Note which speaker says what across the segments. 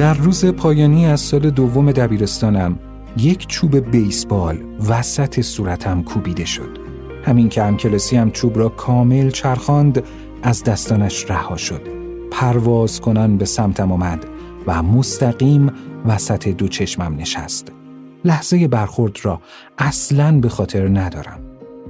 Speaker 1: در روز پایانی از سال دوم دبیرستانم یک چوب بیسبال وسط صورتم کوبیده شد. همین که همکلاسی هم چوب را کامل چرخاند از دستانش رها شد. پرواز کنان به سمتم آمد و مستقیم وسط دو چشمم نشست. لحظه برخورد را اصلا به خاطر ندارم.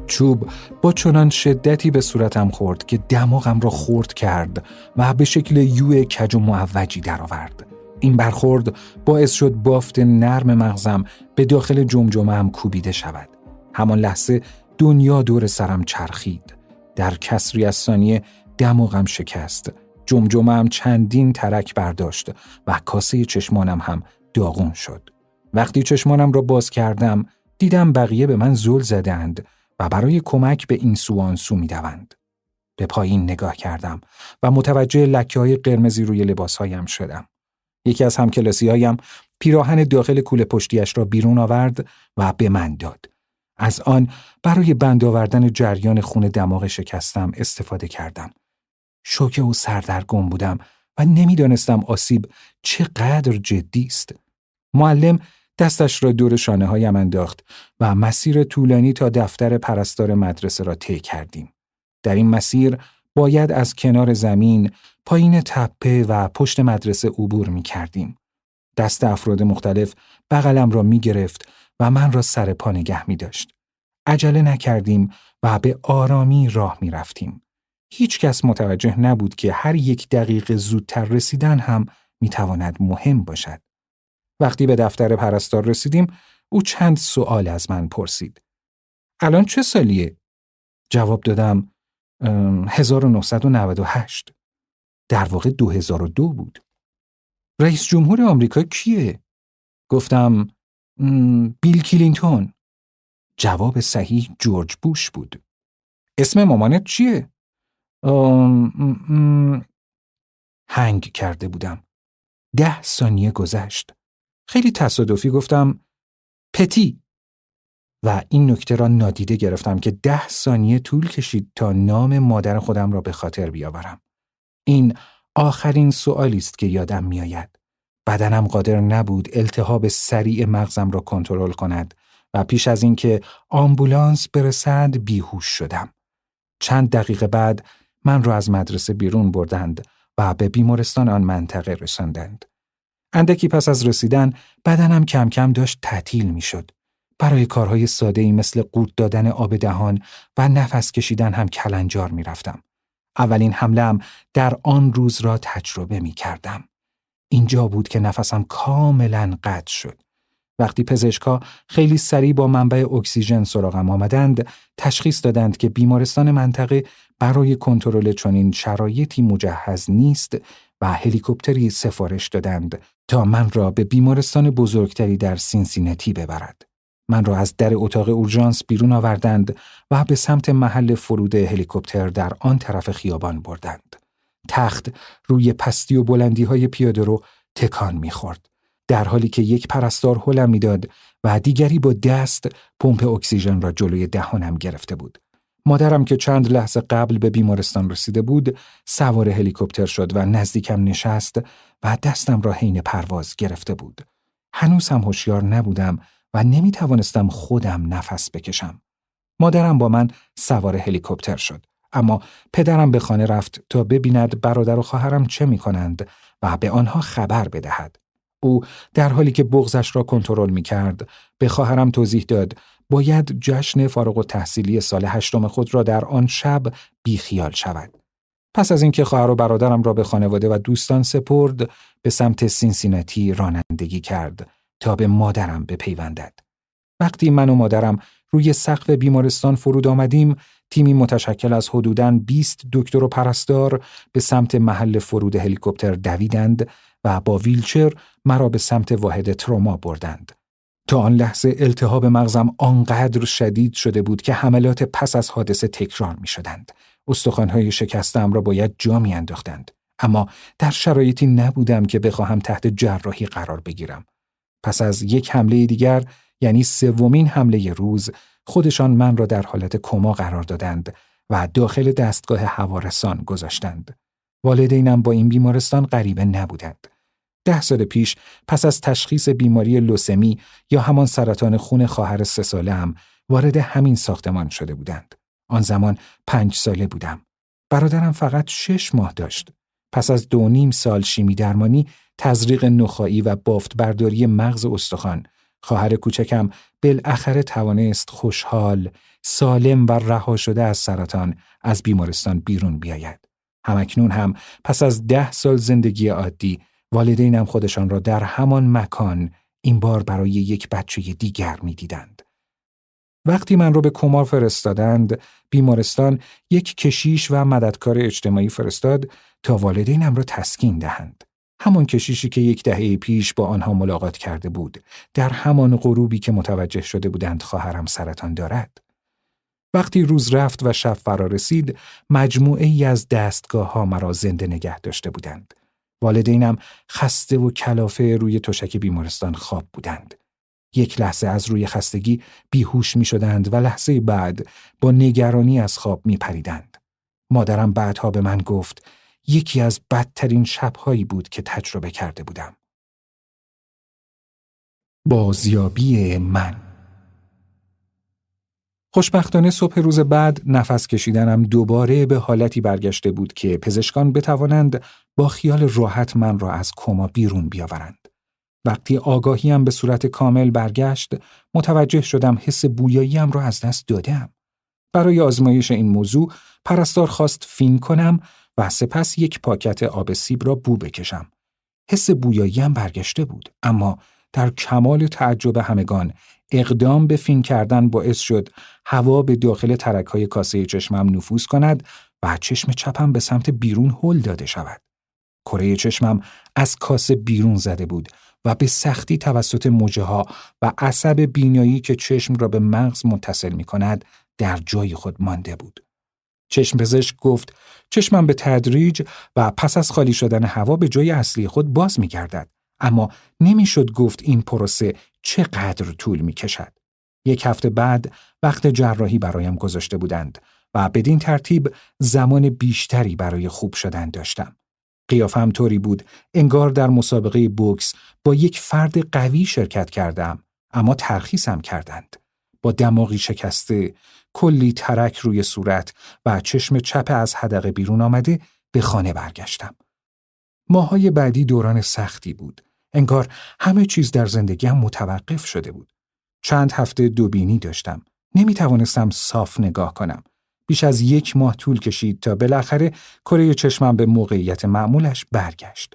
Speaker 1: چوب با چنان شدتی به صورتم خورد که دماغم را خورد کرد و به شکل یو کج و معوجی درآورد. این برخورد باعث شد بافت نرم مغزم به داخل جمجمه هم کوبیده شود. همان لحظه دنیا دور سرم چرخید. در کسری از ثانیه دماغم شکست. جمجمه هم چندین ترک برداشت و کاسه چشمانم هم داغون شد. وقتی چشمانم را باز کردم دیدم بقیه به من زل زدند و برای کمک به این سو آن سو. به پایین نگاه کردم و متوجه لکه های قرمزی روی لباسهایم شدم. یکی از همکلاسی هایم پیراهن داخل کوله پشتیش را بیرون آورد و به من داد. از آن برای بند آوردن جریان خون دماغ شکستم استفاده کردم. شوکه و سردرگم بودم و نمی‌دانستم آسیب چقدر جدی است. معلم دستش را دور شانه هایم انداخت و مسیر طولانی تا دفتر پرستار مدرسه را طی کردیم. در این مسیر باید از کنار زمین، پایین تپه و پشت مدرسه عبور می کردیم. دست افراد مختلف بغلم را می گرفت و من را سر پا نگه می داشت. عجله نکردیم و به آرامی راه می رفتیم. هیچ کس متوجه نبود که هر یک دقیقه زودتر رسیدن هم می تواند مهم باشد. وقتی به دفتر پرستار رسیدیم، او چند سوال از من پرسید. الان چه سالیه؟ جواب دادم 1998 در واقع 2002 بود. رئیس جمهور آمریکا کیه؟ گفتم بیل کلینتون. جواب صحیح جورج بوش بود. اسم مامانت چیه؟ هنگ کرده بودم. ده ثانیه گذشت. خیلی تصادفی گفتم پتی. و این نکته را نادیده گرفتم که ده ثانیه طول کشید تا نام مادر خودم را به خاطر بیاورم. این آخرین سوالی است که یادم میآید. بدنم قادر نبود التهاب سریع مغزم را کنترل کند و پیش از اینکه آمبولانس برسد بیهوش شدم. چند دقیقه بعد من را از مدرسه بیرون بردند و به بیمارستان آن منطقه رساندند. اندکی پس از رسیدن بدنم کم کم داشت تعطیل می‌شد. برای کارهای ساده ای مثل قورت دادن آب دهان و نفس کشیدن هم کلنجار می رفتم. اولین حملم در آن روز را تجربه می کردم. اینجا بود که نفسم کاملا قطع شد. وقتی پزشکا خیلی سریع با منبع اکسیژن سراغم آمدند، تشخیص دادند که بیمارستان منطقه برای کنترل چنین شرایطی مجهز نیست و هلیکوپتری سفارش دادند تا من را به بیمارستان بزرگتری در سینسیناتی ببرد. من را از در اتاق اورژانس بیرون آوردند و به سمت محل فرود هلیکوپتر در آن طرف خیابان بردند. تخت روی پستی و بلندی های پیاده رو تکان می‌خورد. در حالی که یک پرستار هلم می‌داد و دیگری با دست پمپ اکسیژن را جلوی دهانم گرفته بود. مادرم که چند لحظه قبل به بیمارستان رسیده بود، سوار هلیکوپتر شد و نزدیکم نشست و دستم را حین پرواز گرفته بود. هنوز هم هوشیار نبودم و نمی توانستم خودم نفس بکشم. مادرم با من سوار هلیکوپتر شد. اما پدرم به خانه رفت تا ببیند برادر و خواهرم چه می کنند و به آنها خبر بدهد. او در حالی که بغزش را کنترل می کرد به خواهرم توضیح داد باید جشن فارغ و تحصیلی سال هشتم خود را در آن شب بیخیال شود. پس از اینکه خواهر و برادرم را به خانواده و دوستان سپرد به سمت سینسیناتی رانندگی کرد تا به مادرم بپیوندد. وقتی من و مادرم روی سقف بیمارستان فرود آمدیم، تیمی متشکل از حدوداً 20 دکتر و پرستار به سمت محل فرود هلیکوپتر دویدند و با ویلچر مرا به سمت واحد تروما بردند. تا آن لحظه التهاب مغزم آنقدر شدید شده بود که حملات پس از حادثه تکرار می شدند. استخوانهای شکستم را باید جا می انداختند. اما در شرایطی نبودم که بخواهم تحت جراحی قرار بگیرم. پس از یک حمله دیگر یعنی سومین حمله روز خودشان من را در حالت کما قرار دادند و داخل دستگاه هوارسان گذاشتند. والدینم با این بیمارستان غریبه نبودند. ده سال پیش پس از تشخیص بیماری لوسمی یا همان سرطان خون خواهر سه ساله هم وارد همین ساختمان شده بودند. آن زمان پنج ساله بودم. برادرم فقط شش ماه داشت. پس از دو نیم سال شیمی درمانی، تزریق نخایی و بافت برداری مغز استخوان، خواهر کوچکم بالاخره توانست خوشحال، سالم و رها شده از سرطان از بیمارستان بیرون بیاید. همکنون هم پس از ده سال زندگی عادی والدینم خودشان را در همان مکان این بار برای یک بچه دیگر می دیدند. وقتی من را به کمار فرستادند، بیمارستان یک کشیش و مددکار اجتماعی فرستاد تا والدینم را تسکین دهند. همان کشیشی که یک دهه پیش با آنها ملاقات کرده بود، در همان غروبی که متوجه شده بودند خواهرم سرطان دارد. وقتی روز رفت و شب فرا رسید، مجموعه ای از دستگاه ها مرا زنده نگه داشته بودند. والدینم خسته و کلافه روی تشک بیمارستان خواب بودند. یک لحظه از روی خستگی بیهوش می شدند و لحظه بعد با نگرانی از خواب می پریدند. مادرم بعدها به من گفت یکی از بدترین شبهایی بود که تجربه کرده بودم. بازیابی من خوشبختانه صبح روز بعد نفس کشیدنم دوباره به حالتی برگشته بود که پزشکان بتوانند با خیال راحت من را از کما بیرون بیاورند. وقتی آگاهیم به صورت کامل برگشت، متوجه شدم حس بویاییم را از دست دادم. برای آزمایش این موضوع، پرستار خواست فین کنم و سپس یک پاکت آب سیب را بو بکشم. حس بویاییم برگشته بود، اما در کمال تعجب همگان اقدام به فین کردن باعث شد هوا به داخل ترک های کاسه چشمم نفوذ کند و چشم چپم به سمت بیرون هل داده شود. کره چشمم از کاسه بیرون زده بود و به سختی توسط موجه ها و عصب بینایی که چشم را به مغز متصل می کند در جای خود مانده بود. چشم پزشک گفت چشمم به تدریج و پس از خالی شدن هوا به جای اصلی خود باز می گردد. اما نمی‌شد گفت این پروسه چقدر طول می کشد. یک هفته بعد وقت جراحی برایم گذاشته بودند و بدین ترتیب زمان بیشتری برای خوب شدن داشتم. قیافم طوری بود انگار در مسابقه بوکس با یک فرد قوی شرکت کردم اما ترخیصم کردند. با دماغی شکسته، کلی ترک روی صورت و چشم چپ از حدقه بیرون آمده به خانه برگشتم. ماهای بعدی دوران سختی بود. انگار همه چیز در زندگیم متوقف شده بود. چند هفته دوبینی داشتم. نمی توانستم صاف نگاه کنم. بیش از یک ماه طول کشید تا بالاخره کره چشمم به موقعیت معمولش برگشت.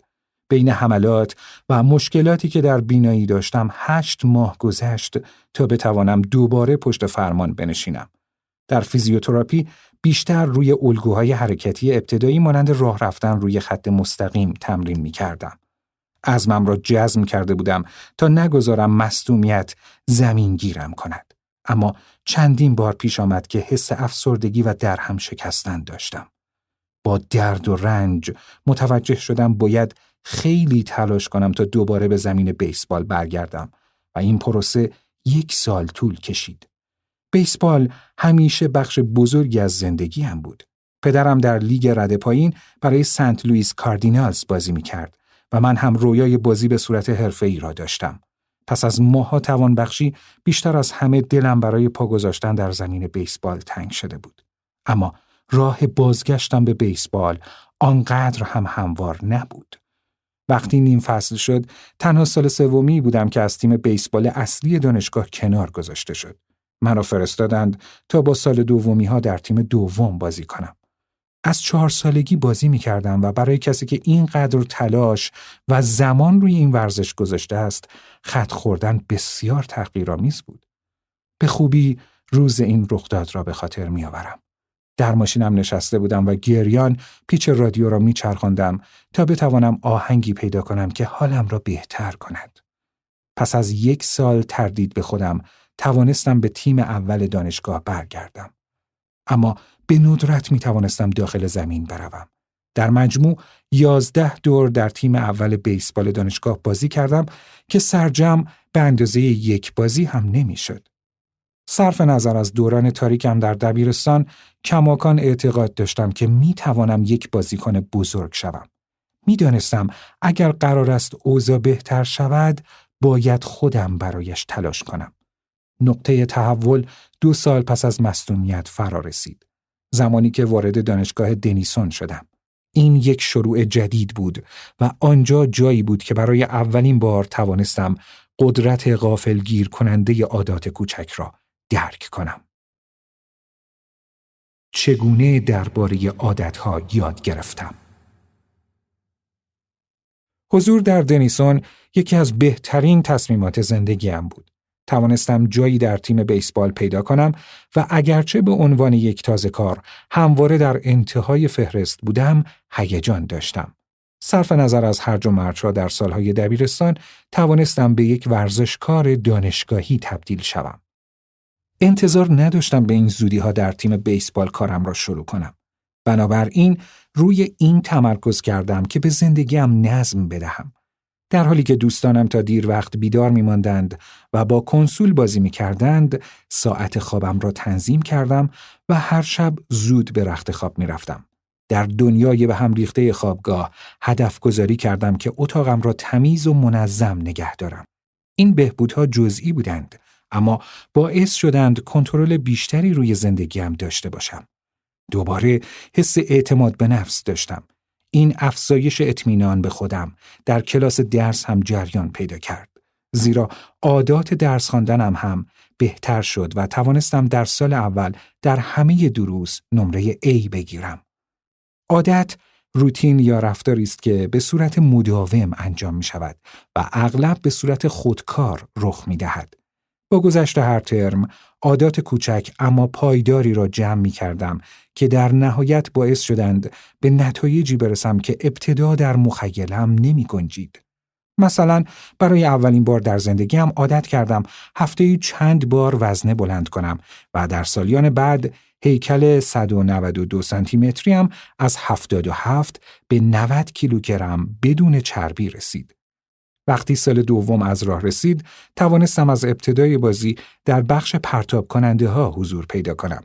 Speaker 1: بین حملات و مشکلاتی که در بینایی داشتم هشت ماه گذشت تا بتوانم دوباره پشت فرمان بنشینم. در فیزیوتراپی بیشتر روی الگوهای حرکتی ابتدایی مانند راه رفتن روی خط مستقیم تمرین می کردم. ازمم را جزم کرده بودم تا نگذارم مستومیت زمین گیرم کند. اما چندین بار پیش آمد که حس افسردگی و درهم شکستن داشتم. با درد و رنج متوجه شدم باید خیلی تلاش کنم تا دوباره به زمین بیسبال برگردم و این پروسه یک سال طول کشید. بیسبال همیشه بخش بزرگی از زندگیم بود. پدرم در لیگ رده پایین برای سنت لوئیس کاردینالز بازی می کرد و من هم رویای بازی به صورت حرفه را داشتم. پس از ماها توان بخشی بیشتر از همه دلم برای پا گذاشتن در زمین بیسبال تنگ شده بود. اما راه بازگشتم به بیسبال آنقدر هم هموار نبود. وقتی نیم فصل شد، تنها سال سومی بودم که از تیم بیسبال اصلی دانشگاه کنار گذاشته شد. مرا فرستادند تا با سال دومی ها در تیم دوم بازی کنم. از چهار سالگی بازی می کردم و برای کسی که اینقدر تلاش و زمان روی این ورزش گذاشته است خط خوردن بسیار تحقیرآمیز بود. به خوبی روز این رخداد را به خاطر می آورم. در ماشینم نشسته بودم و گریان پیچ رادیو را می چرخاندم تا بتوانم آهنگی پیدا کنم که حالم را بهتر کند. پس از یک سال تردید به خودم توانستم به تیم اول دانشگاه برگردم. اما به ندرت می توانستم داخل زمین بروم. در مجموع یازده دور در تیم اول بیسبال دانشگاه بازی کردم که سرجم به اندازه یک بازی هم نمی‌شد. صرف نظر از دوران تاریکم در دبیرستان کماکان اعتقاد داشتم که می توانم یک بازیکن بزرگ شوم. می‌دانستم اگر قرار است اوضاع بهتر شود باید خودم برایش تلاش کنم. نقطه تحول دو سال پس از مستونیت فرا رسید. زمانی که وارد دانشگاه دنیسون شدم. این یک شروع جدید بود و آنجا جایی بود که برای اولین بار توانستم قدرت غافل گیر کننده عادات کوچک را درک کنم. چگونه درباره عادتها یاد گرفتم؟ حضور در دنیسون یکی از بهترین تصمیمات زندگیم بود. توانستم جایی در تیم بیسبال پیدا کنم و اگرچه به عنوان یک تازه کار همواره در انتهای فهرست بودم هیجان داشتم. صرف نظر از هرج و مرج در سالهای دبیرستان توانستم به یک ورزشکار دانشگاهی تبدیل شوم. انتظار نداشتم به این زودی ها در تیم بیسبال کارم را شروع کنم. بنابراین روی این تمرکز کردم که به زندگیم نظم بدهم. در حالی که دوستانم تا دیر وقت بیدار می ماندند و با کنسول بازی می کردند، ساعت خوابم را تنظیم کردم و هر شب زود به رخت خواب می رفتم. در دنیای به هم ریخته خوابگاه هدف گذاری کردم که اتاقم را تمیز و منظم نگه دارم. این بهبودها جزئی بودند اما باعث شدند کنترل بیشتری روی زندگیم داشته باشم. دوباره حس اعتماد به نفس داشتم. این افزایش اطمینان به خودم در کلاس درس هم جریان پیدا کرد. زیرا عادات درس خواندنم هم بهتر شد و توانستم در سال اول در همه دروس نمره A بگیرم. عادت روتین یا رفتاری است که به صورت مداوم انجام می شود و اغلب به صورت خودکار رخ می دهد. گذشت هر ترم عادات کوچک اما پایداری را جمع می کردم که در نهایت باعث شدند به نتایجی برسم که ابتدا در مخیلم نمی گنجید. مثلا برای اولین بار در زندگیم عادت کردم هفته چند بار وزنه بلند کنم و در سالیان بعد هیکل 192 سانتی متری هم از 77 به 90 کیلوگرم بدون چربی رسید. وقتی سال دوم از راه رسید، توانستم از ابتدای بازی در بخش پرتاب کننده ها حضور پیدا کنم.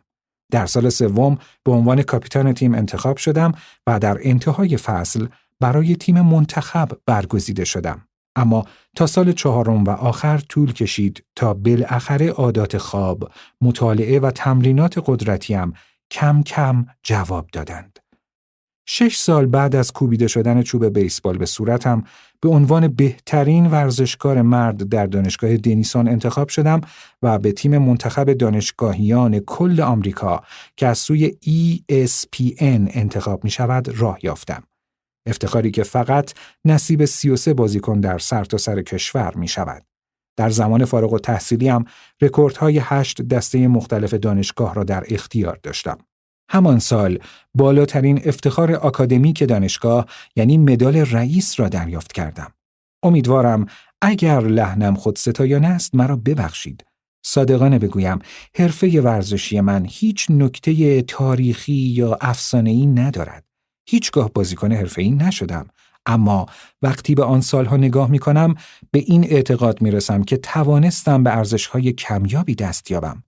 Speaker 1: در سال سوم به عنوان کاپیتان تیم انتخاب شدم و در انتهای فصل برای تیم منتخب برگزیده شدم. اما تا سال چهارم و آخر طول کشید تا بالاخره عادات خواب، مطالعه و تمرینات قدرتیم کم کم جواب دادند. شش سال بعد از کوبیده شدن چوب بیسبال به صورتم به عنوان بهترین ورزشکار مرد در دانشگاه دنیسون انتخاب شدم و به تیم منتخب دانشگاهیان کل آمریکا که از سوی ESPN انتخاب می شود راه یافتم. افتخاری که فقط نصیب 33 بازیکن در سرتاسر سر کشور می شود. در زمان فارغ و تحصیلی هم رکوردهای هشت دسته مختلف دانشگاه را در اختیار داشتم. همان سال بالاترین افتخار آکادمیک دانشگاه یعنی مدال رئیس را دریافت کردم. امیدوارم اگر لحنم خود ستایانه است مرا ببخشید. صادقانه بگویم حرفه ورزشی من هیچ نکته تاریخی یا افسانه‌ای ندارد. هیچگاه بازیکن حرفه‌ای نشدم اما وقتی به آن سالها نگاه می کنم به این اعتقاد می رسم که توانستم به ارزشهای کمیابی دست یابم.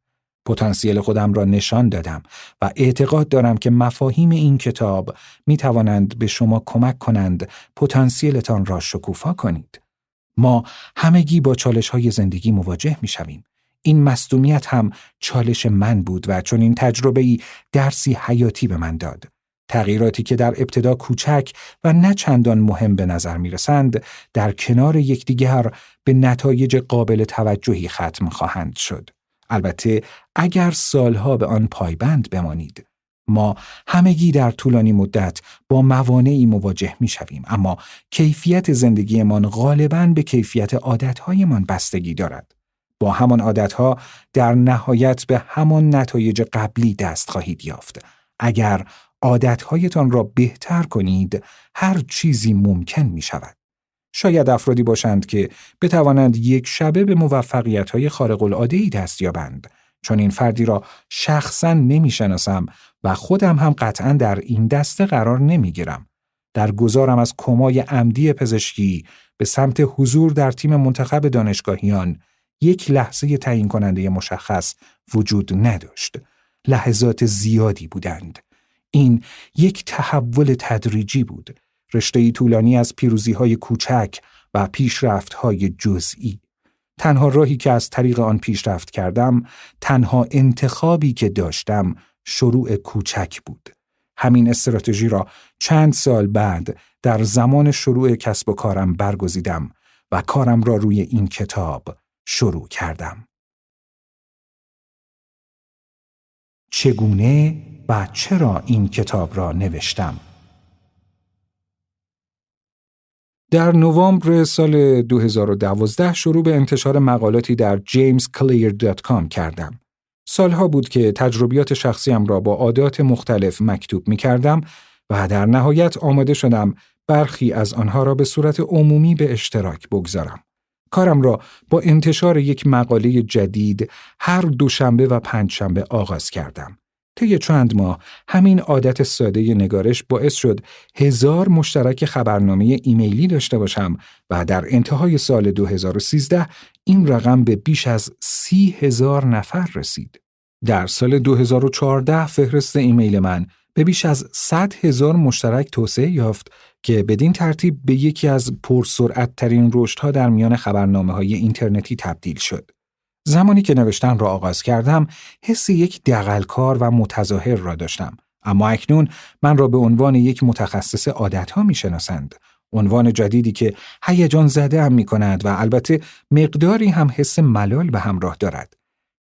Speaker 1: پتانسیل خودم را نشان دادم و اعتقاد دارم که مفاهیم این کتاب می توانند به شما کمک کنند پتانسیلتان را شکوفا کنید. ما همگی با چالش های زندگی مواجه می شویم. این مصدومیت هم چالش من بود و چون این تجربه ای درسی حیاتی به من داد. تغییراتی که در ابتدا کوچک و نه چندان مهم به نظر می رسند در کنار یکدیگر به نتایج قابل توجهی ختم خواهند شد. البته اگر سالها به آن پایبند بمانید ما همگی در طولانی مدت با موانعی مواجه می شویم اما کیفیت زندگیمان غالبا به کیفیت عادتهایمان بستگی دارد. با همان عادتها در نهایت به همان نتایج قبلی دست خواهید یافت. اگر عادتهایتان را بهتر کنید هر چیزی ممکن می شود شاید افرادی باشند که بتوانند یک شبه به موفقیت های خارق العاده ای دست یابند چون این فردی را شخصا نمی‌شناسم و خودم هم قطعا در این دسته قرار نمی‌گیرم. در گذارم از کمای عمدی پزشکی به سمت حضور در تیم منتخب دانشگاهیان یک لحظه تعیین کننده مشخص وجود نداشت. لحظات زیادی بودند. این یک تحول تدریجی بود رشته طولانی از پیروزی های کوچک و پیشرفت های جزئی. تنها راهی که از طریق آن پیشرفت کردم، تنها انتخابی که داشتم شروع کوچک بود. همین استراتژی را چند سال بعد در زمان شروع کسب و کارم برگزیدم و کارم را روی این کتاب شروع کردم. چگونه و چرا این کتاب را نوشتم؟ در نوامبر سال 2012 شروع به انتشار مقالاتی در jamesclear.com کردم. سالها بود که تجربیات شخصیم را با عادات مختلف مکتوب می کردم و در نهایت آماده شدم برخی از آنها را به صورت عمومی به اشتراک بگذارم. کارم را با انتشار یک مقاله جدید هر دوشنبه و پنجشنبه آغاز کردم. طی چند ماه همین عادت ساده نگارش باعث شد هزار مشترک خبرنامه ایمیلی داشته باشم و در انتهای سال 2013 این رقم به بیش از سی هزار نفر رسید. در سال 2014 فهرست ایمیل من به بیش از 100 هزار مشترک توسعه یافت که بدین ترتیب به یکی از پرسرعت ترین رشدها در میان خبرنامه های اینترنتی تبدیل شد. زمانی که نوشتن را آغاز کردم، حس یک دقلکار و متظاهر را داشتم. اما اکنون من را به عنوان یک متخصص عادتها می شناسند. عنوان جدیدی که هیجان زده هم می کند و البته مقداری هم حس ملال به همراه دارد.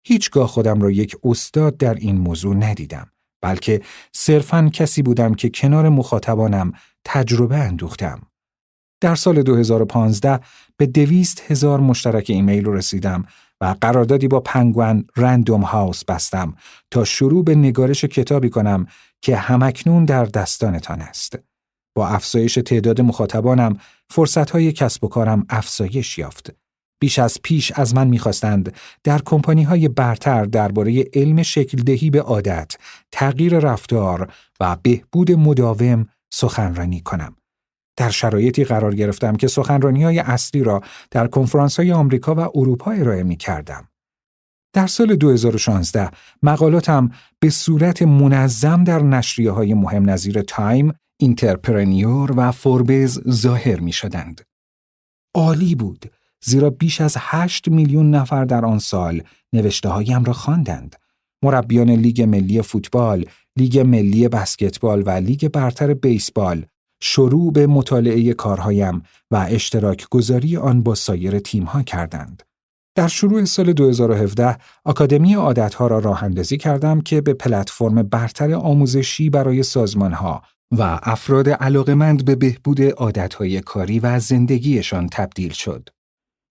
Speaker 1: هیچگاه خودم را یک استاد در این موضوع ندیدم. بلکه صرفاً کسی بودم که کنار مخاطبانم تجربه اندوختم. در سال 2015 به دویست هزار مشترک ایمیل رسیدم و قراردادی با پنگوان رندوم هاوس بستم تا شروع به نگارش کتابی کنم که همکنون در دستانتان است. با افزایش تعداد مخاطبانم فرصتهای کسب و کارم افزایش یافت. بیش از پیش از من می‌خواستند در کمپانی های برتر درباره علم شکلدهی به عادت، تغییر رفتار و بهبود مداوم سخنرانی کنم. در شرایطی قرار گرفتم که سخنرانی های اصلی را در کنفرانس های آمریکا و اروپا ارائه می کردم. در سال 2016 مقالاتم به صورت منظم در نشریه های مهم نظیر تایم، اینترپرنیور و فوربز ظاهر می شدند. عالی بود زیرا بیش از هشت میلیون نفر در آن سال نوشته هایم را خواندند. مربیان لیگ ملی فوتبال، لیگ ملی بسکتبال و لیگ برتر بیسبال شروع به مطالعه کارهایم و اشتراک گذاری آن با سایر تیمها کردند. در شروع سال 2017 آکادمی عادتها را راه اندازی کردم که به پلتفرم برتر آموزشی برای سازمانها و افراد علاقمند به بهبود عادتهای کاری و زندگیشان تبدیل شد.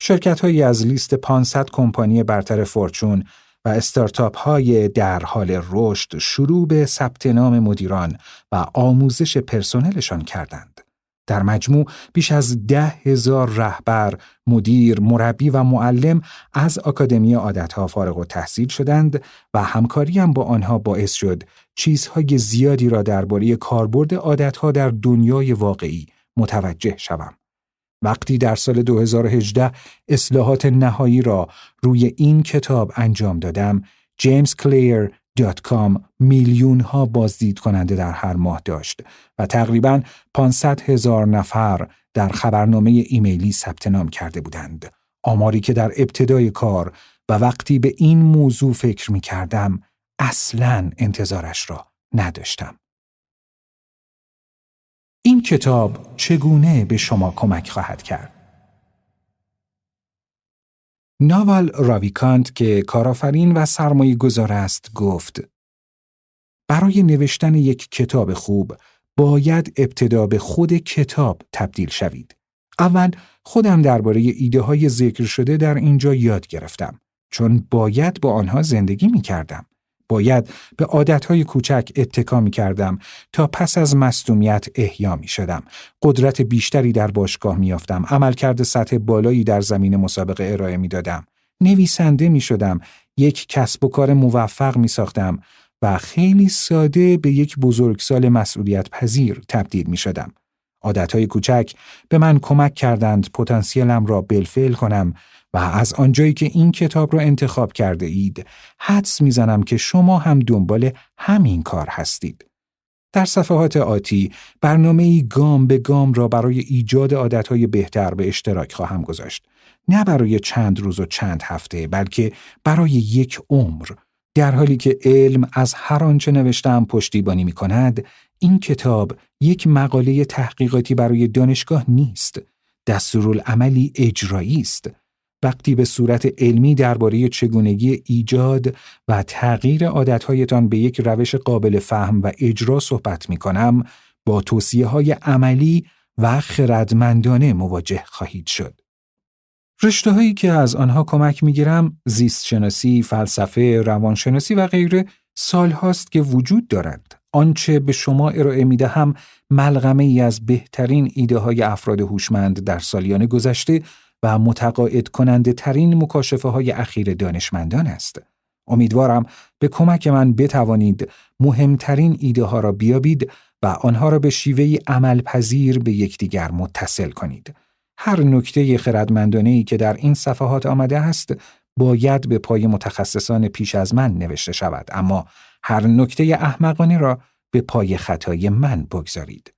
Speaker 1: شرکت هایی از لیست 500 کمپانی برتر فورچون و استارتاپ های در حال رشد شروع به ثبت نام مدیران و آموزش پرسنلشان کردند. در مجموع بیش از ده هزار رهبر، مدیر، مربی و معلم از آکادمی عادتها فارغ و تحصیل شدند و همکاریم با آنها باعث شد چیزهای زیادی را درباره کاربرد عادتها در دنیای واقعی متوجه شوم. وقتی در سال 2018 اصلاحات نهایی را روی این کتاب انجام دادم، jamesclear.com میلیون ها بازدید کننده در هر ماه داشت و تقریبا 500 هزار نفر در خبرنامه ایمیلی ثبت نام کرده بودند. آماری که در ابتدای کار و وقتی به این موضوع فکر می کردم اصلا انتظارش را نداشتم. این کتاب چگونه به شما کمک خواهد کرد؟ ناوال راویکانت که کارآفرین و سرمایه گذار است گفت برای نوشتن یک کتاب خوب باید ابتدا به خود کتاب تبدیل شوید. اول خودم درباره ایده های ذکر شده در اینجا یاد گرفتم چون باید با آنها زندگی می کردم. باید به عادتهای کوچک اتکا می کردم تا پس از مستومیت احیا می شدم. قدرت بیشتری در باشگاه می یافتم. عملکرد سطح بالایی در زمین مسابقه ارائه می دادم. نویسنده می شدم. یک کسب و کار موفق می ساختم و خیلی ساده به یک بزرگسال مسئولیت پذیر تبدیل می شدم. عادتهای کوچک به من کمک کردند پتانسیلم را بلفل کنم و از آنجایی که این کتاب را انتخاب کرده اید حدس می‌زنم که شما هم دنبال همین کار هستید. در صفحات آتی برنامه ای گام به گام را برای ایجاد عادتهای بهتر به اشتراک خواهم گذاشت. نه برای چند روز و چند هفته بلکه برای یک عمر. در حالی که علم از هر آنچه نوشتم پشتیبانی می کند، این کتاب یک مقاله تحقیقاتی برای دانشگاه نیست. دستورالعملی اجرایی است. وقتی به صورت علمی درباره چگونگی ایجاد و تغییر عادتهایتان به یک روش قابل فهم و اجرا صحبت می کنم با توصیه های عملی و خردمندانه مواجه خواهید شد. رشته هایی که از آنها کمک می گیرم زیست شناسی، فلسفه، روانشناسی و غیره سال هاست که وجود دارند. آنچه به شما ارائه می دهم ملغمه ای از بهترین ایده های افراد هوشمند در سالیان گذشته و متقاعد کننده ترین مکاشفه های اخیر دانشمندان است. امیدوارم به کمک من بتوانید مهمترین ایده ها را بیابید و آنها را به شیوه عمل پذیر به یکدیگر متصل کنید. هر نکته خردمندانه ای که در این صفحات آمده است باید به پای متخصصان پیش از من نوشته شود اما هر نکته احمقانه را به پای خطای من بگذارید.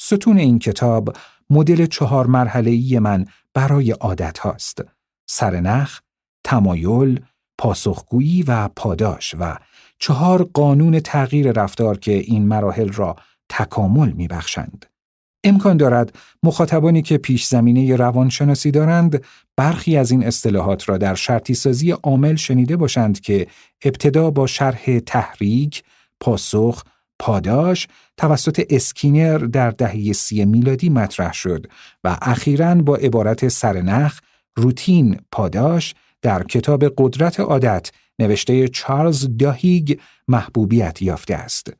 Speaker 1: ستون این کتاب مدل چهار مرحله من برای عادت هاست. سرنخ، تمایل، پاسخگویی و پاداش و چهار قانون تغییر رفتار که این مراحل را تکامل میبخشند. امکان دارد مخاطبانی که پیش زمینه روانشناسی دارند برخی از این اصطلاحات را در شرطی سازی عامل شنیده باشند که ابتدا با شرح تحریک، پاسخ، پاداش توسط اسکینر در دهه سی میلادی مطرح شد و اخیرا با عبارت سرنخ روتین پاداش در کتاب قدرت عادت نوشته چارلز داهیگ محبوبیت یافته است.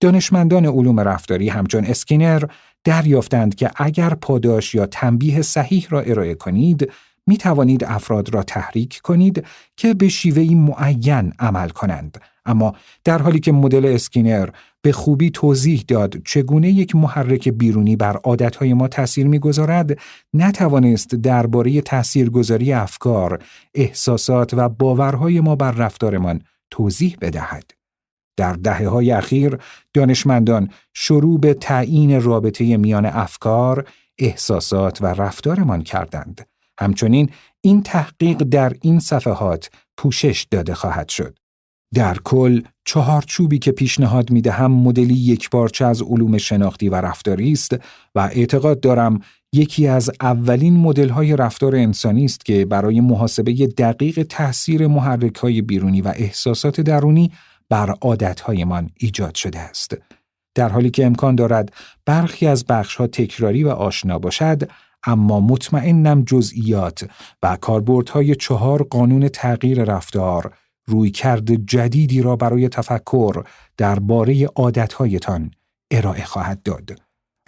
Speaker 1: دانشمندان علوم رفتاری همچون اسکینر دریافتند که اگر پاداش یا تنبیه صحیح را ارائه کنید می توانید افراد را تحریک کنید که به شیوهی معین عمل کنند اما در حالی که مدل اسکینر به خوبی توضیح داد چگونه یک محرک بیرونی بر عادتهای ما تأثیر می‌گذارد نتوانست درباره تاثیرگذاری افکار احساسات و باورهای ما بر رفتارمان توضیح بدهد در دهه های اخیر دانشمندان شروع به تعیین رابطه میان افکار، احساسات و رفتارمان کردند. همچنین این تحقیق در این صفحات پوشش داده خواهد شد. در کل چهارچوبی که پیشنهاد می دهم مدلی یک بارچه از علوم شناختی و رفتاری است و اعتقاد دارم یکی از اولین مدل های رفتار انسانی است که برای محاسبه دقیق تاثیر محرک های بیرونی و احساسات درونی بر عادتهایمان ایجاد شده است. در حالی که امکان دارد برخی از بخشها تکراری و آشنا باشد، اما مطمئنم جزئیات و کاربردهای چهار قانون تغییر رفتار رویکرد جدیدی را برای تفکر درباره عادتهایتان ارائه خواهد داد.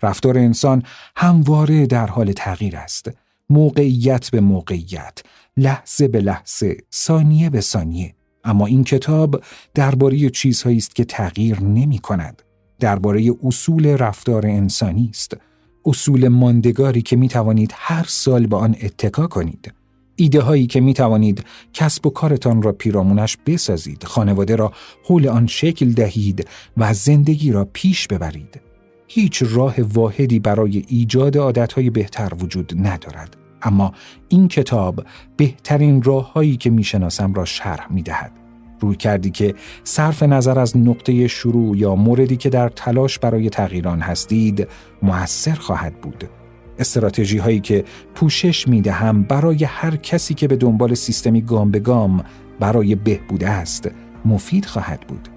Speaker 1: رفتار انسان همواره در حال تغییر است. موقعیت به موقعیت، لحظه به لحظه، ثانیه به ثانیه. اما این کتاب درباره چیزهایی است که تغییر نمی کند. درباره اصول رفتار انسانی است. اصول ماندگاری که می توانید هر سال به آن اتکا کنید. ایده هایی که می توانید کسب و کارتان را پیرامونش بسازید، خانواده را حول آن شکل دهید و زندگی را پیش ببرید. هیچ راه واحدی برای ایجاد عادتهای بهتر وجود ندارد. اما این کتاب بهترین راههایی که می‌شناسم را شرح می دهد. روی کردی که صرف نظر از نقطه شروع یا موردی که در تلاش برای تغییران هستید موثر خواهد بود. استراتژی هایی که پوشش می دهم برای هر کسی که به دنبال سیستمی گام به گام برای بهبود است مفید خواهد بود.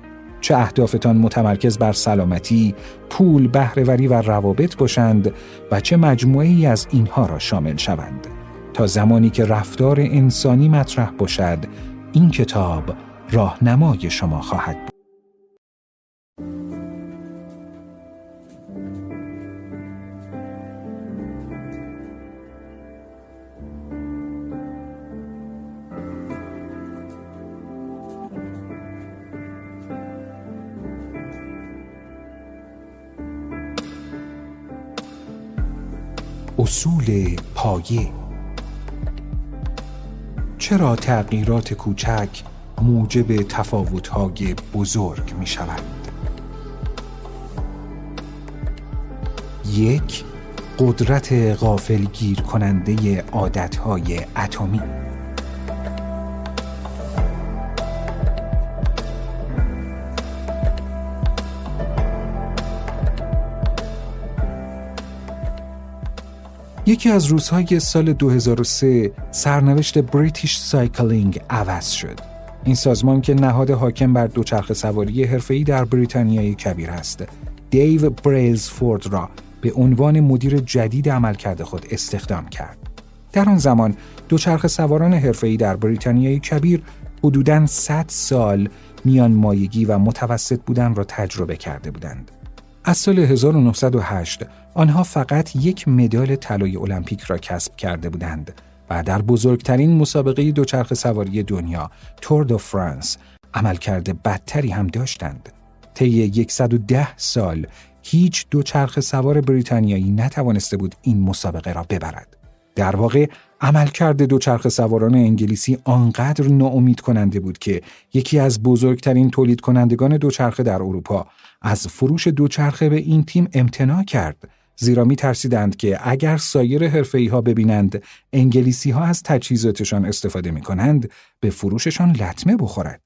Speaker 1: چه اهدافتان متمرکز بر سلامتی، پول، بهرهوری و روابط باشند و چه مجموعی از اینها را شامل شوند. تا زمانی که رفتار انسانی مطرح باشد، این کتاب راهنمای شما خواهد بود. اصول پایه چرا تغییرات کوچک موجب تفاوتهای بزرگ میشلند؟ یک قدرت غافلگیر کننده عادتهای اتمی یکی از روزهای سال 2003 سرنوشت بریتیش سایکلینگ عوض شد. این سازمان که نهاد حاکم بر دوچرخه سواری حرفه‌ای در بریتانیای کبیر است، دیو بریلزفورد را به عنوان مدیر جدید عملکرد خود استخدام کرد. در آن زمان دوچرخه سواران حرفه‌ای در بریتانیای کبیر حدوداً 100 سال میان مایگی و متوسط بودن را تجربه کرده بودند. از سال 1908 آنها فقط یک مدال طلای المپیک را کسب کرده بودند و در بزرگترین مسابقه دوچرخه سواری دنیا تور دو فرانس عملکرد بدتری هم داشتند. طی 110 سال هیچ دوچرخه سوار بریتانیایی نتوانسته بود این مسابقه را ببرد. در واقع عملکرد دوچرخه سواران انگلیسی آنقدر ناامید کننده بود که یکی از بزرگترین تولید کنندگان دوچرخه در اروپا از فروش دوچرخه به این تیم امتناع کرد زیرا می ترسیدند که اگر سایر حرفه‌ای ها ببینند انگلیسی ها از تجهیزاتشان استفاده می کنند به فروششان لطمه بخورد.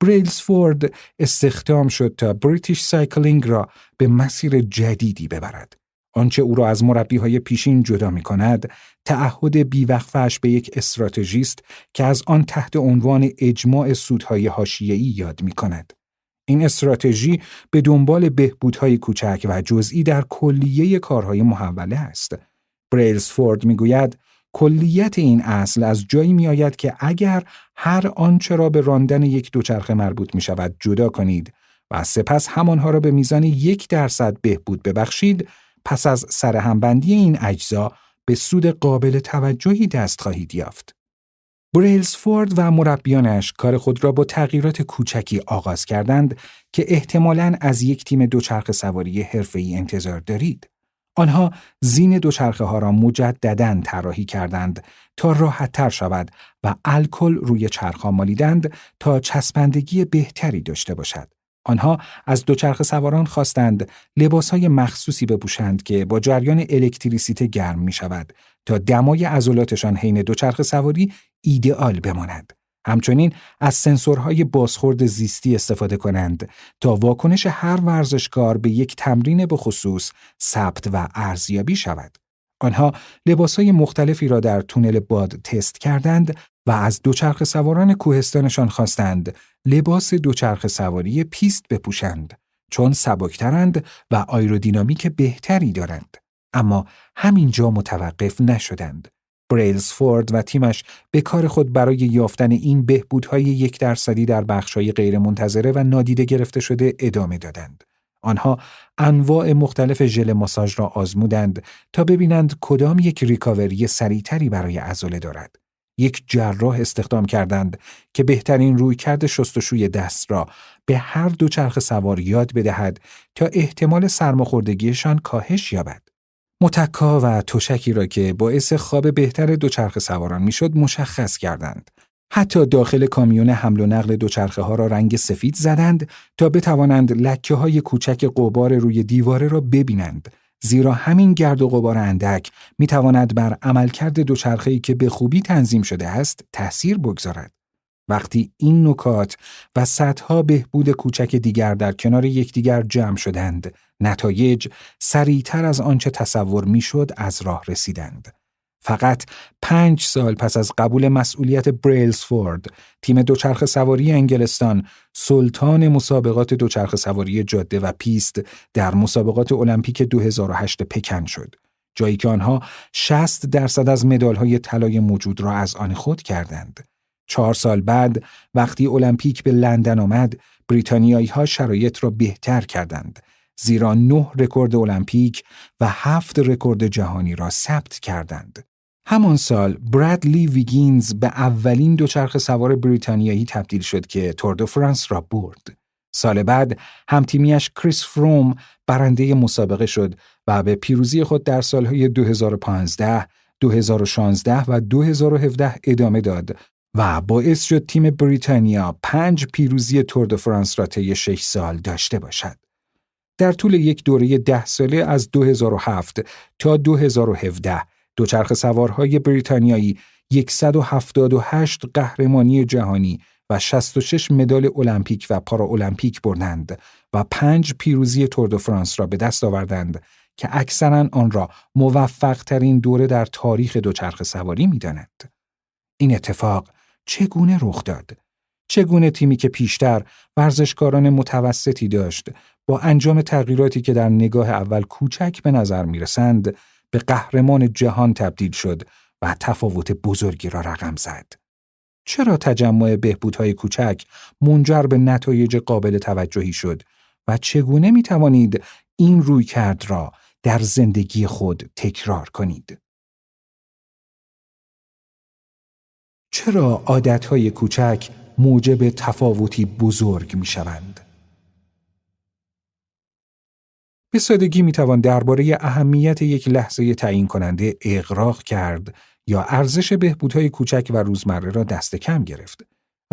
Speaker 1: بریلزفورد استخدام شد تا بریتیش سایکلینگ را به مسیر جدیدی ببرد. آنچه او را از مربی های پیشین جدا می کند، تعهد بی‌وقفه‌ش به یک استراتژی است که از آن تحت عنوان اجماع سودهای حاشیه‌ای یاد می کند. این استراتژی به دنبال بهبودهای کوچک و جزئی در کلیه کارهای محوله است. بریلزفورد می‌گوید کلیت این اصل از جایی می آید که اگر هر آنچه را به راندن یک دوچرخه مربوط می شود جدا کنید و سپس همانها را به میزان یک درصد بهبود ببخشید پس از سرهمبندی این اجزا به سود قابل توجهی دست خواهید یافت. بریلزفورد و مربیانش کار خود را با تغییرات کوچکی آغاز کردند که احتمالاً از یک تیم دوچرخه سواری حرفه‌ای انتظار دارید. آنها زین دوچرخه ها را مجددا طراحی کردند تا راحت تر شود و الکل روی چرخ مالیدند تا چسبندگی بهتری داشته باشد. آنها از دوچرخه سواران خواستند های مخصوصی بپوشند که با جریان الکتریسیته گرم می شود تا دمای عضلاتشان حین دوچرخه سواری ایدئال بماند. همچنین از سنسورهای بازخورد زیستی استفاده کنند تا واکنش هر ورزشکار به یک تمرین به خصوص ثبت و ارزیابی شود. آنها لباسهای مختلفی را در تونل باد تست کردند و از دوچرخ سواران کوهستانشان خواستند لباس دوچرخه سواری پیست بپوشند چون سبکترند و آیرودینامیک بهتری دارند. اما همینجا متوقف نشدند. بریلزفورد و تیمش به کار خود برای یافتن این بهبودهای یک درصدی در بخشهای غیرمنتظره و نادیده گرفته شده ادامه دادند. آنها انواع مختلف ژل ماساژ را آزمودند تا ببینند کدام یک ریکاوری سریعتری برای عضله دارد. یک جراح استخدام کردند که بهترین رویکرد شستشوی دست را به هر دو چرخ سوار یاد بدهد تا احتمال سرماخوردگیشان کاهش یابد. متکا و تشکی را که باعث خواب بهتر دوچرخه سواران می‌شد مشخص کردند. حتی داخل کامیون حمل و نقل دوچرخه ها را رنگ سفید زدند تا بتوانند لکه های کوچک قبار روی دیواره را ببینند. زیرا همین گرد و غبار اندک می تواند بر عملکرد دوچرخه‌ای که به خوبی تنظیم شده است تأثیر بگذارد. وقتی این نکات و صدها بهبود کوچک دیگر در کنار یکدیگر جمع شدند، نتایج سریعتر از آنچه تصور می‌شد از راه رسیدند. فقط پنج سال پس از قبول مسئولیت بریلزفورد، تیم دوچرخه سواری انگلستان سلطان مسابقات دوچرخه سواری جاده و پیست در مسابقات المپیک 2008 پکن شد. جایی که آنها 60 درصد از مدالهای طلای موجود را از آن خود کردند. چهار سال بعد وقتی المپیک به لندن آمد، بریتانیایی ها شرایط را بهتر کردند. زیرا نه رکورد المپیک و هفت رکورد جهانی را ثبت کردند. همان سال برادلی ویگینز به اولین دوچرخه سوار بریتانیایی تبدیل شد که تور فرانس را برد. سال بعد همتیمیش کریس فروم برنده مسابقه شد و به پیروزی خود در سالهای 2015 2016 و 2017 ادامه داد و باعث شد تیم بریتانیا پنج پیروزی تور فرانس را طی 6 سال داشته باشد. در طول یک دوره ده ساله از 2007 تا 2017 دوچرخ سوارهای بریتانیایی 178 قهرمانی جهانی و 66 مدال المپیک و المپیک بردند و پنج پیروزی تور فرانس را به دست آوردند که اکثرا آن را موفق ترین دوره در تاریخ دوچرخ سواری می داند. این اتفاق چگونه رخ داد؟ چگونه تیمی که پیشتر ورزشکاران متوسطی داشت با انجام تغییراتی که در نگاه اول کوچک به نظر می رسند به قهرمان جهان تبدیل شد و تفاوت بزرگی را رقم زد. چرا تجمع بهبودهای کوچک منجر به نتایج قابل توجهی شد و چگونه می توانید این روی کرد را در زندگی خود تکرار کنید؟ چرا عادتهای کوچک موجب تفاوتی بزرگ می شوند؟ به سادگی می درباره اهمیت یک لحظه تعیین کننده اغراق کرد یا ارزش بهبودهای کوچک و روزمره را دست کم گرفت.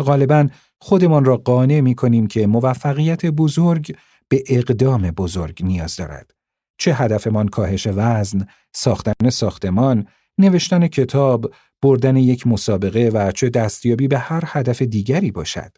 Speaker 1: غالبا خودمان را قانع می کنیم که موفقیت بزرگ به اقدام بزرگ نیاز دارد. چه هدفمان کاهش وزن، ساختن ساختمان، نوشتن کتاب، بردن یک مسابقه و چه دستیابی به هر هدف دیگری باشد.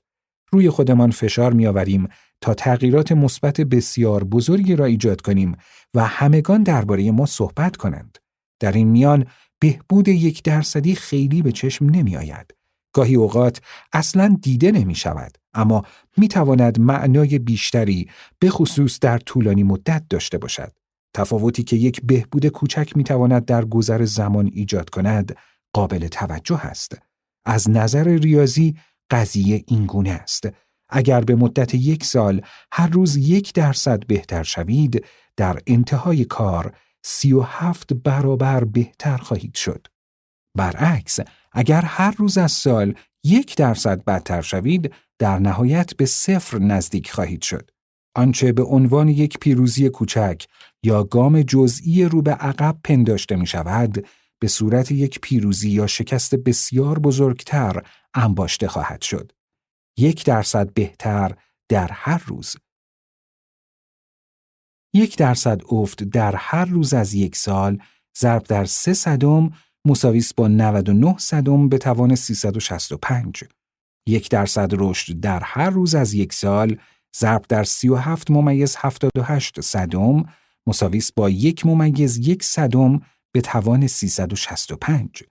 Speaker 1: روی خودمان فشار میآوریم تا تغییرات مثبت بسیار بزرگی را ایجاد کنیم و همگان درباره ما صحبت کنند. در این میان بهبود یک درصدی خیلی به چشم نمی آید. گاهی اوقات اصلا دیده نمی شود اما می تواند معنای بیشتری به خصوص در طولانی مدت داشته باشد. تفاوتی که یک بهبود کوچک می تواند در گذر زمان ایجاد کند قابل توجه است. از نظر ریاضی قضیه اینگونه است. اگر به مدت یک سال هر روز یک درصد بهتر شوید در انتهای کار سی و هفت برابر بهتر خواهید شد. برعکس اگر هر روز از سال یک درصد بدتر شوید در نهایت به صفر نزدیک خواهید شد. آنچه به عنوان یک پیروزی کوچک یا گام جزئی رو به عقب پنداشته می شود به صورت یک پیروزی یا شکست بسیار بزرگتر انباشته خواهد شد. یک درصد بهتر در هر روز. یک درصد افت در هر روز از یک سال ضرب در سه صدم مساویس با 99 صدم به توان 365. یک درصد رشد در هر روز از یک سال ضرب در 37 ممیز 78 صدم مساویس با یک ممیز یک صدم به توان 365.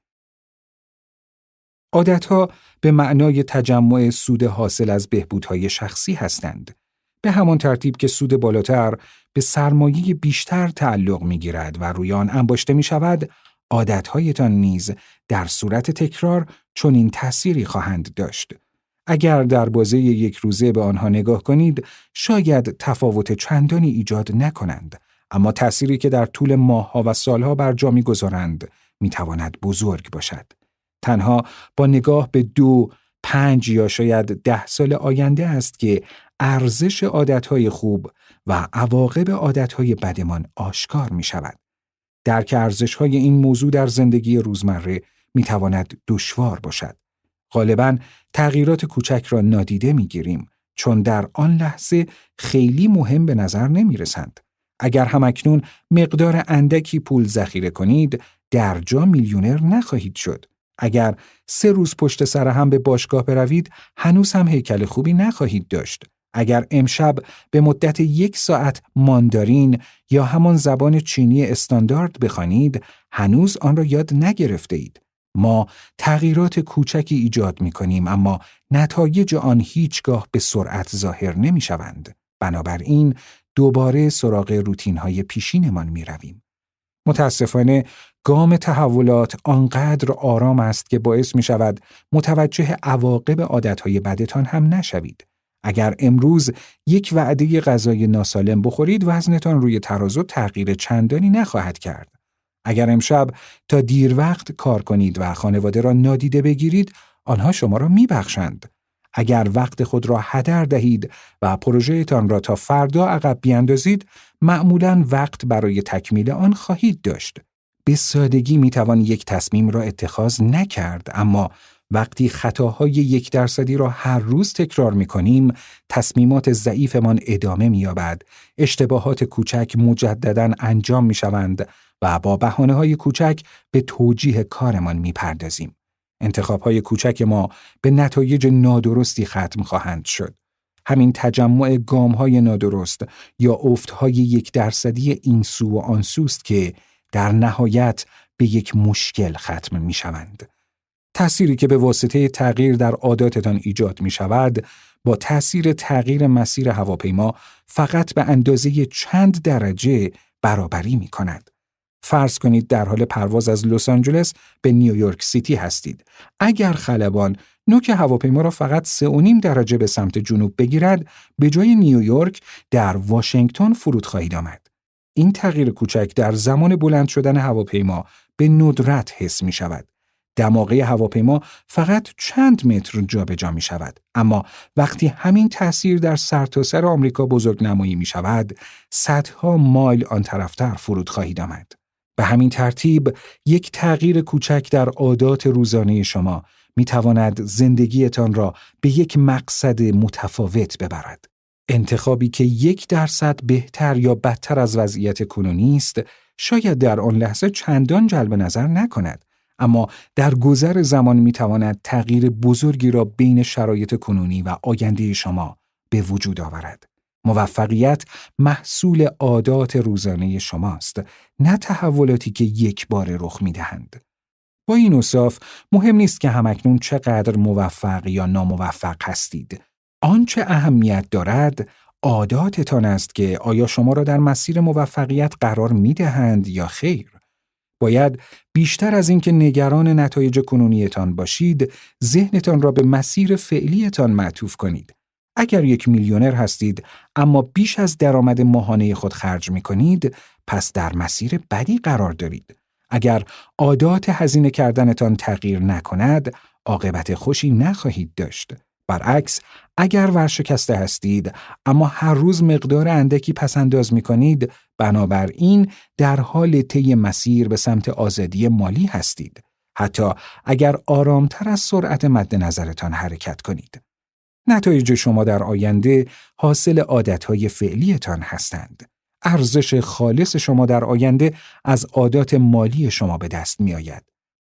Speaker 1: عادتها به معنای تجمع سود حاصل از بهبودهای شخصی هستند. به همان ترتیب که سود بالاتر به سرمایه بیشتر تعلق می گیرد و روی آن انباشته می شود، عادتهایتان نیز در صورت تکرار چنین تأثیری خواهند داشت. اگر در بازه یک روزه به آنها نگاه کنید، شاید تفاوت چندانی ایجاد نکنند، اما تأثیری که در طول ماهها و سالها بر جا می‌گذارند می‌تواند بزرگ باشد. تنها با نگاه به دو، پنج یا شاید ده سال آینده است که ارزش عادتهای خوب و عواقب عادتهای بدمان آشکار می شود. درک ارزشهای این موضوع در زندگی روزمره می تواند دشوار باشد. غالبا تغییرات کوچک را نادیده می گیریم چون در آن لحظه خیلی مهم به نظر نمی رسند. اگر همکنون مقدار اندکی پول ذخیره کنید در جا میلیونر نخواهید شد. اگر سه روز پشت سر هم به باشگاه بروید هنوز هم هیکل خوبی نخواهید داشت. اگر امشب به مدت یک ساعت ماندارین یا همان زبان چینی استاندارد بخوانید هنوز آن را یاد نگرفته اید. ما تغییرات کوچکی ایجاد می کنیم اما نتایج آن هیچگاه به سرعت ظاهر نمی شوند. بنابراین دوباره سراغ روتین های پیشینمان می رویم. متاسفانه گام تحولات آنقدر آرام است که باعث می شود متوجه عواقب عادتهای بدتان هم نشوید. اگر امروز یک وعده غذای ناسالم بخورید وزنتان روی ترازو تغییر چندانی نخواهد کرد. اگر امشب تا دیر وقت کار کنید و خانواده را نادیده بگیرید آنها شما را میبخشند. اگر وقت خود را هدر دهید و پروژهتان را تا فردا عقب بیاندازید معمولا وقت برای تکمیل آن خواهید داشت. به سادگی می توان یک تصمیم را اتخاذ نکرد اما وقتی خطاهای یک درصدی را هر روز تکرار می کنیم، تصمیمات ضعیفمان ادامه می یابد، اشتباهات کوچک مجددا انجام می شوند و با بحانه های کوچک به توجیه کارمان می پردازیم. انتخاب های کوچک ما به نتایج نادرستی ختم خواهند شد. همین تجمع گام های نادرست یا افت های یک درصدی این سو و آن سوست که در نهایت به یک مشکل ختم می شوند. تأثیری که به واسطه تغییر در عاداتتان ایجاد می شود با تأثیر تغییر مسیر هواپیما فقط به اندازه چند درجه برابری می کند. فرض کنید در حال پرواز از لس آنجلس به نیویورک سیتی هستید. اگر خلبان نوک هواپیما را فقط 3.5 درجه به سمت جنوب بگیرد، به جای نیویورک در واشنگتن فرود خواهید آمد. این تغییر کوچک در زمان بلند شدن هواپیما به ندرت حس می شود. دماغه هواپیما فقط چند متر جابجا می شود اما وقتی همین تاثیر در سرتاسر سر آمریکا بزرگ نمایی می شود صدها مایل آن طرفتر فرود خواهید آمد به همین ترتیب یک تغییر کوچک در عادات روزانه شما می تواند زندگیتان را به یک مقصد متفاوت ببرد انتخابی که یک درصد بهتر یا بدتر از وضعیت کنونی است شاید در آن لحظه چندان جلب نظر نکند اما در گذر زمان می تواند تغییر بزرگی را بین شرایط کنونی و آینده شما به وجود آورد. موفقیت محصول عادات روزانه شماست نه تحولاتی که یک بار رخ می دهند. با این اصاف مهم نیست که همکنون چقدر موفق یا ناموفق هستید. آنچه اهمیت دارد عاداتتان است که آیا شما را در مسیر موفقیت قرار می دهند یا خیر. باید بیشتر از اینکه نگران نتایج کنونیتان باشید، ذهنتان را به مسیر فعلیتان معطوف کنید. اگر یک میلیونر هستید اما بیش از درآمد ماهانه خود خرج می کنید، پس در مسیر بدی قرار دارید. اگر عادات هزینه کردنتان تغییر نکند، عاقبت خوشی نخواهید داشت. برعکس اگر ورشکسته هستید اما هر روز مقدار اندکی پسنداز می کنید بنابراین در حال طی مسیر به سمت آزادی مالی هستید حتی اگر آرامتر از سرعت مد نظرتان حرکت کنید نتایج شما در آینده حاصل عادتهای فعلیتان هستند ارزش خالص شما در آینده از عادات مالی شما به دست می آید.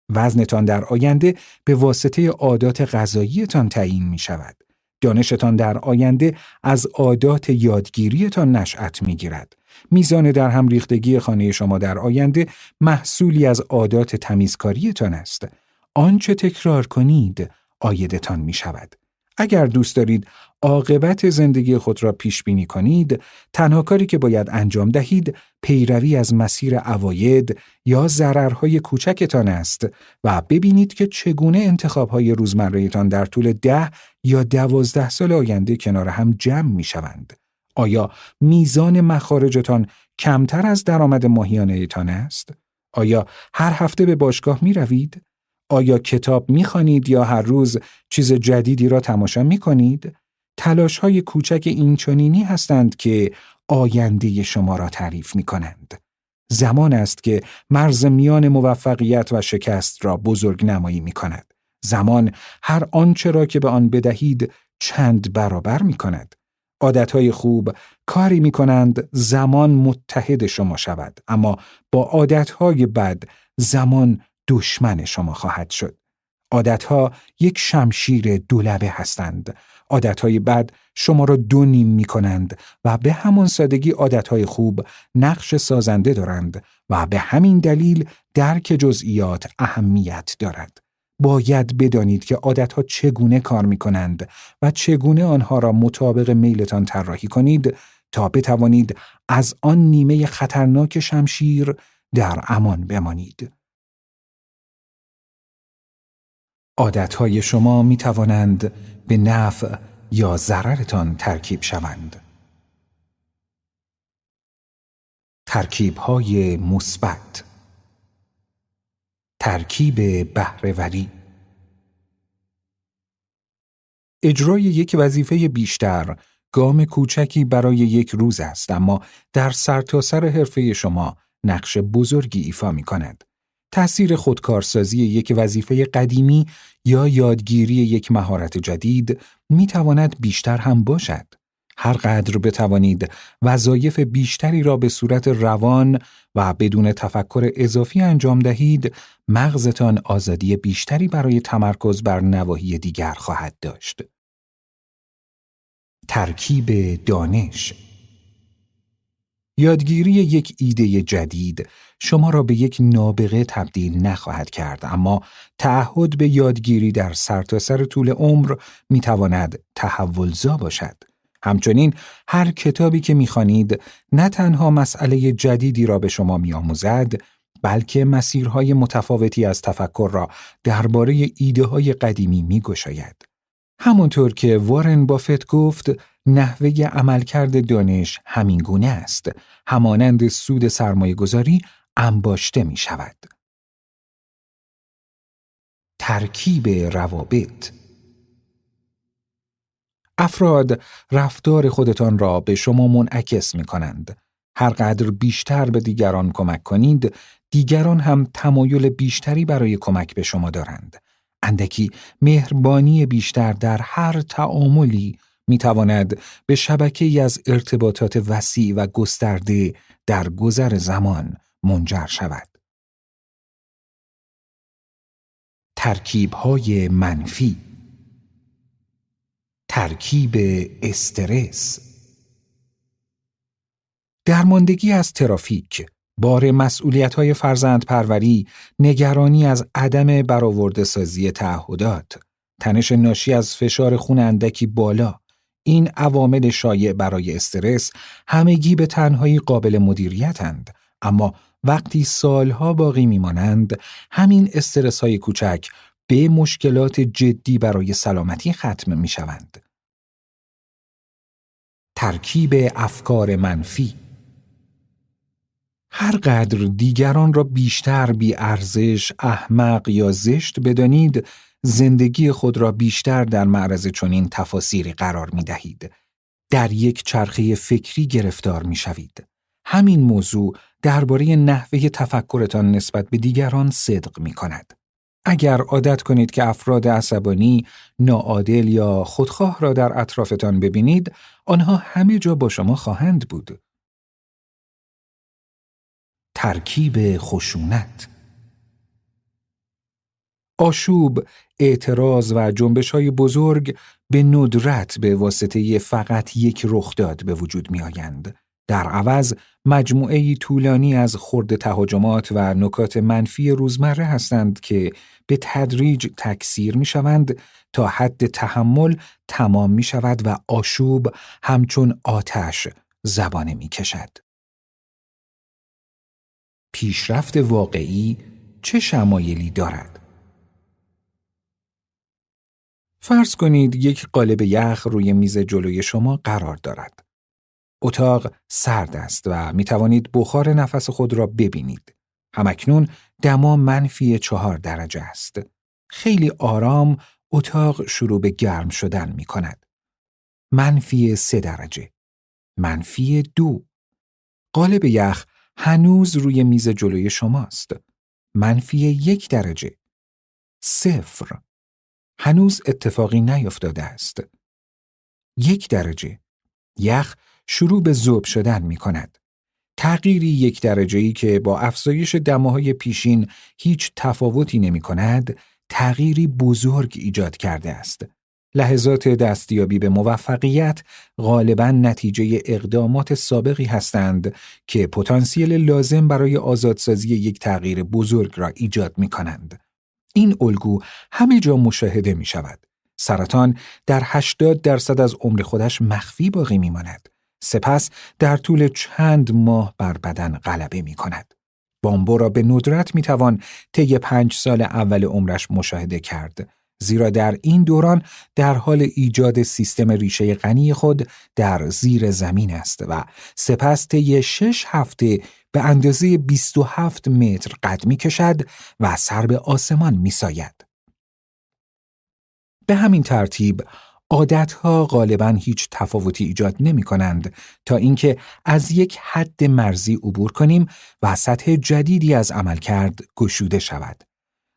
Speaker 1: وزنتان در آینده به واسطه عادات غذاییتان تعیین می شود. دانشتان در آینده از عادات یادگیریتان نشأت می گیرد. میزان در هم ریختگی خانه شما در آینده محصولی از عادات تمیزکاریتان است. آنچه تکرار کنید آیدتان می شود. اگر دوست دارید عاقبت زندگی خود را پیش بینی کنید، تنها کاری که باید انجام دهید پیروی از مسیر اواید یا ضررهای کوچکتان است و ببینید که چگونه انتخابهای روزمرهتان در طول ده یا دوازده سال آینده کنار هم جمع می شوند. آیا میزان مخارجتان کمتر از درآمد ماهیانهتان است؟ آیا هر هفته به باشگاه می روید؟ آیا کتاب می خانید یا هر روز چیز جدیدی را تماشا می کنید؟ تلاش های کوچک اینچنینی هستند که آینده شما را تعریف می کنند. زمان است که مرز میان موفقیت و شکست را بزرگ نمایی می کند. زمان هر آنچه را که به آن بدهید چند برابر می کند. عادتهای خوب کاری می کنند زمان متحد شما شود اما با عادتهای بد زمان دشمن شما خواهد شد. عادتها یک شمشیر دولبه هستند. عادتهای بد شما را دو نیم می کنند و به همان سادگی عادتهای خوب نقش سازنده دارند و به همین دلیل درک جزئیات اهمیت دارد. باید بدانید که عادتها چگونه کار می کنند و چگونه آنها را مطابق میلتان طراحی کنید تا بتوانید از آن نیمه خطرناک شمشیر در امان بمانید. عادتهای شما می توانند به نفع یا ضررتان ترکیب شوند. ترکیب های مثبت ترکیب بهرهوری اجرای یک وظیفه بیشتر گام کوچکی برای یک روز است اما در سرتاسر سر حرفه شما نقش بزرگی ایفا می کند. تأثیر خودکارسازی یک وظیفه قدیمی یا یادگیری یک مهارت جدید می تواند بیشتر هم باشد. هر قدر بتوانید وظایف بیشتری را به صورت روان و بدون تفکر اضافی انجام دهید، مغزتان آزادی بیشتری برای تمرکز بر نواحی دیگر خواهد داشت. ترکیب دانش یادگیری یک ایده جدید شما را به یک نابغه تبدیل نخواهد کرد اما تعهد به یادگیری در سرتاسر سر طول عمر می تواند تحولزا باشد. همچنین هر کتابی که می‌خوانید نه تنها مسئله جدیدی را به شما میآموزد بلکه مسیرهای متفاوتی از تفکر را درباره ایده های قدیمی میگشاید. همانطور که وارن بافت گفت نحوه عملکرد دانش همین گونه است همانند سود سرمایه گذاری انباشته می شود. ترکیب روابط افراد رفتار خودتان را به شما منعکس می کنند. هر قدر بیشتر به دیگران کمک کنید، دیگران هم تمایل بیشتری برای کمک به شما دارند. اندکی مهربانی بیشتر در هر تعاملی می تواند به شبکه از ارتباطات وسیع و گسترده در گذر زمان منجر شود. ترکیب های منفی ترکیب استرس درماندگی از ترافیک بار مسئولیت های فرزند پروری، نگرانی از عدم برآورده سازی تعهدات، تنش ناشی از فشار خون اندکی بالا، این عوامل شایع برای استرس همگی به تنهایی قابل مدیریتند اما وقتی سالها باقی میمانند همین استرس های کوچک به مشکلات جدی برای سلامتی ختم می شوند. ترکیب افکار منفی هر قدر دیگران را بیشتر بی ارزش، احمق یا زشت بدانید، زندگی خود را بیشتر در معرض چنین تفاسیری قرار می دهید. در یک چرخه فکری گرفتار می شوید. همین موضوع درباره نحوه تفکرتان نسبت به دیگران صدق می کند. اگر عادت کنید که افراد عصبانی، ناعادل یا خودخواه را در اطرافتان ببینید، آنها همه جا با شما خواهند بود. ترکیب خشونت آشوب، اعتراض و جنبش های بزرگ به ندرت به واسطه فقط یک رخداد به وجود می آیند. در عوض مجموعه طولانی از خرد تهاجمات و نکات منفی روزمره هستند که به تدریج تکثیر می شوند تا حد تحمل تمام می شود و آشوب همچون آتش زبانه می کشد. پیشرفت واقعی چه شمایلی دارد؟ فرض کنید یک قالب یخ روی میز جلوی شما قرار دارد. اتاق سرد است و می توانید بخار نفس خود را ببینید. همکنون دما منفی چهار درجه است. خیلی آرام اتاق شروع به گرم شدن می کند. منفی سه درجه. منفی دو. قالب یخ هنوز روی میز جلوی شماست. منفی یک درجه. صفر. هنوز اتفاقی نیفتاده است. یک درجه. یخ شروع به ذوب شدن می کند. تغییری یک درجه که با افزایش دماهای پیشین هیچ تفاوتی نمی کند، تغییری بزرگ ایجاد کرده است. لحظات دستیابی به موفقیت غالبا نتیجه اقدامات سابقی هستند که پتانسیل لازم برای آزادسازی یک تغییر بزرگ را ایجاد می کنند. این الگو همه جا مشاهده می شود. سرطان در 80 درصد از عمر خودش مخفی باقی می ماند. سپس در طول چند ماه بر بدن غلبه می کند. بامبو را به ندرت می توان طی پنج سال اول عمرش مشاهده کرد. زیرا در این دوران در حال ایجاد سیستم ریشه غنی خود در زیر زمین است و سپس طی شش هفته به اندازه 27 متر قد می کشد و سر به آسمان می ساید. به همین ترتیب عادتها غالبا هیچ تفاوتی ایجاد نمی کنند تا اینکه از یک حد مرزی عبور کنیم و سطح جدیدی از عمل کرد گشوده شود.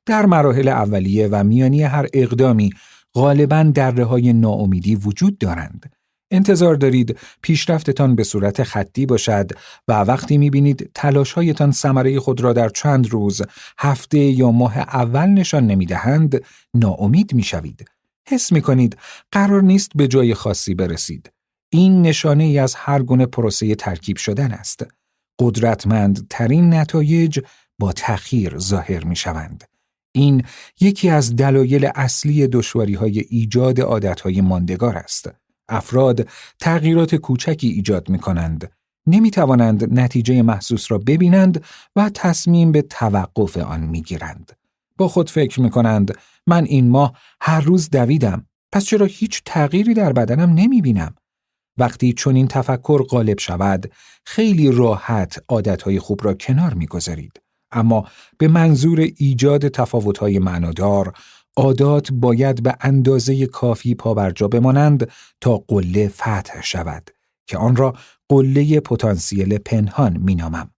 Speaker 1: در مراحل اولیه و میانی هر اقدامی غالبا دره های ناامیدی وجود دارند. انتظار دارید پیشرفتتان به صورت خطی باشد و وقتی می‌بینید تلاشهایتان ثمره خود را در چند روز، هفته یا ماه اول نشان نمی‌دهند، ناامید می‌شوید. حس می کنید قرار نیست به جای خاصی برسید. این نشانه ای از هر گونه پروسه ترکیب شدن است. قدرتمند ترین نتایج با تأخیر ظاهر می شوند. این یکی از دلایل اصلی دشواری های ایجاد عادت های ماندگار است. افراد تغییرات کوچکی ایجاد می کنند. نمی توانند نتیجه محسوس را ببینند و تصمیم به توقف آن می گیرند. با خود فکر می کنند من این ماه هر روز دویدم پس چرا هیچ تغییری در بدنم نمی بینم؟ وقتی چون این تفکر غالب شود خیلی راحت عادتهای خوب را کنار می‌گذارید اما به منظور ایجاد تفاوتهای معنادار عادات باید به اندازه کافی پابرجا بمانند تا قله فتح شود که آن را قله پتانسیل پنهان مینامم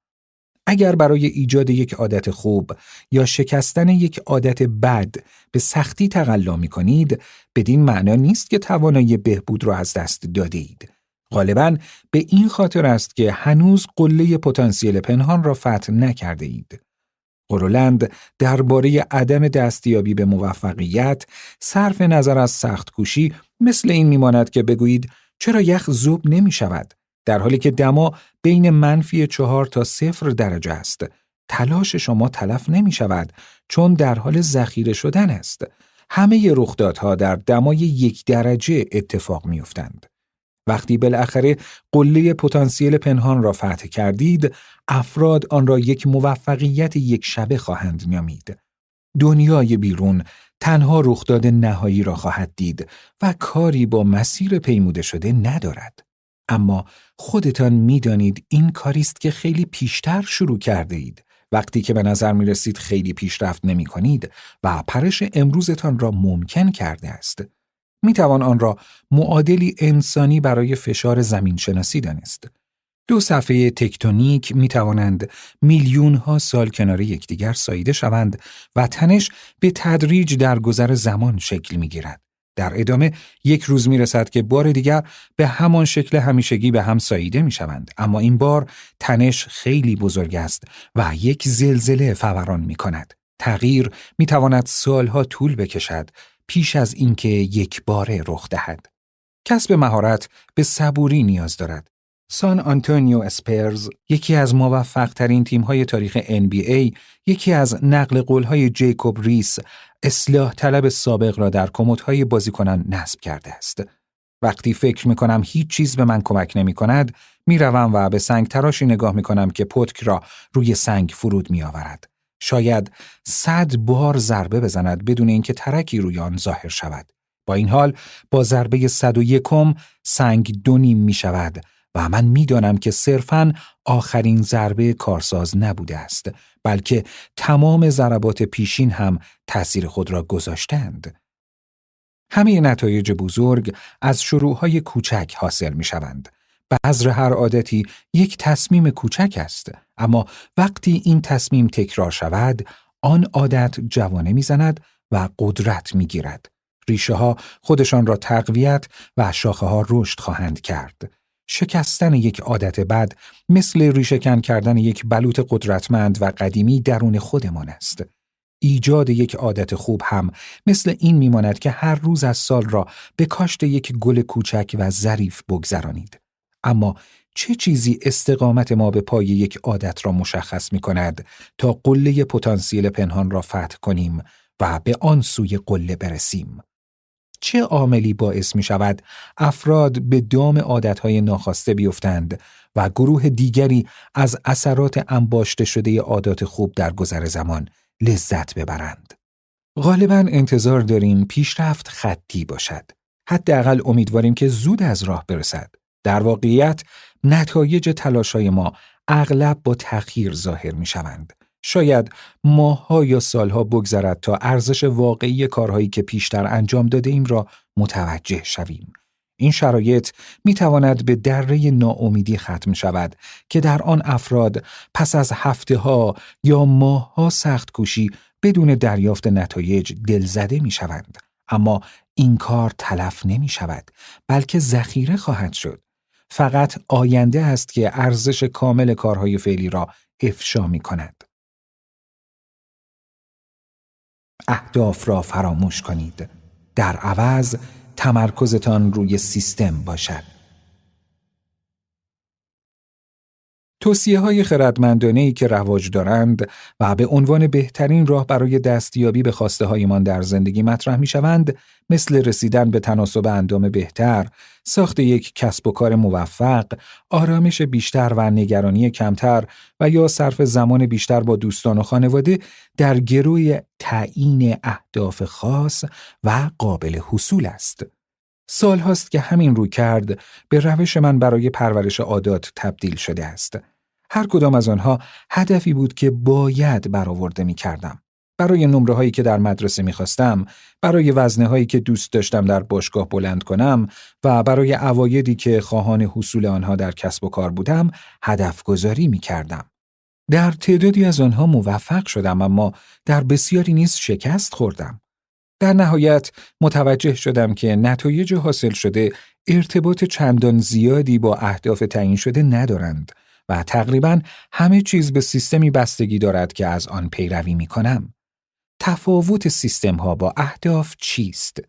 Speaker 1: اگر برای ایجاد یک عادت خوب یا شکستن یک عادت بد به سختی تقلا می کنید بدین معنا نیست که توانایی بهبود را از دست داده اید. غالبا به این خاطر است که هنوز قله پتانسیل پنهان را فتح نکرده اید. قرولند درباره عدم دستیابی به موفقیت صرف نظر از سخت کوشی مثل این میماند که بگویید چرا یخ زوب نمی شود در حالی که دما بین منفی چهار تا صفر درجه است. تلاش شما تلف نمی شود چون در حال ذخیره شدن است. همه رخدادها در دمای یک درجه اتفاق می افتند. وقتی بالاخره قله پتانسیل پنهان را فتح کردید، افراد آن را یک موفقیت یک شبه خواهند نامید. دنیای بیرون تنها رخداد نهایی را خواهد دید و کاری با مسیر پیموده شده ندارد. اما خودتان می‌دانید این کاری است که خیلی پیشتر شروع کرده اید. وقتی که به نظر می رسید خیلی پیشرفت نمی کنید و پرش امروزتان را ممکن کرده است. می توان آن را معادلی انسانی برای فشار زمین شناسی دانست. دو صفحه تکتونیک می توانند میلیون ها سال کنار یکدیگر ساییده شوند و تنش به تدریج در گذر زمان شکل می گیرد. در ادامه یک روز می رسد که بار دیگر به همان شکل همیشگی به هم ساییده می شوند. اما این بار تنش خیلی بزرگ است و یک زلزله فوران می کند. تغییر می تواند سالها طول بکشد پیش از اینکه یک باره رخ دهد. کسب مهارت به صبوری نیاز دارد. سان آنتونیو اسپرز یکی از موفق ترین تیم های تاریخ NBA یکی از نقل قول های جیکوب ریس اصلاح طلب سابق را در کمدهای بازیکنان نصب کرده است. وقتی فکر می کنم هیچ چیز به من کمک نمی کند، می روم و به سنگ تراشی نگاه می کنم که پتک را روی سنگ فرود می آورد. شاید صد بار ضربه بزند بدون اینکه ترکی روی آن ظاهر شود. با این حال با ضربه صد و یکم سنگ دو نیم می شود و من می‌دانم که صرفاً آخرین ضربه کارساز نبوده است بلکه تمام ضربات پیشین هم تأثیر خود را گذاشتند. همه نتایج بزرگ از شروعهای کوچک حاصل می شوند. بذر هر عادتی یک تصمیم کوچک است اما وقتی این تصمیم تکرار شود آن عادت جوانه می‌زند و قدرت می‌گیرد ریشه ها خودشان را تقویت و شاخه ها رشد خواهند کرد شکستن یک عادت بد مثل ریشهکن کردن یک بلوط قدرتمند و قدیمی درون خودمان است. ایجاد یک عادت خوب هم مثل این میماند که هر روز از سال را به کاشت یک گل کوچک و ظریف بگذرانید. اما چه چیزی استقامت ما به پای یک عادت را مشخص می کند تا قله پتانسیل پنهان را فتح کنیم و به آن سوی قله برسیم؟ چه عاملی باعث می شود افراد به دام عادتهای ناخواسته بیفتند و گروه دیگری از اثرات انباشته شده عادات خوب در گذر زمان لذت ببرند. غالبا انتظار داریم پیشرفت خطی باشد. حداقل امیدواریم که زود از راه برسد. در واقعیت نتایج تلاشای ما اغلب با تأخیر ظاهر می شوند. شاید ماهها یا سالها بگذرد تا ارزش واقعی کارهایی که پیشتر انجام داده ایم را متوجه شویم. این شرایط می تواند به دره ناامیدی ختم شود که در آن افراد پس از هفته ها یا ماه ها سخت کوشی بدون دریافت نتایج دلزده می شوند. اما این کار تلف نمی شود بلکه ذخیره خواهد شد. فقط آینده است که ارزش کامل کارهای فعلی را افشا می کند. اهداف را فراموش کنید. در عوض تمرکزتان روی سیستم باشد. توصیه های خردمندانه ای که رواج دارند و به عنوان بهترین راه برای دستیابی به خواسته هایمان در زندگی مطرح می شوند مثل رسیدن به تناسب اندام بهتر، ساخت یک کسب و کار موفق، آرامش بیشتر و نگرانی کمتر و یا صرف زمان بیشتر با دوستان و خانواده در گروی تعیین اهداف خاص و قابل حصول است. سال هاست که همین رو کرد به روش من برای پرورش عادات تبدیل شده است. هر کدام از آنها هدفی بود که باید برآورده می کردم. برای نمره هایی که در مدرسه می‌خواستم، برای وزنه هایی که دوست داشتم در باشگاه بلند کنم و برای عوایدی که خواهان حصول آنها در کسب و کار بودم، هدف گذاری می کردم. در تعدادی از آنها موفق شدم اما در بسیاری نیز شکست خوردم. در نهایت متوجه شدم که نتایج حاصل شده ارتباط چندان زیادی با اهداف تعیین شده ندارند و تقریبا همه چیز به سیستمی بستگی دارد که از آن پیروی می کنم. تفاوت سیستم ها با اهداف چیست؟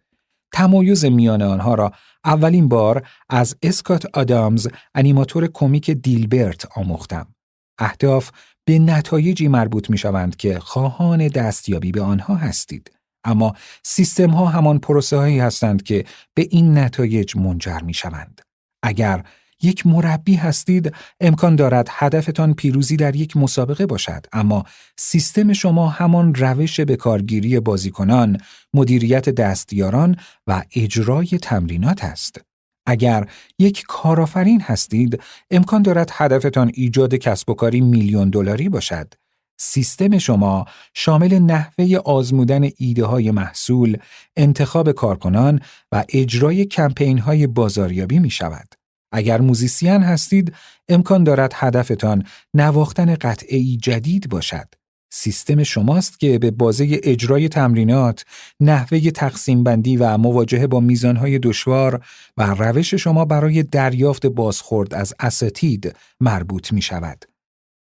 Speaker 1: تمایز میان آنها را اولین بار از اسکات آدامز انیماتور کمیک دیلبرت آموختم. اهداف به نتایجی مربوط می شوند که خواهان دستیابی به آنها هستید. اما سیستم ها همان پروسه هایی هستند که به این نتایج منجر می شوند. اگر یک مربی هستید امکان دارد هدفتان پیروزی در یک مسابقه باشد اما سیستم شما همان روش به کارگیری بازیکنان، مدیریت دستیاران و اجرای تمرینات است. اگر یک کارآفرین هستید امکان دارد هدفتان ایجاد کسب و کاری میلیون دلاری باشد سیستم شما شامل نحوه آزمودن ایده های محصول، انتخاب کارکنان و اجرای کمپین های بازاریابی می شود. اگر موزیسین هستید، امکان دارد هدفتان نواختن قطعی جدید باشد. سیستم شماست که به بازه اجرای تمرینات، نحوه تقسیم بندی و مواجهه با میزانهای دشوار و روش شما برای دریافت بازخورد از اساتید مربوط می شود.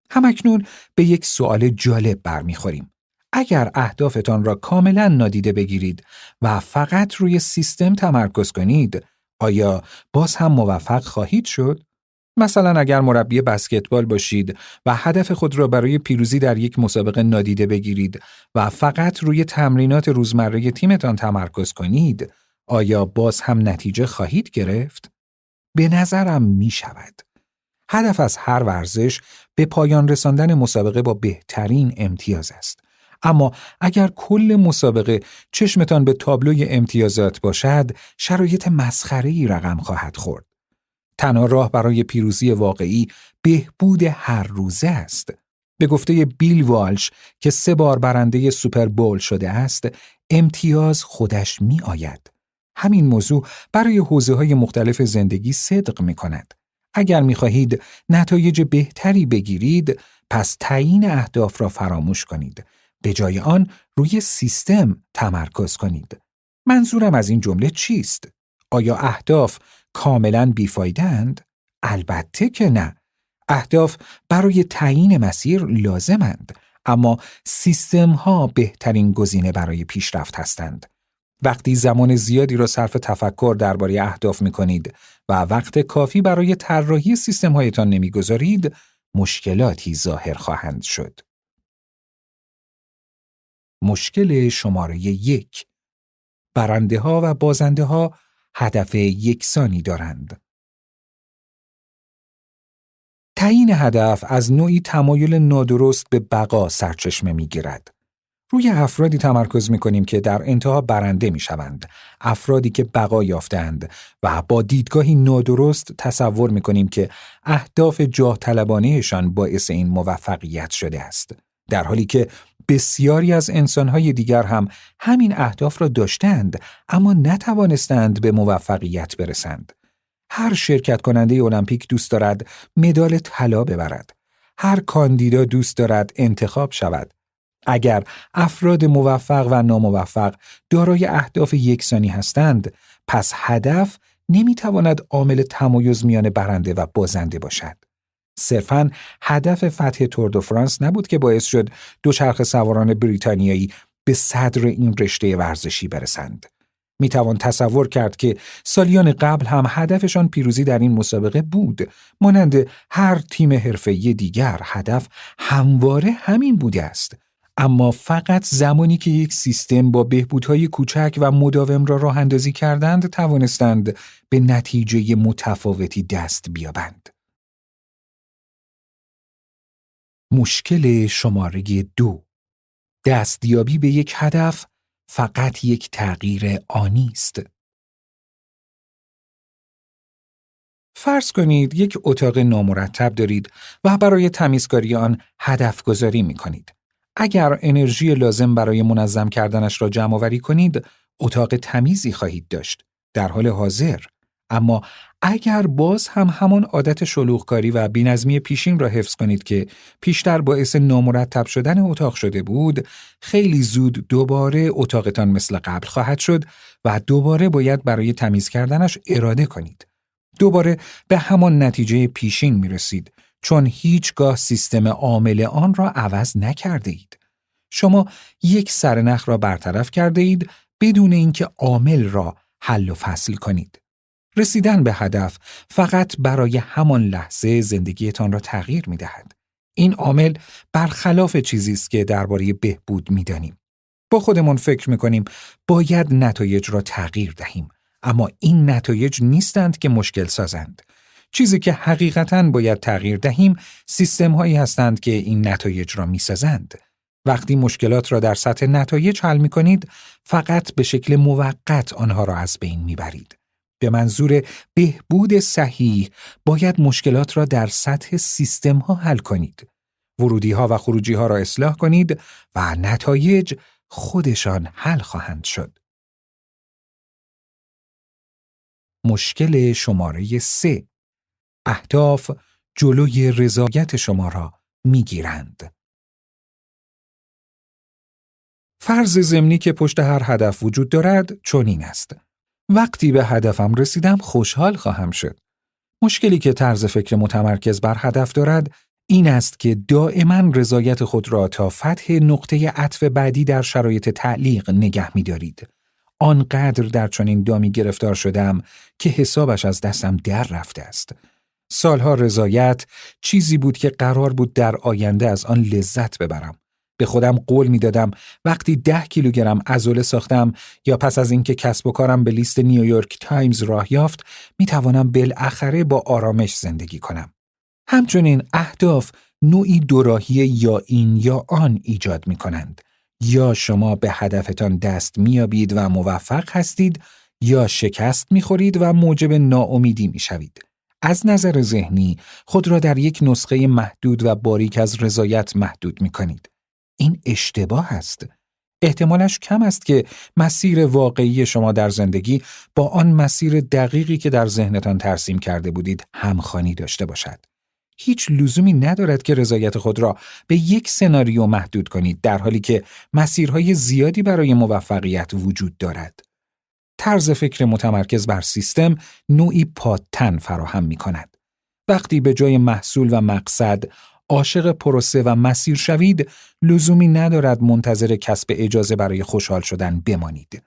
Speaker 1: همکنون به یک سوال جالب برمیخوریم. اگر اهدافتان را کاملا نادیده بگیرید و فقط روی سیستم تمرکز کنید، آیا باز هم موفق خواهید شد؟ مثلا اگر مربی بسکتبال باشید و هدف خود را برای پیروزی در یک مسابقه نادیده بگیرید و فقط روی تمرینات روزمره تیمتان تمرکز کنید، آیا باز هم نتیجه خواهید گرفت؟ به نظرم می شود. هدف از هر ورزش به پایان رساندن مسابقه با بهترین امتیاز است. اما اگر کل مسابقه چشمتان به تابلوی امتیازات باشد، شرایط مسخره رقم خواهد خورد. تنها راه برای پیروزی واقعی بهبود هر روزه است. به گفته بیل والش که سه بار برنده سوپر بول شده است، امتیاز خودش می آید. همین موضوع برای حوزه های مختلف زندگی صدق می کند. اگر می خواهید نتایج بهتری بگیرید، پس تعیین اهداف را فراموش کنید. به جای آن روی سیستم تمرکز کنید. منظورم از این جمله چیست؟ آیا اهداف کاملا بیفایدند؟ البته که نه. اهداف برای تعیین مسیر لازمند، اما سیستم ها بهترین گزینه برای پیشرفت هستند. وقتی زمان زیادی را صرف تفکر درباره اهداف می کنید و وقت کافی برای طراحی سیستم هایتان نمی‌گذارید، مشکلاتی ظاهر خواهند شد. مشکل شماره یک برنده ها و بازنده ها هدف یکسانی دارند. تعیین هدف از نوعی تمایل نادرست به بقا سرچشمه می گیرد. روی افرادی تمرکز می کنیم که در انتها برنده می شوند. افرادی که بقا یافتند و با دیدگاهی نادرست تصور می کنیم که اهداف جاه طلبانهشان باعث این موفقیت شده است. در حالی که بسیاری از انسانهای دیگر هم همین اهداف را داشتند اما نتوانستند به موفقیت برسند. هر شرکت کننده المپیک دوست دارد مدال طلا ببرد. هر کاندیدا دوست دارد انتخاب شود. اگر افراد موفق و ناموفق دارای اهداف یکسانی هستند، پس هدف نمی‌تواند عامل تمایز میان برنده و بازنده باشد. صرفاً هدف فتح تور فرانس نبود که باعث شد دوچرخ سواران بریتانیایی به صدر این رشته ورزشی برسند. می توان تصور کرد که سالیان قبل هم هدفشان پیروزی در این مسابقه بود مانند هر تیم حرفه‌ای دیگر هدف همواره همین بوده است اما فقط زمانی که یک سیستم با بهبودهای کوچک و مداوم را راه اندازی کردند توانستند به نتیجه متفاوتی دست بیابند. مشکل شماره دو دستیابی به یک هدف فقط یک تغییر آنی است. فرض کنید یک اتاق نامرتب دارید و برای تمیزکاری آن هدف گذاری می کنید. اگر انرژی لازم برای منظم کردنش را جمع آوری کنید، اتاق تمیزی خواهید داشت. در حال حاضر اما اگر باز هم همان عادت شلوغکاری و بینظمی پیشین را حفظ کنید که پیشتر باعث نامرتب شدن اتاق شده بود، خیلی زود دوباره اتاقتان مثل قبل خواهد شد و دوباره باید برای تمیز کردنش اراده کنید. دوباره به همان نتیجه پیشین می رسید چون هیچگاه سیستم عامل آن را عوض نکرده اید. شما یک سرنخ را برطرف کرده اید بدون اینکه عامل را حل و فصل کنید. رسیدن به هدف فقط برای همان لحظه زندگیتان را تغییر می دهد. این عامل برخلاف چیزی است که درباره بهبود می دانیم. با خودمون فکر می کنیم باید نتایج را تغییر دهیم اما این نتایج نیستند که مشکل سازند. چیزی که حقیقتا باید تغییر دهیم سیستم هایی هستند که این نتایج را می سازند. وقتی مشکلات را در سطح نتایج حل می کنید فقط به شکل موقت آنها را از بین می برید. به منظور بهبود صحیح باید مشکلات را در سطح سیستم ها حل کنید. ورودی ها و خروجی ها را اصلاح کنید و نتایج خودشان حل خواهند شد. مشکل شماره سه اهداف جلوی رضایت شما را می‌گیرند. فرض زمینی که پشت هر هدف وجود دارد چنین است. وقتی به هدفم رسیدم خوشحال خواهم شد. مشکلی که طرز فکر متمرکز بر هدف دارد این است که دائما رضایت خود را تا فتح نقطه عطف بعدی در شرایط تعلیق نگه می دارید. آنقدر در چنین دامی گرفتار شدم که حسابش از دستم در رفته است. سالها رضایت چیزی بود که قرار بود در آینده از آن لذت ببرم. به خودم قول می دادم وقتی ده کیلوگرم عضله ساختم یا پس از اینکه کسب و کارم به لیست نیویورک تایمز راه یافت می توانم بالاخره با آرامش زندگی کنم. همچنین اهداف نوعی دوراهی یا این یا آن ایجاد می کنند. یا شما به هدفتان دست میابید و موفق هستید یا شکست می‌خورید و موجب ناامیدی می‌شوید. از نظر ذهنی خود را در یک نسخه محدود و باریک از رضایت محدود می کنید. این اشتباه است. احتمالش کم است که مسیر واقعی شما در زندگی با آن مسیر دقیقی که در ذهنتان ترسیم کرده بودید همخانی داشته باشد. هیچ لزومی ندارد که رضایت خود را به یک سناریو محدود کنید در حالی که مسیرهای زیادی برای موفقیت وجود دارد. طرز فکر متمرکز بر سیستم نوعی پادتن فراهم می کند. وقتی به جای محصول و مقصد عاشق پروسه و مسیر شوید لزومی ندارد منتظر کسب اجازه برای خوشحال شدن بمانید.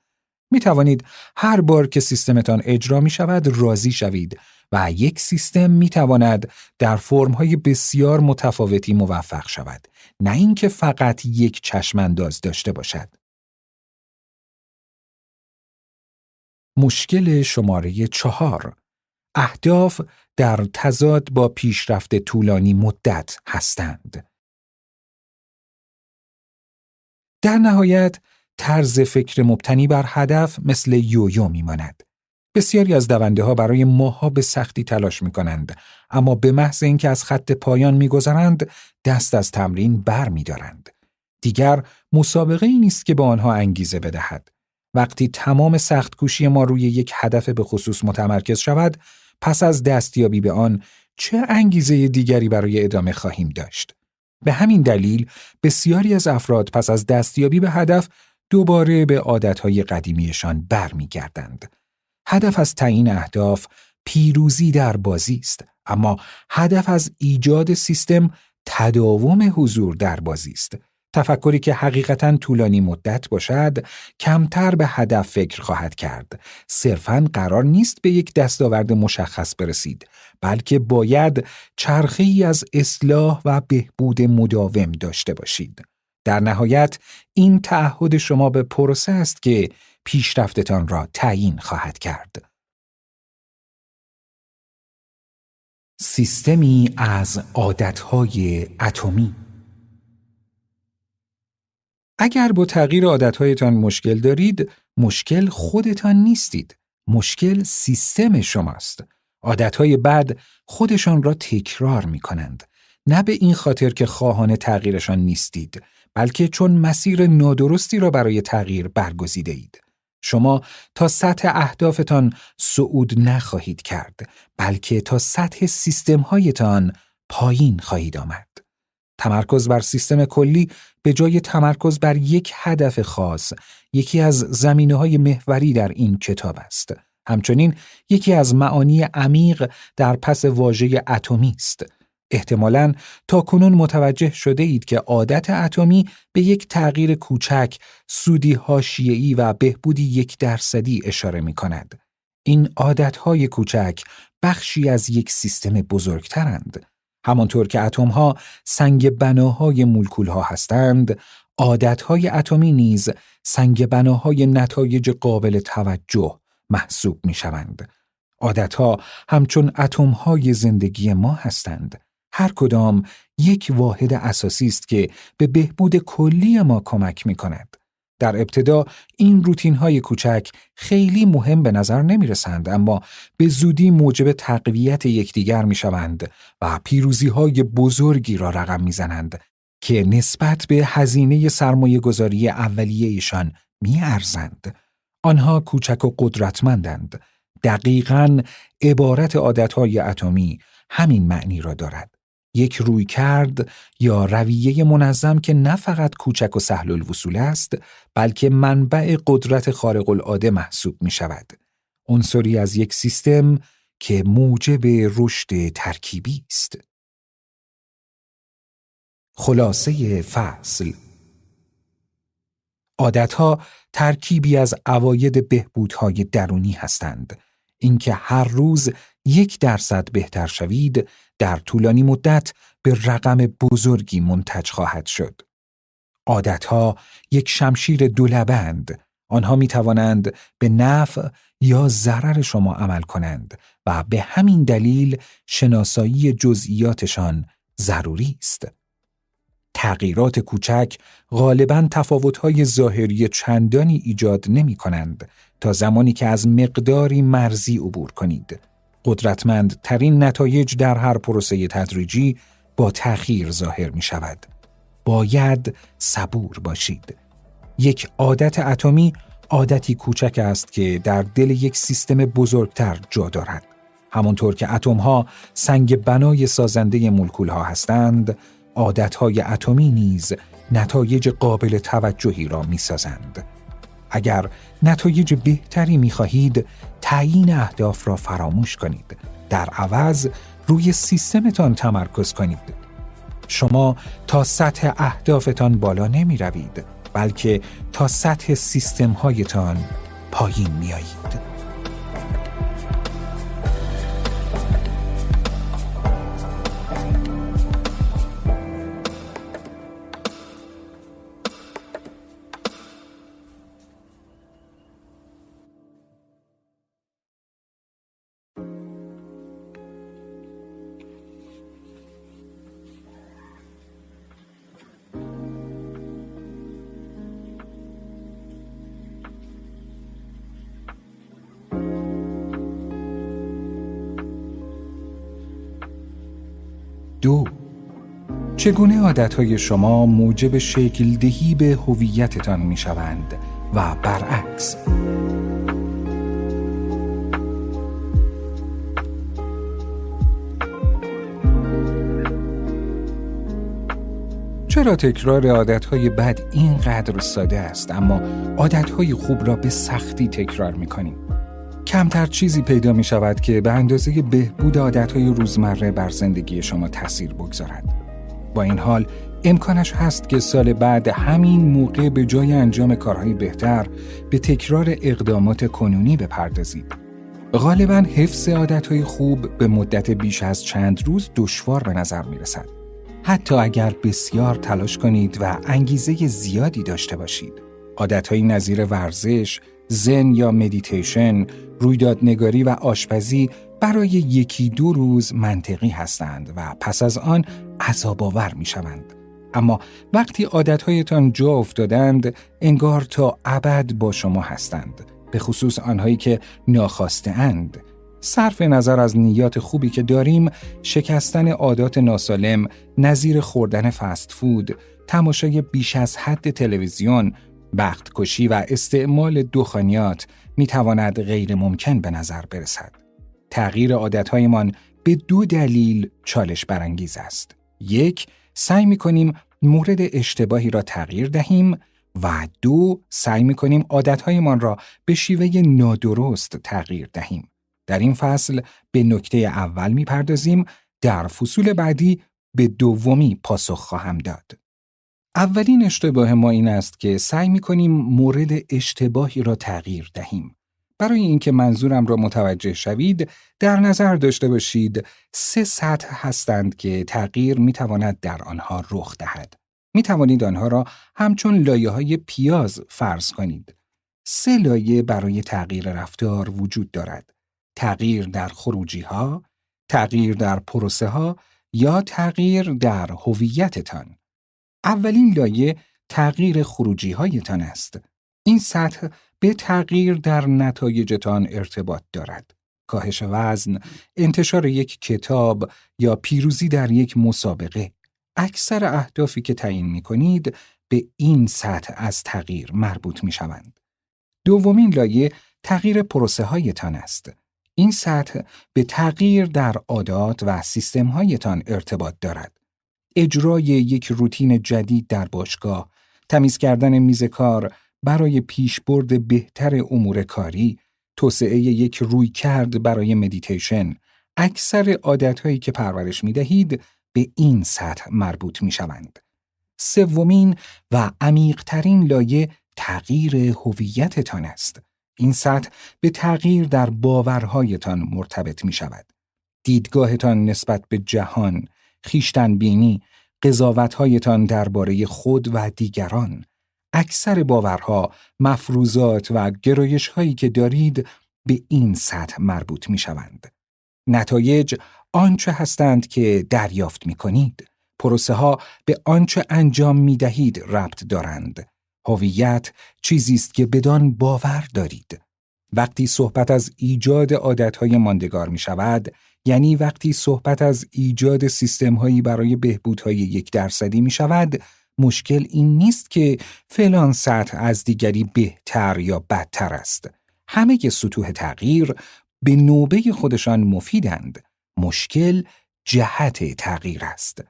Speaker 1: می توانید هر بار که سیستمتان اجرا می شود راضی شوید و یک سیستم می تواند در فرمهای بسیار متفاوتی موفق شود نه اینکه فقط یک چشمانداز داشته باشد. مشکل شماره چهار اهداف در تضاد با پیشرفت طولانی مدت هستند. در نهایت طرز فکر مبتنی بر هدف مثل یویو میماند. بسیاری از دونده ها برای ماها به سختی تلاش می کنند اما به محض اینکه از خط پایان میگذرند دست از تمرین بر می دارند. دیگر مسابقه ای نیست که به آنها انگیزه بدهد. وقتی تمام سخت کوشی ما روی یک هدف به خصوص متمرکز شود، پس از دستیابی به آن چه انگیزه دیگری برای ادامه خواهیم داشت؟ به همین دلیل بسیاری از افراد پس از دستیابی به هدف دوباره به عادتهای قدیمیشان برمیگردند. هدف از تعیین اهداف پیروزی در بازی است اما هدف از ایجاد سیستم تداوم حضور در بازی است تفکری که حقیقتا طولانی مدت باشد کمتر به هدف فکر خواهد کرد. صرفا قرار نیست به یک دستاورد مشخص برسید بلکه باید چرخه ای از اصلاح و بهبود مداوم داشته باشید. در نهایت این تعهد شما به پروسه است که پیشرفتتان را تعیین خواهد کرد. سیستمی از عادتهای اتمی اگر با تغییر عادتهایتان مشکل دارید، مشکل خودتان نیستید. مشکل سیستم شماست. عادتهای بد خودشان را تکرار می کنند. نه به این خاطر که خواهان تغییرشان نیستید، بلکه چون مسیر نادرستی را برای تغییر برگزیده اید. شما تا سطح اهدافتان صعود نخواهید کرد، بلکه تا سطح سیستمهایتان پایین خواهید آمد. تمرکز بر سیستم کلی به جای تمرکز بر یک هدف خاص یکی از زمینه های محوری در این کتاب است. همچنین یکی از معانی عمیق در پس واژه اتمی است. احتمالاً تا کنون متوجه شده اید که عادت اتمی به یک تغییر کوچک، سودی هاشیه‌ای و بهبودی یک درصدی اشاره می کند. این عادتهای کوچک بخشی از یک سیستم بزرگترند. همانطور که اتم ها سنگ بناهای مولکول ها هستند، عادت های اتمی نیز سنگ بناهای نتایج قابل توجه محسوب می شوند. عادت ها همچون اتم های زندگی ما هستند. هر کدام یک واحد اساسی است که به بهبود کلی ما کمک می کند. در ابتدا این روتین های کوچک خیلی مهم به نظر نمی رسند اما به زودی موجب تقویت یکدیگر می شوند و پیروزی های بزرگی را رقم می زنند که نسبت به هزینه سرمایه گذاری اولیه ایشان می ارزند. آنها کوچک و قدرتمندند. دقیقا عبارت های اتمی همین معنی را دارد. یک روی کرد یا رویه منظم که نه فقط کوچک و سهل الوصول است بلکه منبع قدرت خارق العاده محسوب می شود. عنصری از یک سیستم که موجب رشد ترکیبی است. خلاصه فصل عادتها ترکیبی از اواید بهبودهای درونی هستند. اینکه هر روز یک درصد بهتر شوید در طولانی مدت به رقم بزرگی منتج خواهد شد. عادتها یک شمشیر دولبند آنها می توانند به نفع یا ضرر شما عمل کنند و به همین دلیل شناسایی جزئیاتشان ضروری است. تغییرات کوچک غالبا تفاوتهای ظاهری چندانی ایجاد نمی کنند تا زمانی که از مقداری مرزی عبور کنید. قدرتمند ترین نتایج در هر پروسه تدریجی با تأخیر ظاهر می شود. باید صبور باشید. یک عادت اتمی عادتی کوچک است که در دل یک سیستم بزرگتر جا دارد. همانطور که اتم ها سنگ بنای سازنده مولکول ها هستند، عادت های اتمی نیز نتایج قابل توجهی را می سازند. اگر نتایج بهتری می خواهید، تعیین اهداف را فراموش کنید. در عوض روی سیستمتان تمرکز کنید. شما تا سطح اهدافتان بالا نمی روید بلکه تا سطح سیستم هایتان پایین می. چگونه عادتهای شما موجب شکل دهی به هویتتان می شوند و برعکس چرا تکرار عادتهای بد اینقدر ساده است اما عادتهای خوب را به سختی تکرار می کنیم؟ کمتر چیزی پیدا می شود که به اندازه بهبود عادتهای روزمره بر زندگی شما تاثیر بگذارد. با این حال امکانش هست که سال بعد همین موقع به جای انجام کارهای بهتر به تکرار اقدامات کنونی بپردازید. غالبا حفظ عادتهای خوب به مدت بیش از چند روز دشوار به نظر می رسد. حتی اگر بسیار تلاش کنید و انگیزه زیادی داشته باشید. عادتهایی نظیر ورزش، زن یا مدیتیشن، رویدادنگاری و آشپزی برای یکی دو روز منطقی هستند و پس از آن عذاب آور می شوند. اما وقتی عادتهایتان جا افتادند انگار تا ابد با شما هستند به خصوص آنهایی که ناخواسته اند صرف نظر از نیات خوبی که داریم شکستن عادات ناسالم نظیر خوردن فست فود تماشای بیش از حد تلویزیون وقت کشی و استعمال دخانیات می تواند غیر ممکن به نظر برسد. تغییر عادتهایمان به دو دلیل چالش برانگیز است. یک، سعی می کنیم مورد اشتباهی را تغییر دهیم و دو، سعی می کنیم عادتهایمان را به شیوه نادرست تغییر دهیم. در این فصل به نکته اول می پردازیم، در فصول بعدی به دومی پاسخ خواهم داد. اولین اشتباه ما این است که سعی می کنیم مورد اشتباهی را تغییر دهیم. برای اینکه منظورم را متوجه شوید، در نظر داشته باشید سه سطح هستند که تغییر می تواند در آنها رخ دهد. می توانید آنها را همچون لایه های پیاز فرض کنید. سه لایه برای تغییر رفتار وجود دارد. تغییر در خروجی ها، تغییر در پروسه ها یا تغییر در هویتتان. اولین لایه تغییر خروجی هایتان است. این سطح به تغییر در نتایجتان ارتباط دارد. کاهش وزن، انتشار یک کتاب یا پیروزی در یک مسابقه. اکثر اهدافی که تعیین می کنید به این سطح از تغییر مربوط می شوند. دومین لایه تغییر پروسه هایتان است. این سطح به تغییر در عادات و سیستم هایتان ارتباط دارد. اجرای یک روتین جدید در باشگاه، تمیز کردن میز کار برای پیشبرد بهتر امور کاری، توسعه یک رویکرد برای مدیتیشن، اکثر عادتهایی که پرورش می دهید به این سطح مربوط می شوند. سومین و عمیقترین لایه تغییر هویتتان است. این سطح به تغییر در باورهایتان مرتبط می شود. دیدگاهتان نسبت به جهان، خیشتن بینی، قضاوتهایتان درباره خود و دیگران، اکثر باورها، مفروضات و گرایش هایی که دارید به این سطح مربوط می شوند. نتایج آنچه هستند که دریافت می کنید. پروسه ها به آنچه انجام می دهید ربط دارند. هویت چیزی است که بدان باور دارید. وقتی صحبت از ایجاد عادتهای ماندگار می شود، یعنی وقتی صحبت از ایجاد سیستمهایی برای بهبودهای یک درصدی می شود، مشکل این نیست که فلان سطح از دیگری بهتر یا بدتر است. همه سطوح تغییر به نوبه خودشان مفیدند. مشکل جهت تغییر است.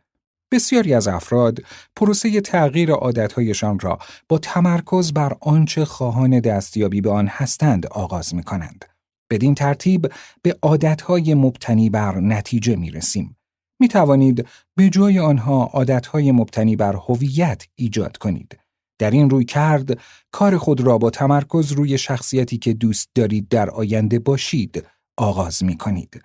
Speaker 1: بسیاری از افراد پروسه تغییر عادتهایشان را با تمرکز بر آنچه خواهان دستیابی به آن هستند آغاز می کنند. بدین ترتیب به عادتهای مبتنی بر نتیجه می رسیم. می توانید به جای آنها عادتهای مبتنی بر هویت ایجاد کنید. در این روی کرد کار خود را با تمرکز روی شخصیتی که دوست دارید در آینده باشید آغاز می کنید.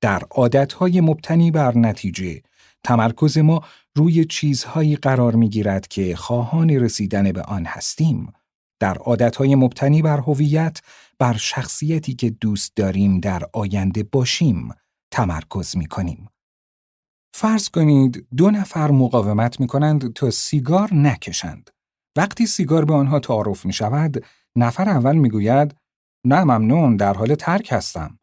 Speaker 1: در عادتهای مبتنی بر نتیجه تمرکز ما روی چیزهایی قرار می گیرد که خواهان رسیدن به آن هستیم. در عادتهای مبتنی بر هویت بر شخصیتی که دوست داریم در آینده باشیم تمرکز می کنیم. فرض کنید دو نفر مقاومت می کنند تا سیگار نکشند. وقتی سیگار به آنها تعارف می شود، نفر اول می گوید نه ممنون در حال ترک هستم.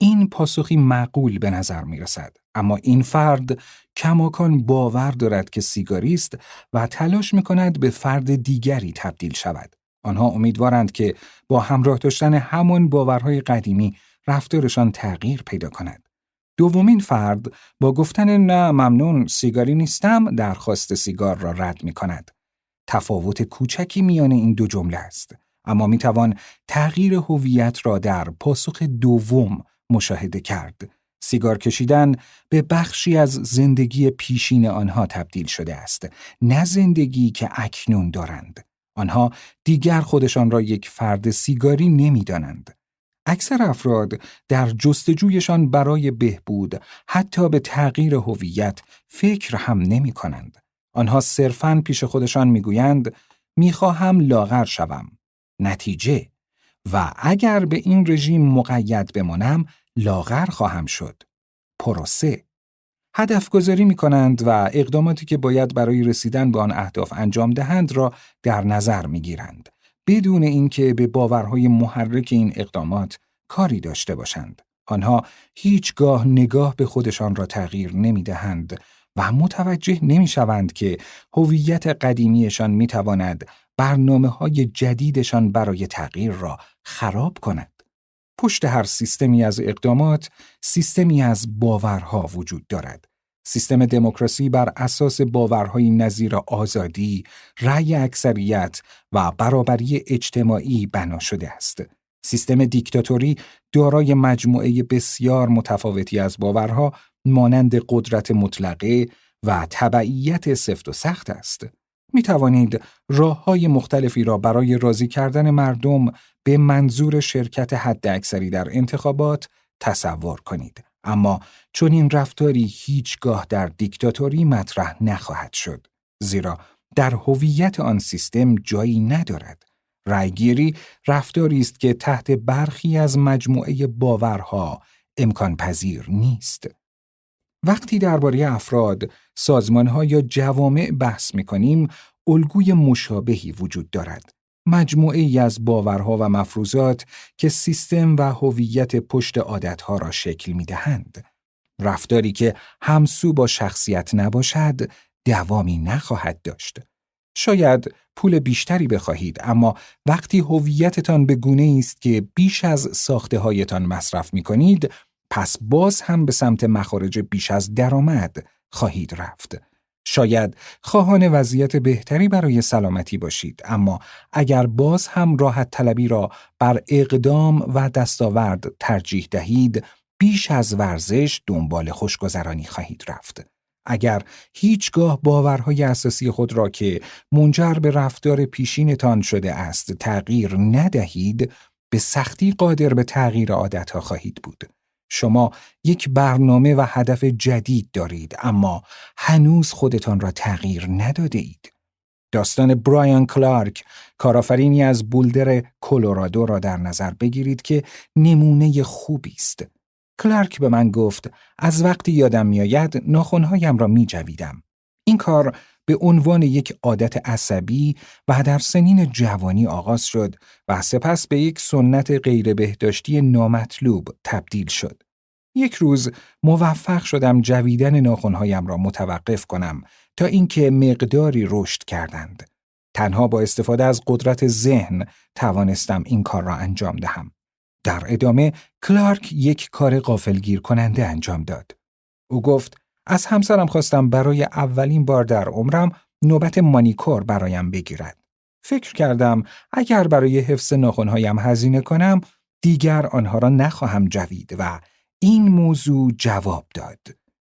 Speaker 1: این پاسخی معقول به نظر می رسد. اما این فرد کماکان باور دارد که سیگاریست و تلاش می کند به فرد دیگری تبدیل شود. آنها امیدوارند که با همراه داشتن همان باورهای قدیمی رفتارشان تغییر پیدا کند. دومین فرد با گفتن نه ممنون سیگاری نیستم درخواست سیگار را رد می کند. تفاوت کوچکی میان این دو جمله است. اما می توان تغییر هویت را در پاسخ دوم مشاهده کرد. سیگار کشیدن به بخشی از زندگی پیشین آنها تبدیل شده است، نه زندگی که اکنون دارند. آنها دیگر خودشان را یک فرد سیگاری نمی‌دانند. اکثر افراد در جستجویشان برای بهبود حتی به تغییر هویت فکر هم نمی کنند. آنها صرفاً پیش خودشان می‌گویند می‌خواهم لاغر شوم. نتیجه و اگر به این رژیم مقید بمانم لاغر خواهم شد. پروسه هدف گذاری می کنند و اقداماتی که باید برای رسیدن به آن اهداف انجام دهند را در نظر می گیرند. بدون اینکه به باورهای محرک این اقدامات کاری داشته باشند. آنها هیچگاه نگاه به خودشان را تغییر نمی دهند و متوجه نمی شوند که هویت قدیمیشان می تواند برنامه های جدیدشان برای تغییر را خراب کند. پشت هر سیستمی از اقدامات سیستمی از باورها وجود دارد. سیستم دموکراسی بر اساس باورهای نظیر آزادی، رأی اکثریت و برابری اجتماعی بنا شده است. سیستم دیکتاتوری دارای مجموعه بسیار متفاوتی از باورها مانند قدرت مطلقه و تبعیت سفت و سخت است. می توانید راه های مختلفی را برای راضی کردن مردم به منظور شرکت حد اکثری در انتخابات تصور کنید. اما چون این رفتاری هیچگاه در دیکتاتوری مطرح نخواهد شد. زیرا در هویت آن سیستم جایی ندارد. رایگیری رفتاری است که تحت برخی از مجموعه باورها امکان پذیر نیست. وقتی درباره افراد، سازمانها یا جوامع بحث می کنیم، الگوی مشابهی وجود دارد. مجموعه ای از باورها و مفروضات که سیستم و هویت پشت عادتها را شکل می دهند. رفتاری که همسو با شخصیت نباشد دوامی نخواهد داشت. شاید پول بیشتری بخواهید اما وقتی هویتتان به گونه است که بیش از ساخته هایتان مصرف می کنید پس باز هم به سمت مخارج بیش از درآمد خواهید رفت. شاید خواهان وضعیت بهتری برای سلامتی باشید اما اگر باز هم راحت طلبی را بر اقدام و دستاورد ترجیح دهید بیش از ورزش دنبال خوشگذرانی خواهید رفت. اگر هیچگاه باورهای اساسی خود را که منجر به رفتار پیشینتان شده است تغییر ندهید به سختی قادر به تغییر عادتها خواهید بود. شما یک برنامه و هدف جدید دارید اما هنوز خودتان را تغییر نداده اید. داستان برایان کلارک کارآفرینی از بولدر کلرادو را در نظر بگیرید که نمونه خوبی است. کلارک به من گفت از وقتی یادم میآید ناخونهایم را می جویدم. این کار به عنوان یک عادت عصبی و در سنین جوانی آغاز شد و سپس به یک سنت غیر بهداشتی نامطلوب تبدیل شد. یک روز موفق شدم جویدن ناخونهایم را متوقف کنم تا اینکه مقداری رشد کردند. تنها با استفاده از قدرت ذهن توانستم این کار را انجام دهم. در ادامه کلارک یک کار قافلگیر کننده انجام داد. او گفت از همسرم خواستم برای اولین بار در عمرم نوبت مانیکور برایم بگیرد. فکر کردم اگر برای حفظ ناخونهایم هزینه کنم دیگر آنها را نخواهم جوید و این موضوع جواب داد.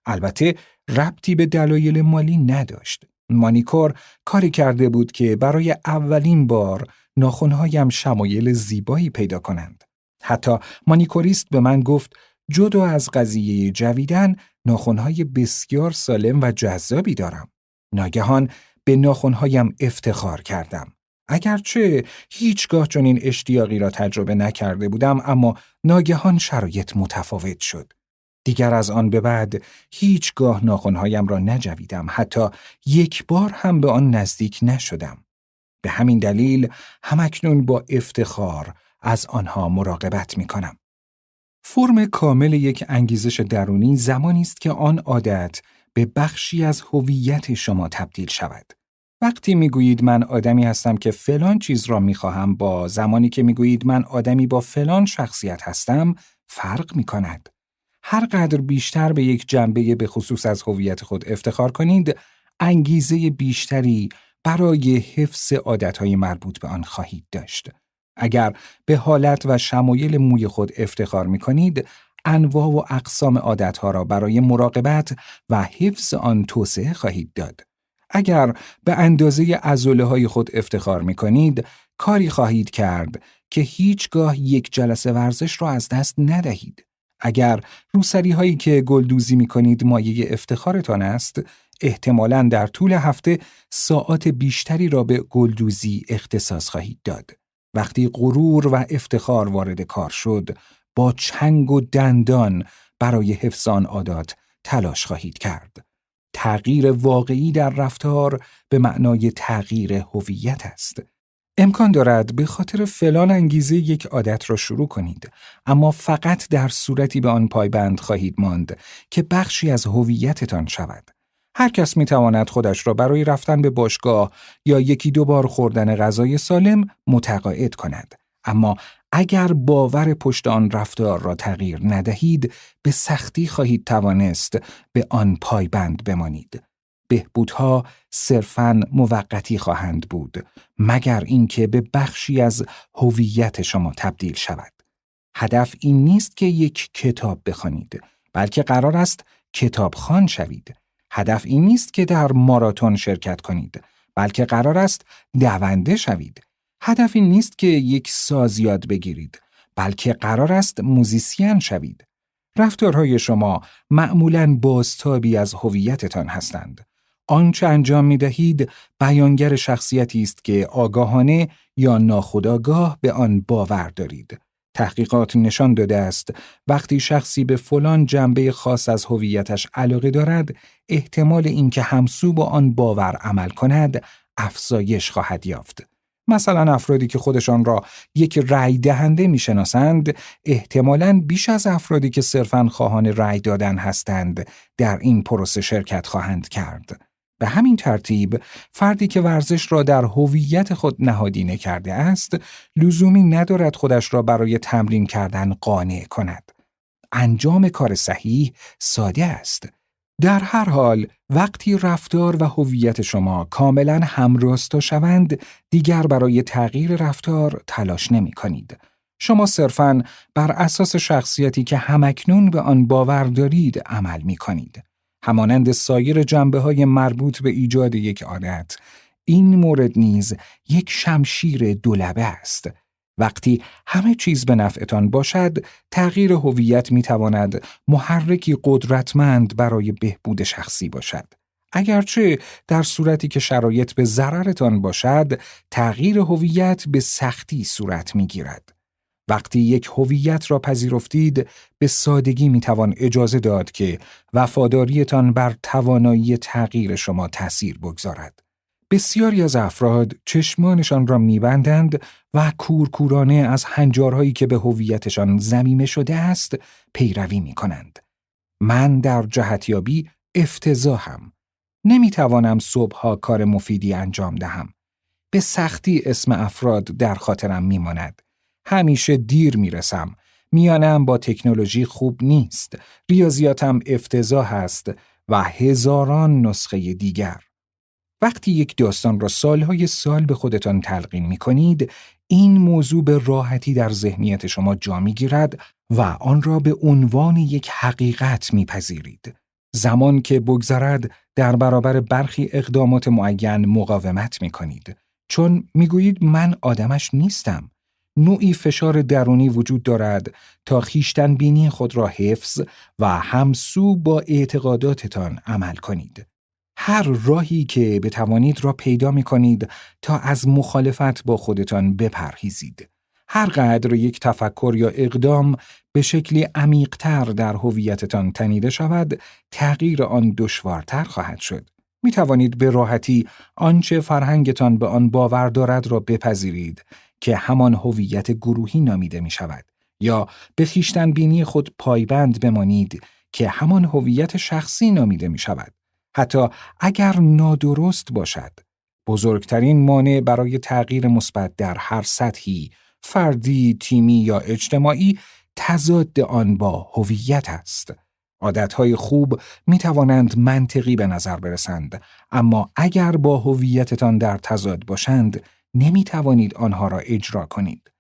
Speaker 1: البته ربطی به دلایل مالی نداشت. مانیکور کاری کرده بود که برای اولین بار ناخونهایم شمایل زیبایی پیدا کنند. حتی مانیکوریست به من گفت جدا از قضیه جویدن ناخونهای بسیار سالم و جذابی دارم. ناگهان به ناخونهایم افتخار کردم. اگرچه هیچگاه چنین اشتیاقی را تجربه نکرده بودم اما ناگهان شرایط متفاوت شد. دیگر از آن به بعد هیچگاه ناخونهایم را نجویدم حتی یک بار هم به آن نزدیک نشدم. به همین دلیل همکنون با افتخار از آنها مراقبت می کنم. فرم کامل یک انگیزش درونی زمانی است که آن عادت به بخشی از هویت شما تبدیل شود. وقتی می‌گویید من آدمی هستم که فلان چیز را می‌خواهم با زمانی که می‌گویید من آدمی با فلان شخصیت هستم فرق می کند. هر قدر بیشتر به یک جنبه به خصوص از هویت خود افتخار کنید، انگیزه بیشتری برای حفظ عادتهای مربوط به آن خواهید داشت. اگر به حالت و شمایل موی خود افتخار می کنید، انواع و اقسام عادتها را برای مراقبت و حفظ آن توسعه خواهید داد. اگر به اندازه ازوله های خود افتخار می کنید، کاری خواهید کرد که هیچگاه یک جلسه ورزش را از دست ندهید. اگر روسری هایی که گلدوزی می کنید مایه افتخارتان است، احتمالا در طول هفته ساعات بیشتری را به گلدوزی اختصاص خواهید داد. وقتی غرور و افتخار وارد کار شد، با چنگ و دندان برای حفظ آن عادات تلاش خواهید کرد. تغییر واقعی در رفتار به معنای تغییر هویت است. امکان دارد به خاطر فلان انگیزه یک عادت را شروع کنید اما فقط در صورتی به آن پایبند خواهید ماند که بخشی از هویتتان شود. هر کس می تواند خودش را برای رفتن به باشگاه یا یکی دو بار خوردن غذای سالم متقاعد کند. اما اگر باور پشت آن رفتار را تغییر ندهید به سختی خواهید توانست به آن پایبند بمانید. بهبودها صرفاً موقتی خواهند بود مگر اینکه به بخشی از هویت شما تبدیل شود. هدف این نیست که یک کتاب بخوانید بلکه قرار است کتابخوان شوید. هدف این نیست که در ماراتون شرکت کنید بلکه قرار است دونده شوید. هدف این نیست که یک ساز یاد بگیرید بلکه قرار است موزیسین شوید. رفتارهای شما معمولاً بازتابی از هویتتان هستند. آنچه انجام می دهید بیانگر شخصیتی است که آگاهانه یا ناخودآگاه به آن باور دارید. تحقیقات نشان داده است وقتی شخصی به فلان جنبه خاص از هویتش علاقه دارد احتمال اینکه همسو با آن باور عمل کند افزایش خواهد یافت. مثلا افرادی که خودشان را یک رأی دهنده می‌شناسند احتمالاً بیش از افرادی که صرفاً خواهان رأی دادن هستند در این پروسه شرکت خواهند کرد. به همین ترتیب فردی که ورزش را در هویت خود نهادینه کرده است لزومی ندارد خودش را برای تمرین کردن قانع کند انجام کار صحیح ساده است در هر حال وقتی رفتار و هویت شما کاملا همراستا شوند دیگر برای تغییر رفتار تلاش نمی کنید. شما صرفاً بر اساس شخصیتی که همکنون به آن باور دارید عمل می کنید. همانند سایر جنبه های مربوط به ایجاد یک عادت این مورد نیز یک شمشیر دولبه است. وقتی همه چیز به نفعتان باشد تغییر هویت می تواند محرکی قدرتمند برای بهبود شخصی باشد. اگرچه در صورتی که شرایط به ضررتان باشد تغییر هویت به سختی صورت می گیرد وقتی یک هویت را پذیرفتید به سادگی می توان اجازه داد که وفاداریتان بر توانایی تغییر شما تأثیر بگذارد. بسیاری از افراد چشمانشان را میبندند و کورکورانه از هنجارهایی که به هویتشان زمیمه شده است پیروی می کنند. من در جهتیابی افتضاحم. نمی توانم صبحها کار مفیدی انجام دهم. به سختی اسم افراد در خاطرم میماند. همیشه دیر می‌رسم. میانم با تکنولوژی خوب نیست. ریاضیاتم افتضاح است و هزاران نسخه دیگر. وقتی یک داستان را سالهای سال به خودتان تلقین می کنید، این موضوع به راحتی در ذهنیت شما جا می گیرد و آن را به عنوان یک حقیقت میپذیرید. زمان که بگذرد در برابر برخی اقدامات معین مقاومت می کنید. چون می‌گویید من آدمش نیستم. نوعی فشار درونی وجود دارد تا خیشتن بینی خود را حفظ و همسو با اعتقاداتتان عمل کنید. هر راهی که بتوانید را پیدا می کنید تا از مخالفت با خودتان بپرهیزید. هر قدر یک تفکر یا اقدام به شکلی عمیقتر در هویتتان تنیده شود، تغییر آن دشوارتر خواهد شد. می توانید به راحتی آنچه فرهنگتان به آن باور دارد را بپذیرید که همان هویت گروهی نامیده می شود یا به خیشتن بینی خود پایبند بمانید که همان هویت شخصی نامیده می شود. حتی اگر نادرست باشد. بزرگترین مانع برای تغییر مثبت در هر سطحی، فردی، تیمی یا اجتماعی تضاد آن با هویت است. عادتهای خوب می توانند منطقی به نظر برسند اما اگر با هویتتان در تضاد باشند نمی توانید آنها را اجرا کنید.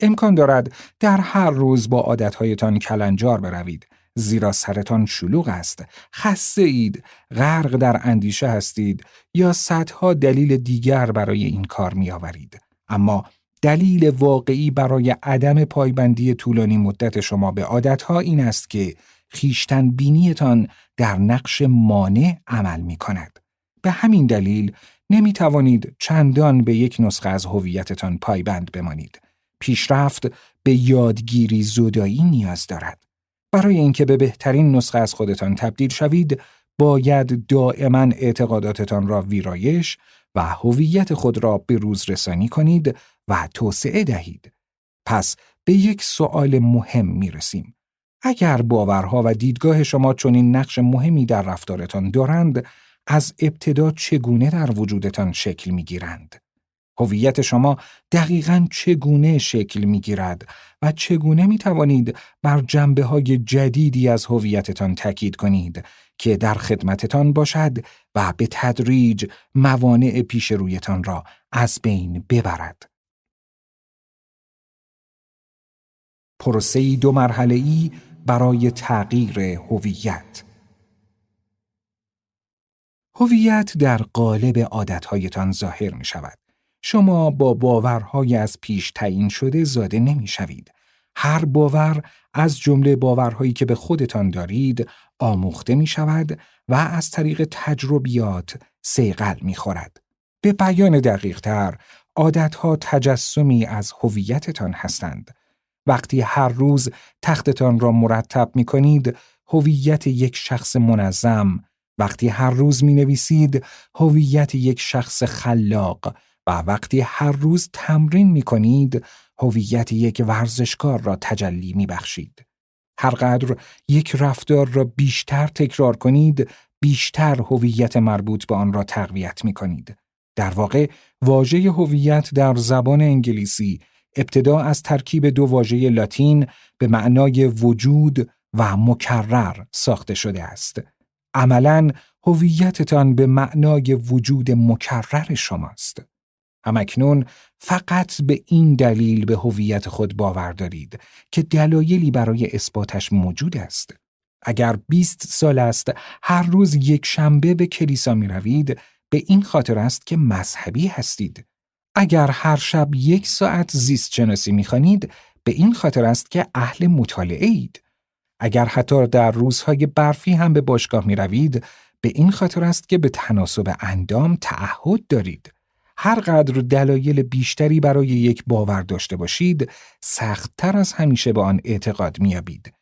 Speaker 1: امکان دارد در هر روز با عادتهایتان کلنجار بروید زیرا سرتان شلوغ است، خسته اید، غرق در اندیشه هستید یا صدها دلیل دیگر برای این کار می آورید. اما دلیل واقعی برای عدم پایبندی طولانی مدت شما به عادتها این است که خیشتن بینیتان در نقش مانع عمل می کند. به همین دلیل نمی توانید چندان به یک نسخه از هویتتان پایبند بمانید. پیشرفت به یادگیری زودایی نیاز دارد. برای اینکه به بهترین نسخه از خودتان تبدیل شوید، باید دائما اعتقاداتتان را ویرایش و هویت خود را به روز رسانی کنید و توسعه دهید. پس به یک سوال مهم می رسیم. اگر باورها و دیدگاه شما چنین نقش مهمی در رفتارتان دارند، از ابتدا چگونه در وجودتان شکل می گیرند؟ هویت شما دقیقا چگونه شکل می گیرد و چگونه می توانید بر جنبه های جدیدی از هویتتان تاکید کنید که در خدمتتان باشد و به تدریج موانع پیش رویتان را از بین ببرد. پروسه دو مرحله ای برای تغییر هویت هویت در قالب عادتهایتان ظاهر می شود. شما با باورهای از پیش تعیین شده زاده نمی شوید. هر باور از جمله باورهایی که به خودتان دارید آموخته می شود و از طریق تجربیات سیقل می خورد. به بیان دقیق تر، عادتها تجسمی از هویتتان هستند. وقتی هر روز تختتان را مرتب می کنید، هویت یک شخص منظم، وقتی هر روز می نویسید، هویت یک شخص خلاق و وقتی هر روز تمرین می کنید، هویت یک ورزشکار را تجلی می بخشید. هرقدر یک رفتار را بیشتر تکرار کنید، بیشتر هویت مربوط به آن را تقویت می کنید. در واقع واژه هویت در زبان انگلیسی ابتدا از ترکیب دو واژه لاتین به معنای وجود و مکرر ساخته شده است. عملا هویتتان به معنای وجود مکرر شماست. همکنون فقط به این دلیل به هویت خود باور دارید که دلایلی برای اثباتش موجود است. اگر 20 سال است هر روز یک شنبه به کلیسا می روید به این خاطر است که مذهبی هستید. اگر هر شب یک ساعت زیست شناسی می به این خاطر است که اهل مطالعه اید. اگر حتی در روزهای برفی هم به باشگاه می روید به این خاطر است که به تناسب اندام تعهد دارید. هر قدر دلایل بیشتری برای یک باور داشته باشید، سختتر از همیشه به آن اعتقاد میابید.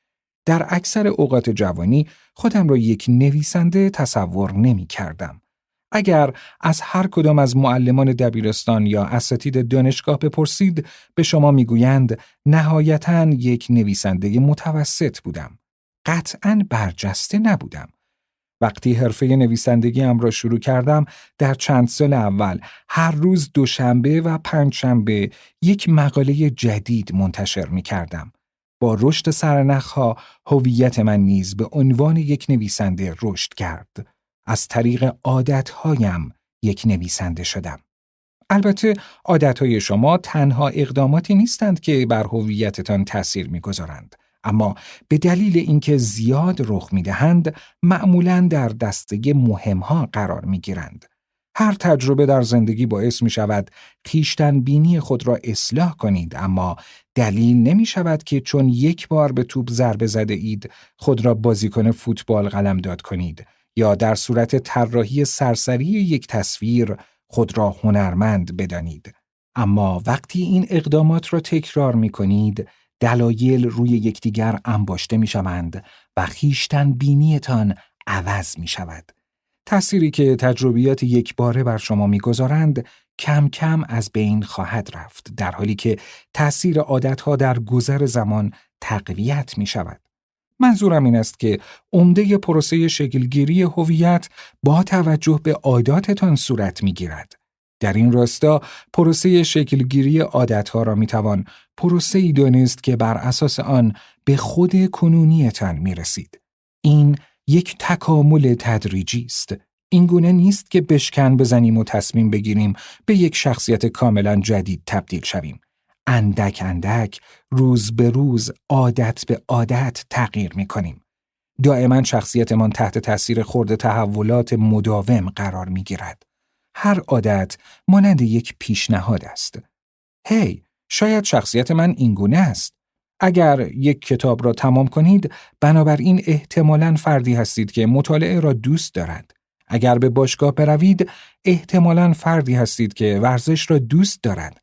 Speaker 1: در اکثر اوقات جوانی خودم را یک نویسنده تصور نمی کردم. اگر از هر کدام از معلمان دبیرستان یا اساتید دانشگاه بپرسید به شما می‌گویند نهایتا یک نویسنده متوسط بودم. قطعا برجسته نبودم. وقتی حرفه نویسندگیم را شروع کردم در چند سال اول هر روز دوشنبه و پنجشنبه یک مقاله جدید منتشر می کردم. با رشد سرنخها هویت من نیز به عنوان یک نویسنده رشد کرد. از طریق عادتهایم یک نویسنده شدم. البته عادتهای شما تنها اقداماتی نیستند که بر هویتتان تأثیر می‌گذارند. اما به دلیل اینکه زیاد رخ می‌دهند معمولا در دسته مهمها قرار می‌گیرند. هر تجربه در زندگی باعث می شود خیشتن بینی خود را اصلاح کنید اما دلیل نمی شود که چون یک بار به توپ ضربه زده اید خود را بازیکن فوتبال قلم داد کنید یا در صورت طراحی سرسری یک تصویر خود را هنرمند بدانید. اما وقتی این اقدامات را تکرار می کنید، دلایل روی یکدیگر انباشته می شوند و خیشتن بینیتان عوض می شود. تأثیری که تجربیات یک باره بر شما می‌گذارند کم کم از بین خواهد رفت در حالی که تأثیر عادتها در گذر زمان تقویت می شود. منظورم این است که عمده پروسه شکلگیری هویت با توجه به عاداتتان صورت می گیرد. در این راستا پروسه شکلگیری عادتها را می توان پروسه ای دانست که بر اساس آن به خود کنونیتان می رسید. این یک تکامل تدریجی است. این گونه نیست که بشکن بزنیم و تصمیم بگیریم به یک شخصیت کاملا جدید تبدیل شویم. اندک اندک روز به روز عادت به عادت تغییر می کنیم. دائما شخصیتمان تحت تاثیر خورده تحولات مداوم قرار می گیرد. هر عادت مانند یک پیشنهاد است. هی، hey, شاید شخصیت من اینگونه است. اگر یک کتاب را تمام کنید، بنابراین احتمالاً فردی هستید که مطالعه را دوست دارد. اگر به باشگاه بروید، احتمالاً فردی هستید که ورزش را دوست دارد.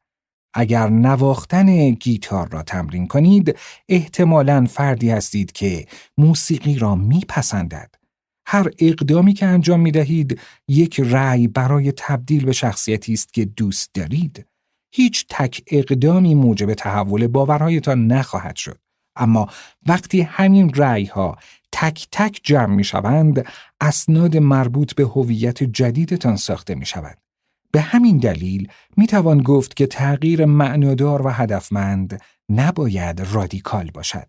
Speaker 1: اگر نواختن گیتار را تمرین کنید، احتمالاً فردی هستید که موسیقی را میپسندد. هر اقدامی که انجام می دهید یک رأی برای تبدیل به شخصیتی است که دوست دارید. هیچ تک اقدامی موجب تحول باورهایتان نخواهد شد. اما وقتی همین رأی ها تک تک جمع می شوند، اسناد مربوط به هویت جدیدتان ساخته می شود. به همین دلیل می توان گفت که تغییر معنادار و هدفمند نباید رادیکال باشد.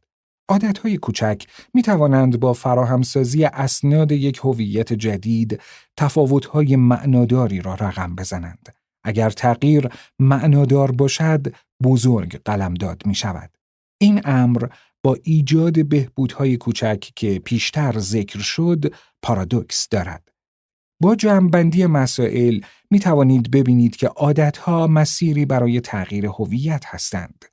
Speaker 1: عادتهای کوچک می توانند با فراهمسازی اسناد یک هویت جدید تفاوتهای معناداری را رقم بزنند. اگر تغییر معنادار باشد، بزرگ قلمداد می شود. این امر با ایجاد بهبودهای کوچک که پیشتر ذکر شد پارادوکس دارد. با جمعبندی مسائل می توانید ببینید که عادتها مسیری برای تغییر هویت هستند.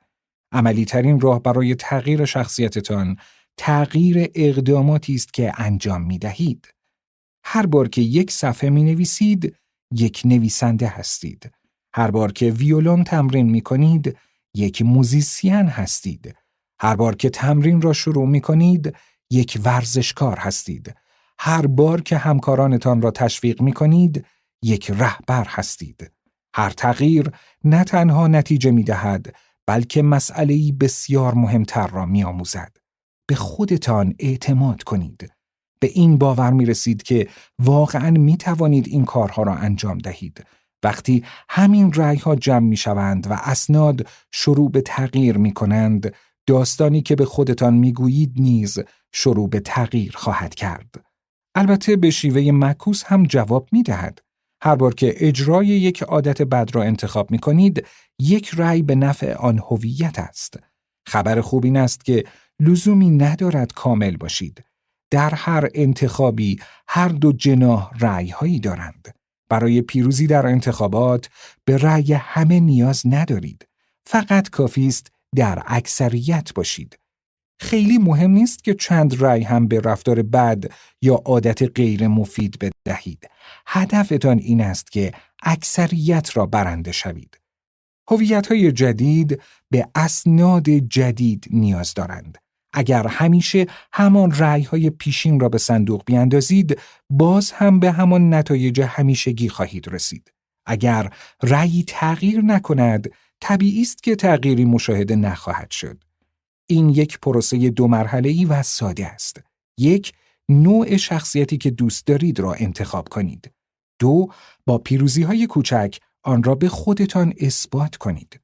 Speaker 1: عملی ترین راه برای تغییر شخصیتتان تغییر اقداماتی است که انجام می دهید. هر بار که یک صفحه می نویسید، یک نویسنده هستید. هر بار که ویولون تمرین می کنید، یک موزیسین هستید. هر بار که تمرین را شروع می کنید، یک ورزشکار هستید. هر بار که همکارانتان را تشویق می کنید، یک رهبر هستید. هر تغییر نه تنها نتیجه می دهد بلکه مسئله بسیار مهمتر را می آموزد. به خودتان اعتماد کنید. به این باور می رسید که واقعا می توانید این کارها را انجام دهید. وقتی همین رأی ها جمع می شوند و اسناد شروع به تغییر می کنند، داستانی که به خودتان می گویید نیز شروع به تغییر خواهد کرد. البته به شیوه مکوس هم جواب می دهد. هر بار که اجرای یک عادت بد را انتخاب می کنید، یک رأی به نفع آن هویت است. خبر خوب این است که لزومی ندارد کامل باشید. در هر انتخابی هر دو جناح رأی هایی دارند. برای پیروزی در انتخابات به رأی همه نیاز ندارید. فقط کافی است در اکثریت باشید. خیلی مهم نیست که چند رأی هم به رفتار بد یا عادت غیر مفید بدهید. هدفتان این است که اکثریت را برنده شوید. هویت های جدید به اسناد جدید نیاز دارند. اگر همیشه همان رأی های پیشین را به صندوق بیاندازید، باز هم به همان نتایج همیشگی خواهید رسید. اگر رأی تغییر نکند، طبیعی است که تغییری مشاهده نخواهد شد. این یک پروسه دو مرحله و ساده است. یک، نوع شخصیتی که دوست دارید را انتخاب کنید. دو، با پیروزی های کوچک آن را به خودتان اثبات کنید.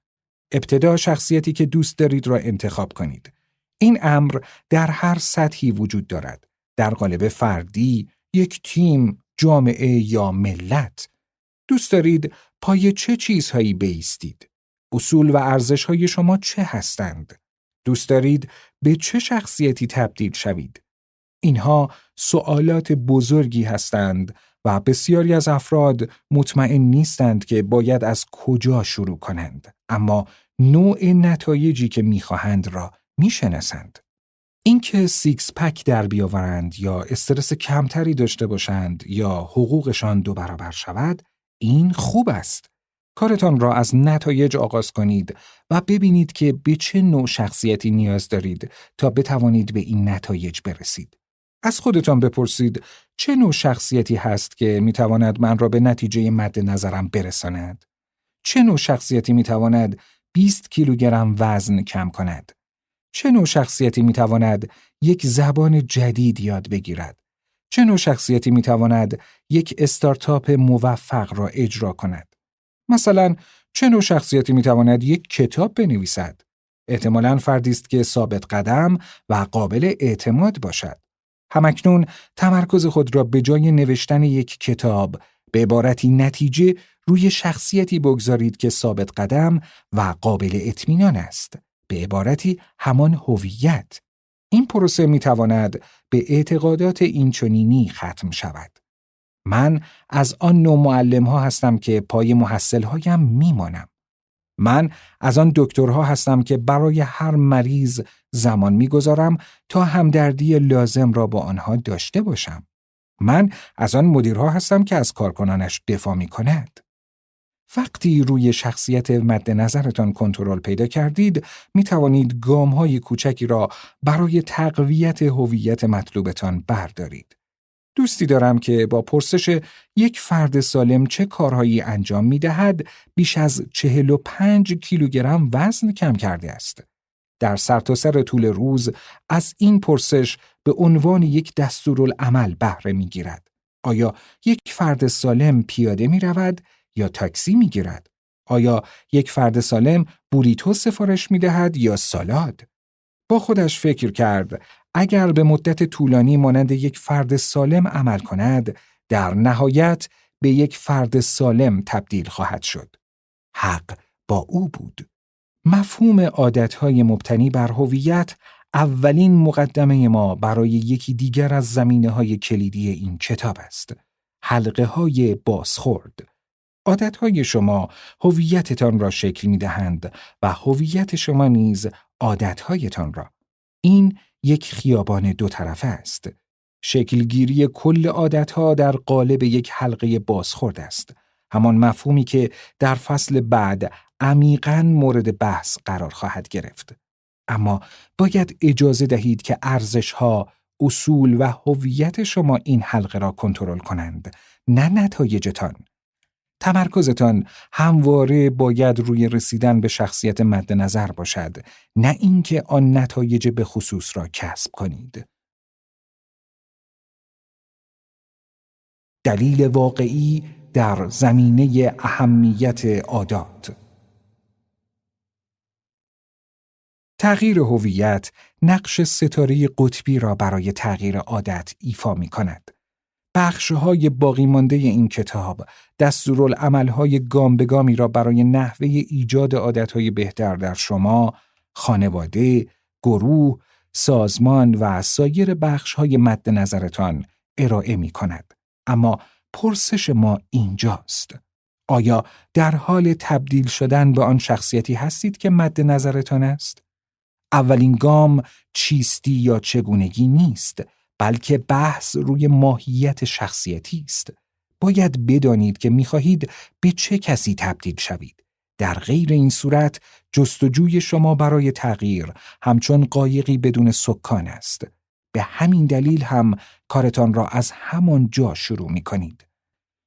Speaker 1: ابتدا شخصیتی که دوست دارید را انتخاب کنید. این امر در هر سطحی وجود دارد. در قالب فردی، یک تیم، جامعه یا ملت. دوست دارید پای چه چیزهایی بیستید؟ اصول و ارزش های شما چه هستند؟ دوست دارید به چه شخصیتی تبدیل شوید؟ اینها سوالات بزرگی هستند و بسیاری از افراد مطمئن نیستند که باید از کجا شروع کنند اما نوع نتایجی که می‌خواهند را می‌شناسند اینکه سیکس پک در بیاورند یا استرس کمتری داشته باشند یا حقوقشان دو برابر شود این خوب است کارتان را از نتایج آغاز کنید و ببینید که به چه نوع شخصیتی نیاز دارید تا بتوانید به این نتایج برسید. از خودتان بپرسید چه نوع شخصیتی هست که می‌تواند من را به نتیجه مد نظرم برساند؟ چه نوع شخصیتی می تواند 20 کیلوگرم وزن کم کند؟ چه نوع شخصیتی می تواند یک زبان جدید یاد بگیرد؟ چه نوع شخصیتی می تواند یک استارتاپ موفق را اجرا کند؟ مثلا چه نوع شخصیتی می تواند یک کتاب بنویسد؟ احتمالا فردی است که ثابت قدم و قابل اعتماد باشد. همکنون تمرکز خود را به جای نوشتن یک کتاب به عبارتی نتیجه روی شخصیتی بگذارید که ثابت قدم و قابل اطمینان است. به عبارتی همان هویت. این پروسه می تواند به اعتقادات اینچنینی ختم شود. من از آن نوع معلم ها هستم که پای محصل هایم می مانم. من از آن دکترها هستم که برای هر مریض زمان می‌گذارم تا همدردی لازم را با آنها داشته باشم. من از آن مدیرها هستم که از کارکنانش دفاع می کند. وقتی روی شخصیت مد نظرتان کنترل پیدا کردید می توانید گام های کوچکی را برای تقویت هویت مطلوبتان بردارید. دوستی دارم که با پرسش یک فرد سالم چه کارهایی انجام می دهد بیش از چهل و پنج کیلوگرم وزن کم کرده است. در سرتاسر سر طول روز از این پرسش به عنوان یک دستورالعمل بهره می گیرد. آیا یک فرد سالم پیاده می رود یا تاکسی می گیرد؟ آیا یک فرد سالم بوریتو سفارش می دهد یا سالاد؟ با خودش فکر کرد اگر به مدت طولانی مانند یک فرد سالم عمل کند در نهایت به یک فرد سالم تبدیل خواهد شد. حق با او بود. مفهوم عادتهای مبتنی بر هویت اولین مقدمه ما برای یکی دیگر از زمینه های کلیدی این کتاب است. حلقه های بازخورد. عادتهای شما هویتتان را شکل می دهند و هویت شما نیز عادتهایتان را. این یک خیابان دو طرفه است. شکلگیری کل عادتها در قالب یک حلقه بازخورد است. همان مفهومی که در فصل بعد عمیقا مورد بحث قرار خواهد گرفت. اما باید اجازه دهید که ارزشها، اصول و هویت شما این حلقه را کنترل کنند، نه نتایجتان. تمرکزتان همواره باید روی رسیدن به شخصیت مد نظر باشد نه اینکه آن نتایج به خصوص را کسب کنید. دلیل واقعی در زمینه اهمیت عادات تغییر هویت نقش ستاره قطبی را برای تغییر عادت ایفا می کند. های باقی مانده این کتاب های گام به گامی را برای نحوه ایجاد عادتهای بهتر در شما، خانواده، گروه، سازمان و سایر های مد نظرتان ارائه می کند. اما پرسش ما اینجاست. آیا در حال تبدیل شدن به آن شخصیتی هستید که مد نظرتان است؟ اولین گام چیستی یا چگونگی نیست بلکه بحث روی ماهیت شخصیتی است. باید بدانید که می‌خواهید به چه کسی تبدیل شوید. در غیر این صورت جستجوی شما برای تغییر همچون قایقی بدون سکان است. به همین دلیل هم کارتان را از همان جا شروع می کنید.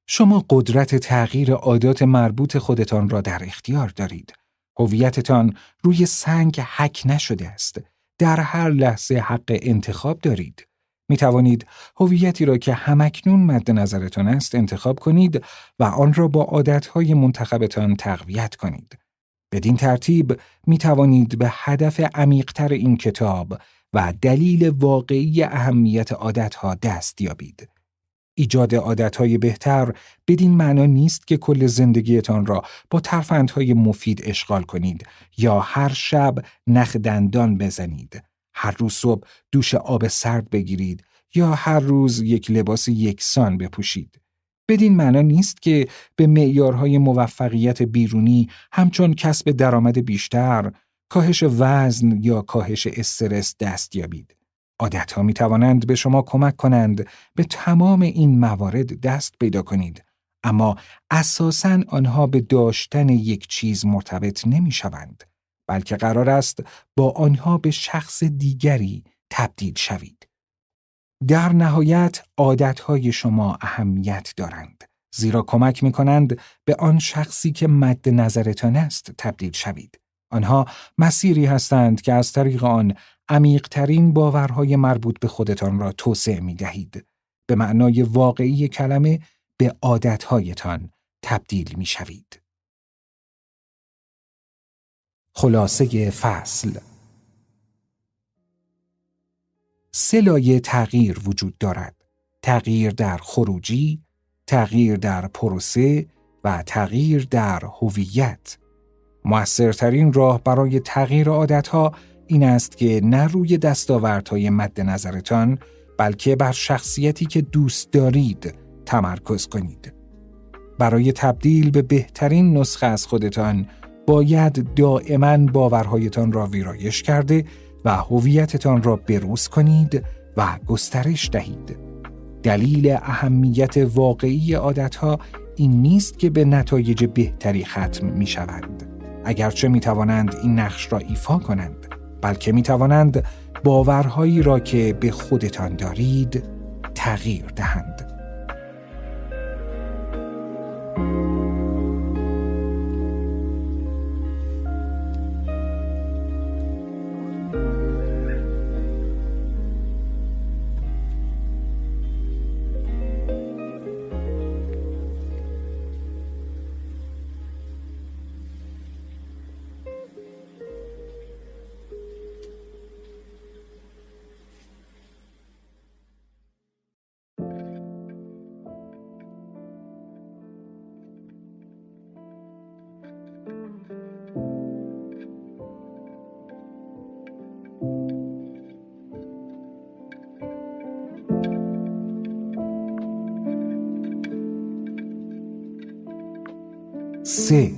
Speaker 1: شما قدرت تغییر عادات مربوط خودتان را در اختیار دارید. هویتتان روی سنگ حک نشده است. در هر لحظه حق انتخاب دارید. می توانید هویتی را که همکنون مد نظرتان است انتخاب کنید و آن را با عادتهای منتخبتان تقویت کنید. بدین ترتیب می توانید به هدف عمیقتر این کتاب و دلیل واقعی اهمیت عادتها دست یابید. ایجاد عادتهای بهتر بدین معنا نیست که کل زندگیتان را با ترفندهای مفید اشغال کنید یا هر شب نخ دندان بزنید. هر روز صبح دوش آب سرد بگیرید یا هر روز یک لباس یکسان بپوشید. بدین معنا نیست که به معیارهای موفقیت بیرونی همچون کسب درآمد بیشتر، کاهش وزن یا کاهش استرس دست یابید. عادتها می توانند به شما کمک کنند به تمام این موارد دست پیدا کنید. اما اساساً آنها به داشتن یک چیز مرتبط نمی شوند. بلکه قرار است با آنها به شخص دیگری تبدیل شوید. در نهایت عادتهای شما اهمیت دارند. زیرا کمک می کنند به آن شخصی که مد نظرتان است تبدیل شوید. آنها مسیری هستند که از طریق آن عمیقترین باورهای مربوط به خودتان را توسعه می دهید. به معنای واقعی کلمه به عادتهایتان تبدیل می شوید. خلاصه فصل سه تغییر وجود دارد. تغییر در خروجی، تغییر در پروسه و تغییر در هویت. موثرترین راه برای تغییر عادتها این است که نه روی دستاوردهای مد نظرتان بلکه بر شخصیتی که دوست دارید تمرکز کنید. برای تبدیل به بهترین نسخه از خودتان باید دائما باورهایتان را ویرایش کرده و هویتتان را بروز کنید و گسترش دهید. دلیل اهمیت واقعی عادتها این نیست که به نتایج بهتری ختم می شوند. اگرچه می توانند این نقش را ایفا کنند بلکه می توانند باورهایی را که به خودتان دارید تغییر دهند. سه.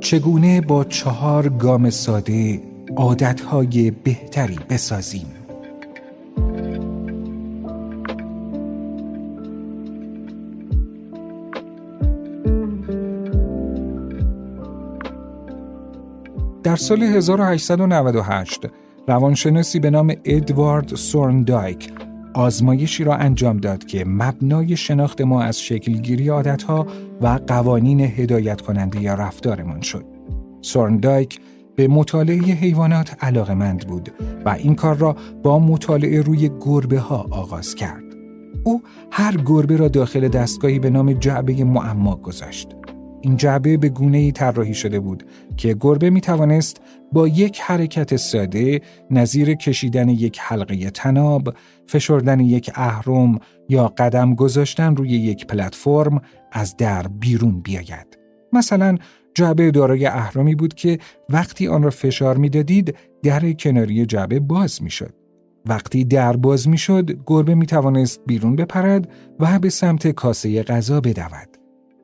Speaker 1: چگونه با چهار گام ساده عادتهای بهتری بسازیم؟ در سال 1898 روانشناسی به نام ادوارد سورندایک آزمایشی را انجام داد که مبنای شناخت ما از شکلگیری عادتها و قوانین هدایت کننده یا رفتارمان شد. سورندایک به مطالعه حیوانات علاقمند بود و این کار را با مطالعه روی گربه ها آغاز کرد. او هر گربه را داخل دستگاهی به نام جعبه معما گذاشت. این جعبه به گونه ای طراحی شده بود که گربه می توانست با یک حرکت ساده نظیر کشیدن یک حلقه تناب، فشردن یک اهرم یا قدم گذاشتن روی یک پلتفرم از در بیرون بیاید. مثلا جعبه دارای اهرمی بود که وقتی آن را فشار می‌دادید در کناری جعبه باز می‌شد. وقتی در باز می‌شد گربه می توانست بیرون بپرد و به سمت کاسه غذا بدود.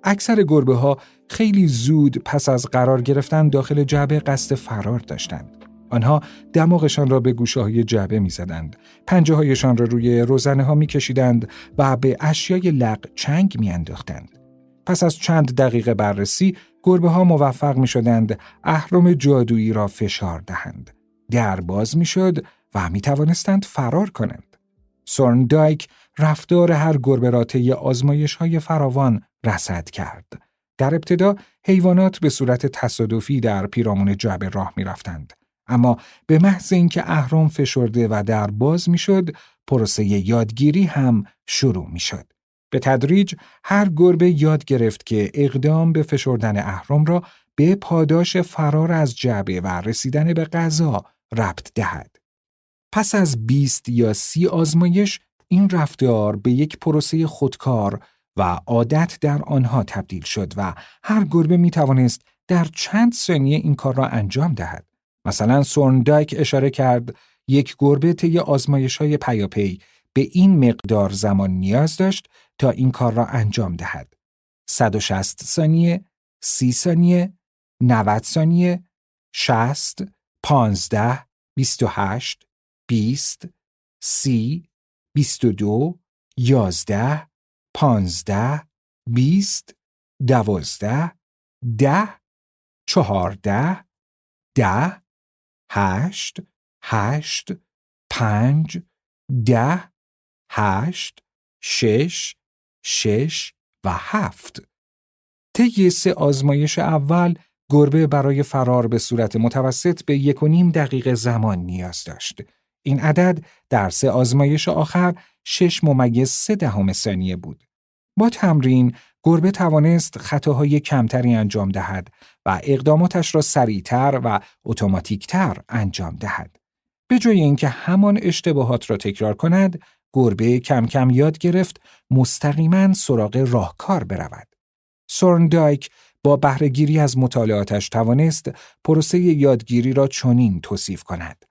Speaker 1: اکثر گربه ها خیلی زود پس از قرار گرفتن داخل جعبه قصد فرار داشتند. آنها دماغشان را به گوشه های جعبه می زدند. پنجه هایشان را روی روزنه ها می کشیدند و به اشیای لق چنگ می انداختند. پس از چند دقیقه بررسی گربه ها موفق می شدند اهرم جادویی را فشار دهند. در باز می شد و می توانستند فرار کنند. سورندایک رفتار هر گربه را طی آزمایش های فراوان رصد کرد. در ابتدا حیوانات به صورت تصادفی در پیرامون جعبه راه می رفتند. اما به محض اینکه اهرام فشرده و در باز می‌شد، پروسه یادگیری هم شروع می شد. به تدریج هر گربه یاد گرفت که اقدام به فشردن اهرام را به پاداش فرار از جعبه و رسیدن به غذا ربط دهد. پس از 20 یا سی آزمایش این رفتار به یک پروسه خودکار و عادت در آنها تبدیل شد و هر گربه می توانست در چند ثانیه این کار را انجام دهد. مثلا سورندایک اشاره کرد یک گربه طی آزمایش های پیاپی به این مقدار زمان نیاز داشت تا این کار را انجام دهد. 160 ثانیه، 30 ثانیه، 90 ثانیه، 60, 15, 28, 20, 30, 22, 11, 15, 20, 12, 10, 14, 10, هشت هشت پنج ده هشت شش شش و هفت. طی سه آزمایش اول گربه برای فرار به صورت متوسط به یک و نیم دقیقه زمان نیاز داشت. این عدد در سه آزمایش آخر شش ممیز سه دهم ثانیه بود. با تمرین گربه توانست خطاهای کمتری انجام دهد و اقداماتش را سریعتر و اتوماتیکتر انجام دهد. به جای اینکه همان اشتباهات را تکرار کند، گربه کم کم یاد گرفت مستقیما سراغ راهکار برود. سورندایک با بهرهگیری از مطالعاتش توانست پروسه یادگیری را چنین توصیف کند.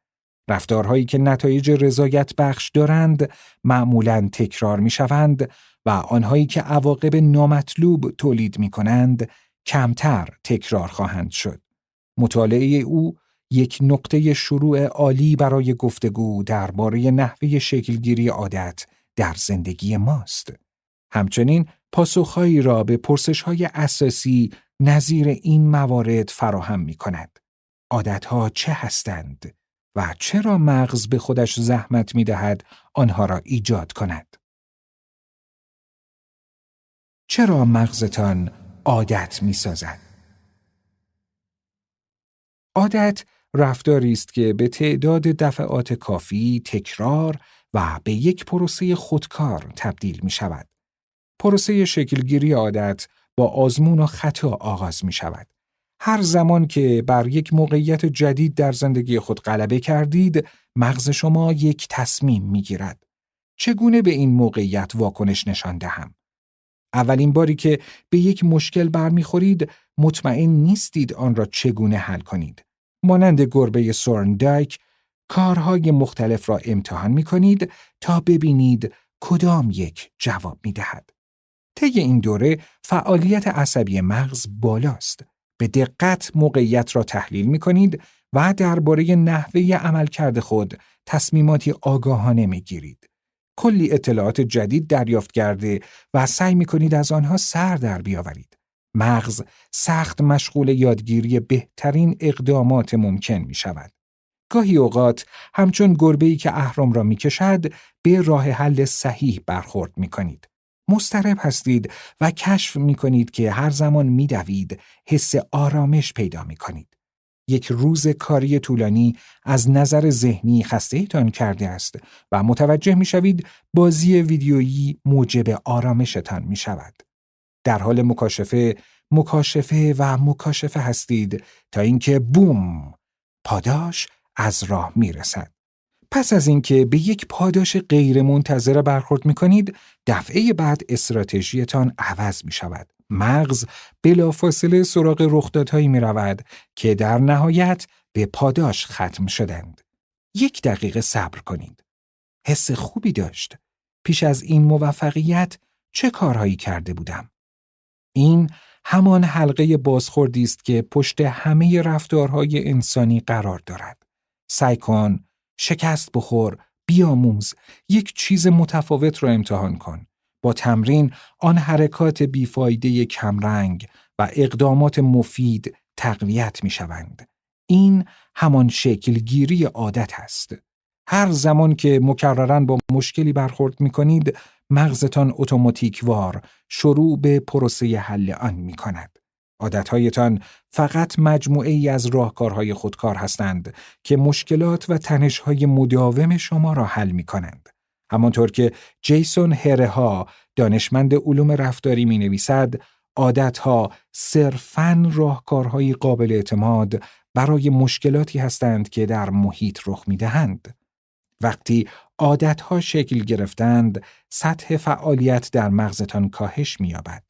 Speaker 1: رفتارهایی که نتایج رضایت بخش دارند معمولا تکرار می شوند و آنهایی که عواقب نامطلوب تولید می کنند کمتر تکرار خواهند شد. مطالعه او یک نقطه شروع عالی برای گفتگو درباره نحوه شکلگیری عادت در زندگی ماست. همچنین پاسخهایی را به پرسشهای اساسی نظیر این موارد فراهم می کند. عادتها چه هستند و چرا مغز به خودش زحمت می دهد آنها را ایجاد کند؟ چرا مغزتان عادت می سازد؟ عادت رفتاری است که به تعداد دفعات کافی تکرار و به یک پروسه خودکار تبدیل می شود. پروسه شکلگیری عادت با آزمون و خطا آغاز می شود. هر زمان که بر یک موقعیت جدید در زندگی خود غلبه کردید، مغز شما یک تصمیم می گیرد. چگونه به این موقعیت واکنش نشان دهم؟ اولین باری که به یک مشکل برمیخورید مطمئن نیستید آن را چگونه حل کنید. مانند گربه سورندایک کارهای مختلف را امتحان می کنید تا ببینید کدام یک جواب می دهد. طی این دوره فعالیت عصبی مغز بالاست. به دقت موقعیت را تحلیل می کنید و درباره نحوه عملکرد خود تصمیماتی آگاهانه می گیرید. کلی اطلاعات جدید دریافت کرده و سعی می کنید از آنها سر در بیاورید. مغز سخت مشغول یادگیری بهترین اقدامات ممکن می شود. گاهی اوقات همچون گربه‌ای که اهرام را می کشد به راه حل صحیح برخورد می کنید. مسترب هستید و کشف می کنید که هر زمان می دوید حس آرامش پیدا می کنید. یک روز کاری طولانی از نظر ذهنی خسته کرده است و متوجه می شوید بازی ویدیویی موجب آرامشتان می شود. در حال مکاشفه، مکاشفه و مکاشفه هستید تا اینکه بوم پاداش از راه می رسد. پس از اینکه به یک پاداش غیرمنتظره برخورد می کنید، دفعه بعد استراتژیتان عوض می شود. مغز بلافاصله سراغ رخدادهایی می رود که در نهایت به پاداش ختم شدند. یک دقیقه صبر کنید. حس خوبی داشت. پیش از این موفقیت چه کارهایی کرده بودم؟ این همان حلقه بازخوردی است که پشت همه رفتارهای انسانی قرار دارد. سعی کن، شکست بخور، بیاموز، یک چیز متفاوت را امتحان کن. با تمرین آن حرکات بیفایده کمرنگ و اقدامات مفید تقویت می شوند. این همان شکلگیری عادت است. هر زمان که مکررن با مشکلی برخورد می کنید، مغزتان اتوماتیکوار شروع به پروسه حل آن می کند. عادتهایتان فقط مجموعه ای از راهکارهای خودکار هستند که مشکلات و تنشهای مداوم شما را حل می کنند. همانطور که جیسون هرها دانشمند علوم رفتاری می نویسد عادتها صرفاً راهکارهای قابل اعتماد برای مشکلاتی هستند که در محیط رخ می دهند. وقتی عادتها شکل گرفتند، سطح فعالیت در مغزتان کاهش می‌یابد.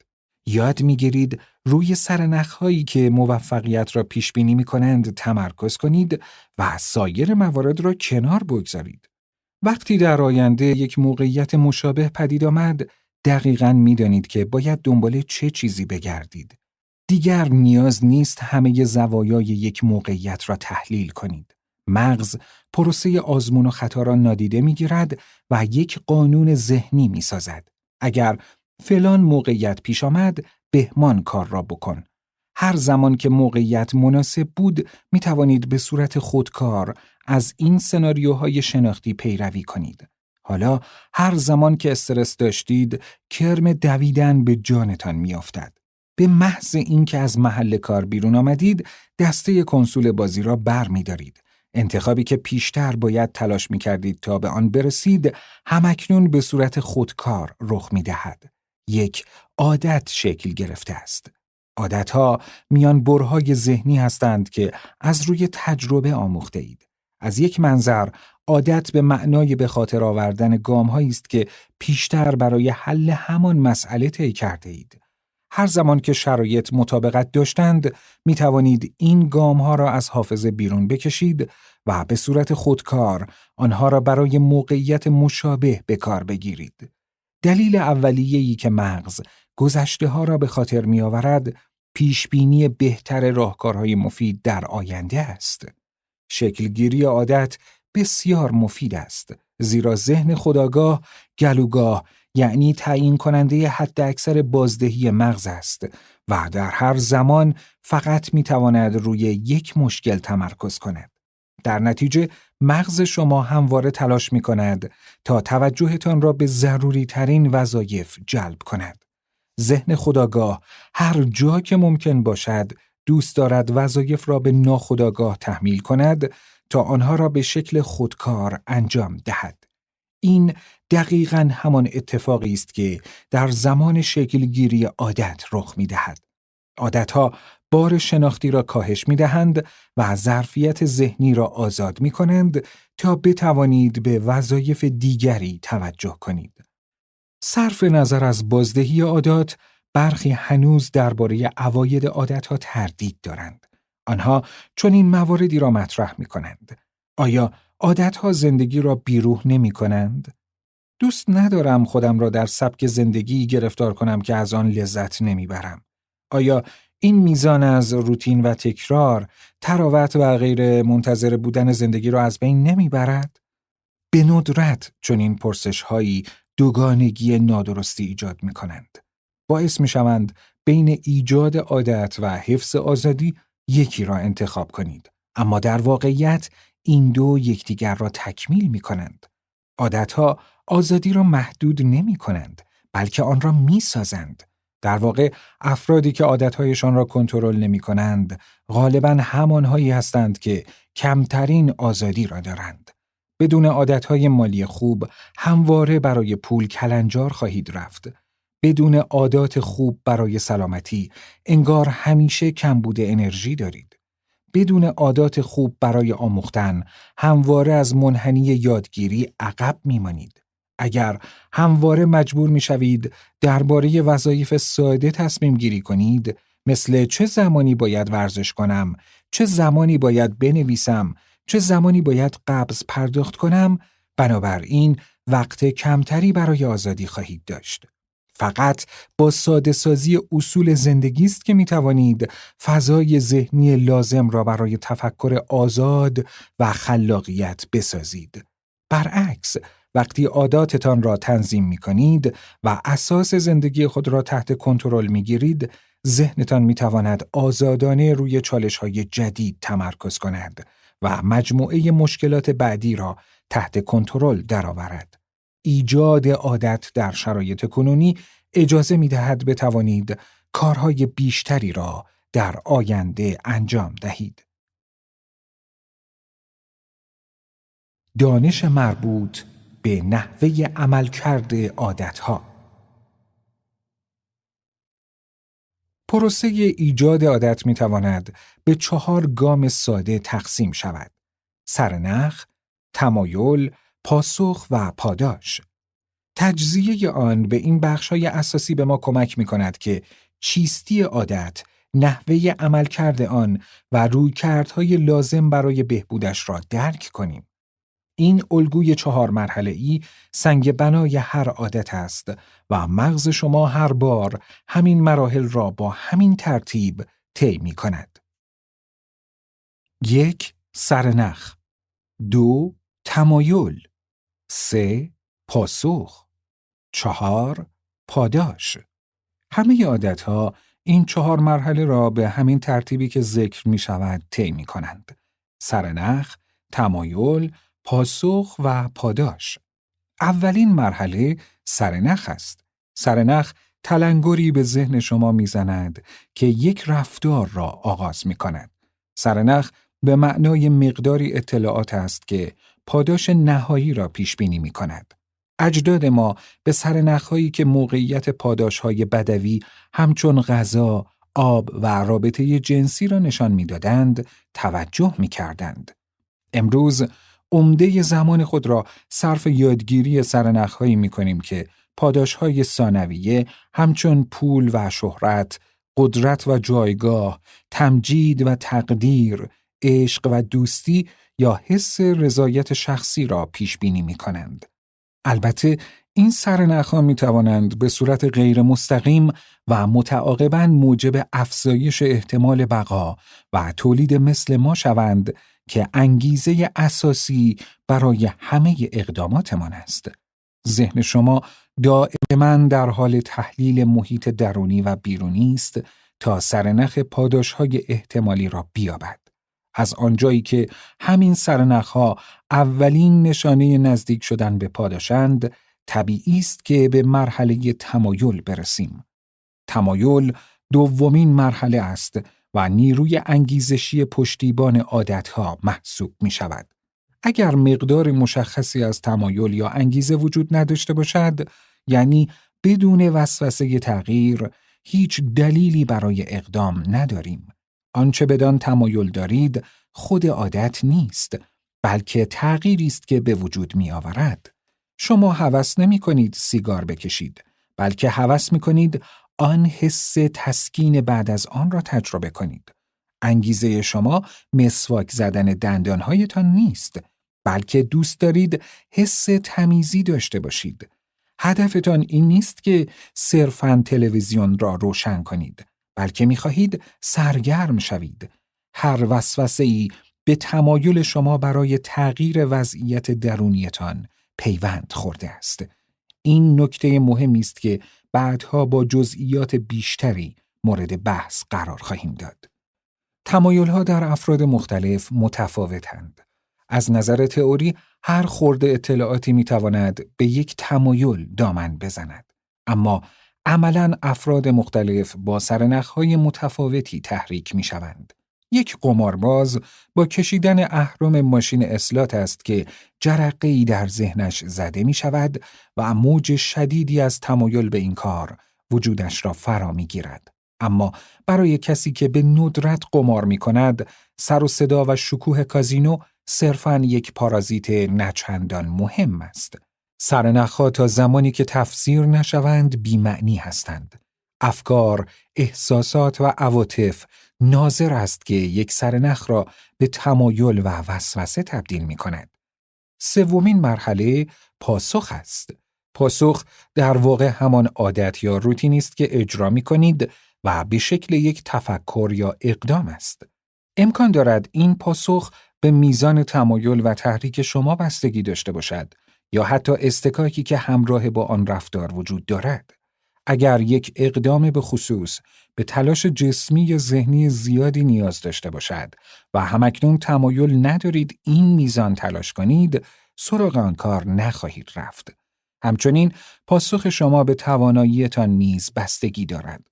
Speaker 1: یاد می‌گیرید روی سرنخهایی که موفقیت را پیش بینی می کنند تمرکز کنید و سایر موارد را کنار بگذارید. وقتی در آینده یک موقعیت مشابه پدید آمد، دقیقا می‌دانید که باید دنبال چه چیزی بگردید. دیگر نیاز نیست همه زوایای یک موقعیت را تحلیل کنید. مغز پروسه آزمون و خطا را نادیده می‌گیرد و یک قانون ذهنی می‌سازد. اگر فلان موقعیت پیش آمد، بهمان کار را بکن. هر زمان که موقعیت مناسب بود، می توانید به صورت خودکار از این سناریوهای شناختی پیروی کنید. حالا هر زمان که استرس داشتید کرم دویدن به جانتان میافتد. به محض اینکه از محل کار بیرون آمدید دسته کنسول بازی را بر می دارید. انتخابی که پیشتر باید تلاش می کردید تا به آن برسید همکنون به صورت خودکار رخ می دهد. یک عادت شکل گرفته است. عادتها میان برهای ذهنی هستند که از روی تجربه آموخته اید. از یک منظر عادت به معنای به خاطر آوردن گام است که پیشتر برای حل همان مسئله طی کرده اید. هر زمان که شرایط مطابقت داشتند می توانید این گام ها را از حافظه بیرون بکشید و به صورت خودکار آنها را برای موقعیت مشابه به کار بگیرید. دلیل اولیه‌ای که مغز گذشته ها را به خاطر می آورد پیشبینی بهتر راهکارهای مفید در آینده است. شکلگیری عادت بسیار مفید است زیرا ذهن خداگاه گلوگاه یعنی تعیین کننده حد اکثر بازدهی مغز است و در هر زمان فقط می تواند روی یک مشکل تمرکز کند. در نتیجه مغز شما همواره تلاش می کند تا توجهتان را به ضروری ترین وظایف جلب کند. ذهن خداگاه هر جا که ممکن باشد دوست دارد وظایف را به ناخداگاه تحمیل کند تا آنها را به شکل خودکار انجام دهد. این دقیقا همان اتفاقی است که در زمان شکلگیری عادت رخ می دهد. عادتها بار شناختی را کاهش می دهند و ظرفیت ذهنی را آزاد می کنند تا بتوانید به وظایف دیگری توجه کنید. صرف نظر از بازدهی عادات برخی هنوز درباره عواید عادتها تردید دارند. آنها چون این مواردی را مطرح می کنند. آیا عادتها زندگی را بیروح نمی کنند؟ دوست ندارم خودم را در سبک زندگی گرفتار کنم که از آن لذت نمی‌برم. آیا این میزان از روتین و تکرار، تراوت و غیر منتظر بودن زندگی را از بین نمی‌برد؟ به ندرت چون این پرسش هایی دوگانگی نادرستی ایجاد می کنند. باعث می شوند بین ایجاد عادت و حفظ آزادی یکی را انتخاب کنید. اما در واقعیت این دو یکدیگر را تکمیل می کنند. عادتها آزادی را محدود نمی کنند بلکه آن را می سازند. در واقع افرادی که عادتهایشان را کنترل نمی کنند غالبا همانهایی هستند که کمترین آزادی را دارند. بدون عادتهای مالی خوب همواره برای پول کلنجار خواهید رفت. بدون عادات خوب برای سلامتی انگار همیشه کمبود انرژی دارید. بدون عادات خوب برای آموختن همواره از منحنی یادگیری عقب میمانید. اگر همواره مجبور می‌شوید درباره وظایف ساده تصمیم گیری کنید مثل چه زمانی باید ورزش کنم، چه زمانی باید بنویسم، چه زمانی باید قبض پرداخت کنم، بنابراین وقت کمتری برای آزادی خواهید داشت. فقط با ساده سازی اصول زندگی است که می توانید فضای ذهنی لازم را برای تفکر آزاد و خلاقیت بسازید. برعکس وقتی عاداتتان را تنظیم می کنید و اساس زندگی خود را تحت کنترل می گیرید، ذهنتان می تواند آزادانه روی چالش های جدید تمرکز کند و مجموعه مشکلات بعدی را تحت کنترل درآورد. ایجاد عادت در شرایط کنونی اجازه می دهد بتوانید کارهای بیشتری را در آینده انجام دهید. دانش مربوط به نحوه عملکرد عادتها پروسه ایجاد عادت می تواند به چهار گام ساده تقسیم شود. سرنخ، تمایل، پاسخ و پاداش. تجزیه آن به این بخشای اساسی به ما کمک می کند که چیستی عادت، نحوه عملکرد آن و رویکردهای لازم برای بهبودش را درک کنیم. این الگوی چهار مرحله ای سنگ بنای هر عادت است و مغز شما هر بار همین مراحل را با همین ترتیب طی می کند. یک سرنخ دو تمایل سه پاسخ چهار پاداش همه عادتها این چهار مرحله را به همین ترتیبی که ذکر می شود طی می کنند. سرنخ، تمایل، پاسخ و پاداش اولین مرحله سرنخ است. سرنخ تلنگری به ذهن شما می‌زند که یک رفتار را آغاز می کند. سرنخ به معنای مقداری اطلاعات است که پاداش نهایی را پیش بینی می کند. اجداد ما به سرنخهایی که موقعیت پاداشهای بدوی همچون غذا، آب و رابطه جنسی را نشان می‌دادند توجه می کردند. امروز عمده زمان خود را صرف یادگیری سرنخهایی می کنیم که پاداشهای ثانویه همچون پول و شهرت، قدرت و جایگاه، تمجید و تقدیر، عشق و دوستی یا حس رضایت شخصی را پیش بینی می کنند. البته این سرنخها می توانند به صورت غیر مستقیم و متعاقبا موجب افزایش احتمال بقا و تولید مثل ما شوند که انگیزه اساسی برای همه اقداماتمان است. ذهن شما دائما در حال تحلیل محیط درونی و بیرونی است تا سرنخ پاداشهای احتمالی را بیابد. از آنجایی که همین سرنخها اولین نشانه نزدیک شدن به پاداشند، طبیعی است که به مرحله تمایل برسیم. تمایل دومین مرحله است و نیروی انگیزشی پشتیبان عادتها محسوب می شود. اگر مقدار مشخصی از تمایل یا انگیزه وجود نداشته باشد، یعنی بدون وسوسه تغییر، هیچ دلیلی برای اقدام نداریم. آنچه بدان تمایل دارید خود عادت نیست، بلکه تغییری است که به وجود می آورد. شما هوس نمی کنید سیگار بکشید، بلکه هوس می کنید آن حس تسکین بعد از آن را تجربه کنید. انگیزه شما مسواک زدن دندانهایتان نیست، بلکه دوست دارید حس تمیزی داشته باشید. هدفتان این نیست که صرفاً تلویزیون را روشن کنید، بلکه می‌خواهید سرگرم شوید. هر وسوسه ای به تمایل شما برای تغییر وضعیت درونیتان پیوند خورده است. این نکته مهمی است که بعدها با جزئیات بیشتری مورد بحث قرار خواهیم داد. تمایل ها در افراد مختلف متفاوتند. از نظر تئوری هر خورده اطلاعاتی می تواند به یک تمایل دامن بزند. اما عملا افراد مختلف با سرنخهای متفاوتی تحریک می شوند. یک قمارباز با کشیدن اهرم ماشین اسلات است که جرقه ای در ذهنش زده می شود و موج شدیدی از تمایل به این کار وجودش را فرا می گیرد. اما برای کسی که به ندرت قمار می کند، سر و صدا و شکوه کازینو صرفاً یک پارازیت نچندان مهم است. سرنخها تا زمانی که تفسیر نشوند بیمعنی هستند. افکار، احساسات و عواطف ناظر است که یک سرنخ را به تمایل و وسوسه تبدیل می کند. سومین مرحله پاسخ است. پاسخ در واقع همان عادت یا روتینی است که اجرا می کنید و به شکل یک تفکر یا اقدام است. امکان دارد این پاسخ به میزان تمایل و تحریک شما بستگی داشته باشد یا حتی استکاکی که همراه با آن رفتار وجود دارد. اگر یک اقدام به خصوص به تلاش جسمی یا ذهنی زیادی نیاز داشته باشد و همکنون تمایل ندارید این میزان تلاش کنید، سراغ آن کار نخواهید رفت. همچنین پاسخ شما به تواناییتان نیز بستگی دارد.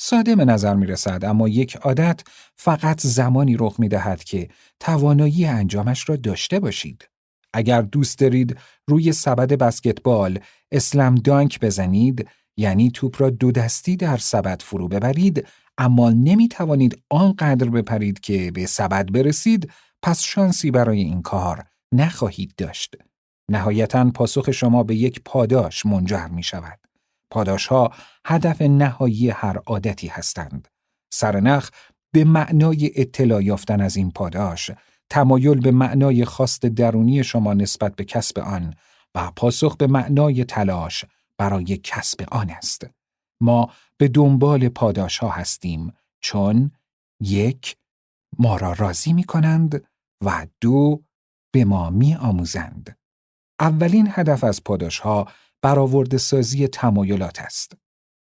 Speaker 1: ساده به نظر می رسد اما یک عادت فقط زمانی رخ می دهد که توانایی انجامش را داشته باشید. اگر دوست دارید روی سبد بسکتبال اسلم دانک بزنید یعنی توپ را دو دستی در سبد فرو ببرید اما نمی توانید آنقدر بپرید که به سبد برسید پس شانسی برای این کار نخواهید داشت. نهایتا پاسخ شما به یک پاداش منجر می شود. پاداش ها هدف نهایی هر عادتی هستند. سرنخ به معنای اطلاع یافتن از این پاداش، تمایل به معنای خواست درونی شما نسبت به کسب آن و پاسخ به معنای تلاش برای کسب آن است. ما به دنبال پاداش ها هستیم چون یک ما را راضی می کنند و دو به ما می آموزند. اولین هدف از پاداش ها برآورد سازی تمایلات است.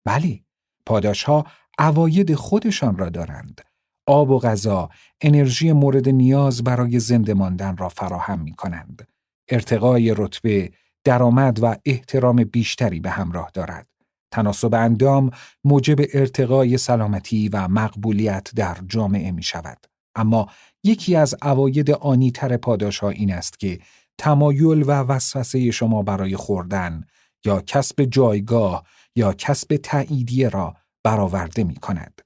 Speaker 1: بله، پاداش ها اواید خودشان را دارند. آب و غذا، انرژی مورد نیاز برای زنده ماندن را فراهم می کنند. ارتقای رتبه، درآمد و احترام بیشتری به همراه دارد. تناسب اندام موجب ارتقای سلامتی و مقبولیت در جامعه می شود. اما یکی از عواید آنیتر پاداش ها این است که تمایل و وسوسه شما برای خوردن یا کسب جایگاه یا کسب تأییدیه را برآورده می کند.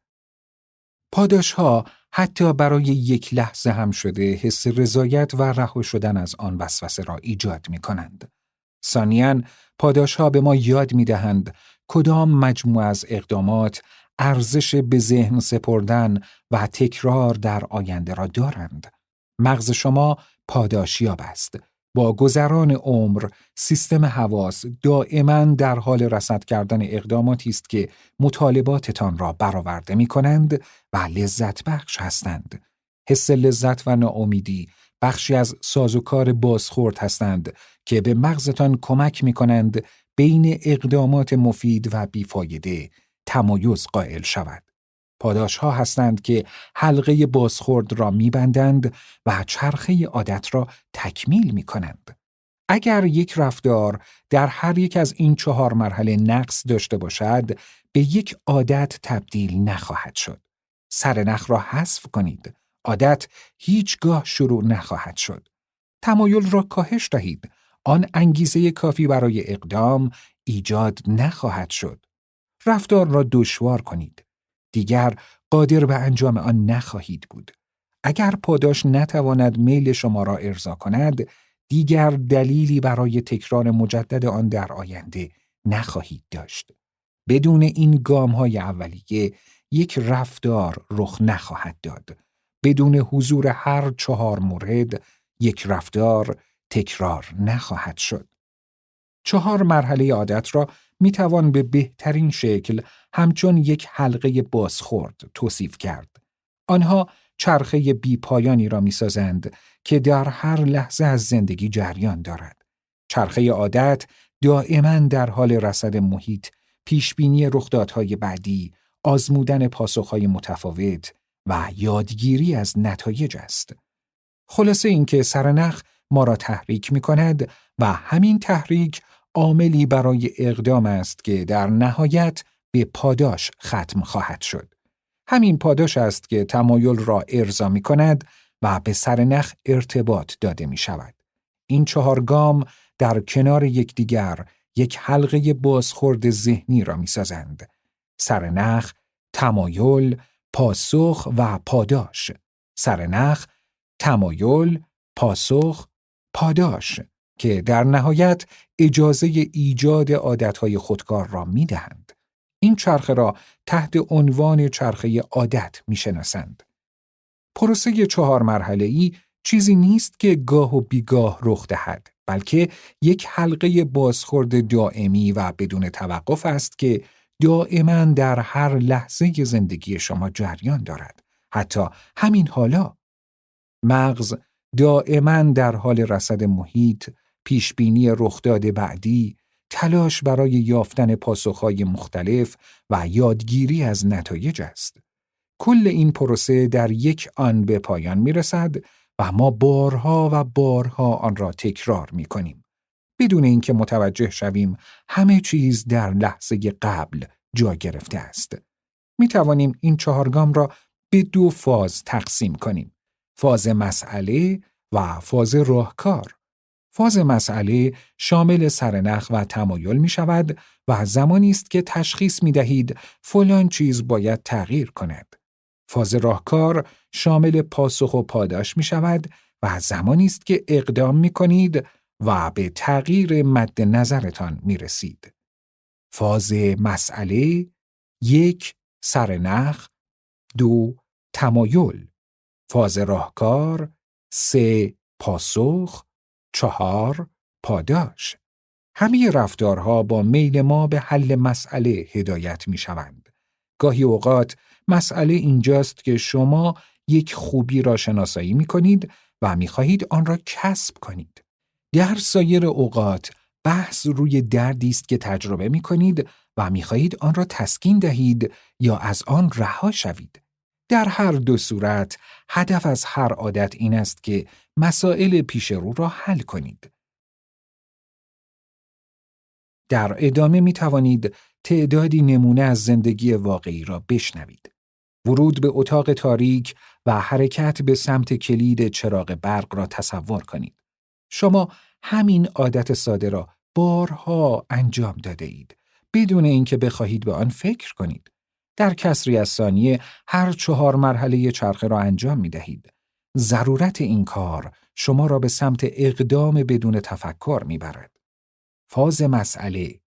Speaker 1: پاداش ها حتی برای یک لحظه هم شده حس رضایت و رها شدن از آن وسوسه را ایجاد می کنند. ثانیاً پاداش ها به ما یاد می دهند کدام مجموع از اقدامات ارزش به ذهن سپردن و تکرار در آینده را دارند. مغز شما پاداشیاب است. با گذران عمر سیستم حواس دائما در حال رصد کردن اقداماتی است که مطالباتتان را برآورده می کنند و لذت بخش هستند. حس لذت و ناامیدی بخشی از سازوکار بازخورد هستند که به مغزتان کمک می کنند بین اقدامات مفید و بیفایده تمایز قائل شود. پاداش ها هستند که حلقه بازخورد را میبندند و چرخه عادت را تکمیل می کنند. اگر یک رفتار در هر یک از این چهار مرحله نقص داشته باشد به یک عادت تبدیل نخواهد شد. سر نخ را حذف کنید. عادت هیچگاه شروع نخواهد شد. تمایل را کاهش دهید. آن انگیزه کافی برای اقدام ایجاد نخواهد شد. رفتار را دشوار کنید. دیگر قادر به انجام آن نخواهید بود. اگر پاداش نتواند میل شما را ارضا کند، دیگر دلیلی برای تکرار مجدد آن در آینده نخواهید داشت. بدون این گام های اولیه یک رفتار رخ نخواهد داد. بدون حضور هر چهار مورد یک رفتار تکرار نخواهد شد. چهار مرحله عادت را می توان به بهترین شکل همچون یک حلقه بازخورد توصیف کرد. آنها چرخه بی پایانی را می سازند که در هر لحظه از زندگی جریان دارد. چرخه عادت دائما در حال رسد محیط، پیشبینی رخدادهای بعدی، آزمودن پاسخهای متفاوت و یادگیری از نتایج است. خلاصه اینکه سرنخ ما را تحریک می کند و همین تحریک عاملی برای اقدام است که در نهایت به پاداش ختم خواهد شد. همین پاداش است که تمایل را ارضا می کند و به سرنخ ارتباط داده می شود. این چهار گام در کنار یکدیگر یک حلقه بازخورد ذهنی را می سازند. سرنخ، تمایل، پاسخ و پاداش. سرنخ، تمایل، پاسخ، پاداش که در نهایت اجازه ایجاد عادتهای خودکار را می دهند. این چرخه را تحت عنوان چرخه عادت می شناسند. پروسه چهار مرحله ای چیزی نیست که گاه و بیگاه رخ دهد بلکه یک حلقه بازخورد دائمی و بدون توقف است که دائما در هر لحظه زندگی شما جریان دارد حتی همین حالا مغز دائما در حال رصد محیط پیشبینی رخداد بعدی تلاش برای یافتن پاسخهای مختلف و یادگیری از نتایج است. کل این پروسه در یک آن به پایان می رسد و ما بارها و بارها آن را تکرار می کنیم. بدون اینکه متوجه شویم همه چیز در لحظه قبل جا گرفته است. می توانیم این چهارگام را به دو فاز تقسیم کنیم. فاز مسئله و فاز راهکار. فاز مسئله شامل سرنخ و تمایل می شود و زمانی است که تشخیص می دهید فلان چیز باید تغییر کند. فاز راهکار شامل پاسخ و پاداش می شود و زمانی است که اقدام می کنید و به تغییر مد نظرتان می رسید. فاز مسئله یک سرنخ دو تمایل فاز راهکار سه پاسخ چهار پاداش همه رفتارها با میل ما به حل مسئله هدایت می شوند. گاهی اوقات مسئله اینجاست که شما یک خوبی را شناسایی می کنید و می خواهید آن را کسب کنید. در سایر اوقات بحث روی دردی است که تجربه می کنید و می خواهید آن را تسکین دهید یا از آن رها شوید. در هر دو صورت هدف از هر عادت این است که مسائل پیش رو را حل کنید. در ادامه می توانید تعدادی نمونه از زندگی واقعی را بشنوید. ورود به اتاق تاریک و حرکت به سمت کلید چراغ برق را تصور کنید. شما همین عادت ساده را بارها انجام داده اید بدون اینکه بخواهید به آن فکر کنید. در کسری از ثانیه هر چهار مرحله چرخه را انجام می دهید. ضرورت این کار شما را به سمت اقدام بدون تفکر می برد. فاز مسئله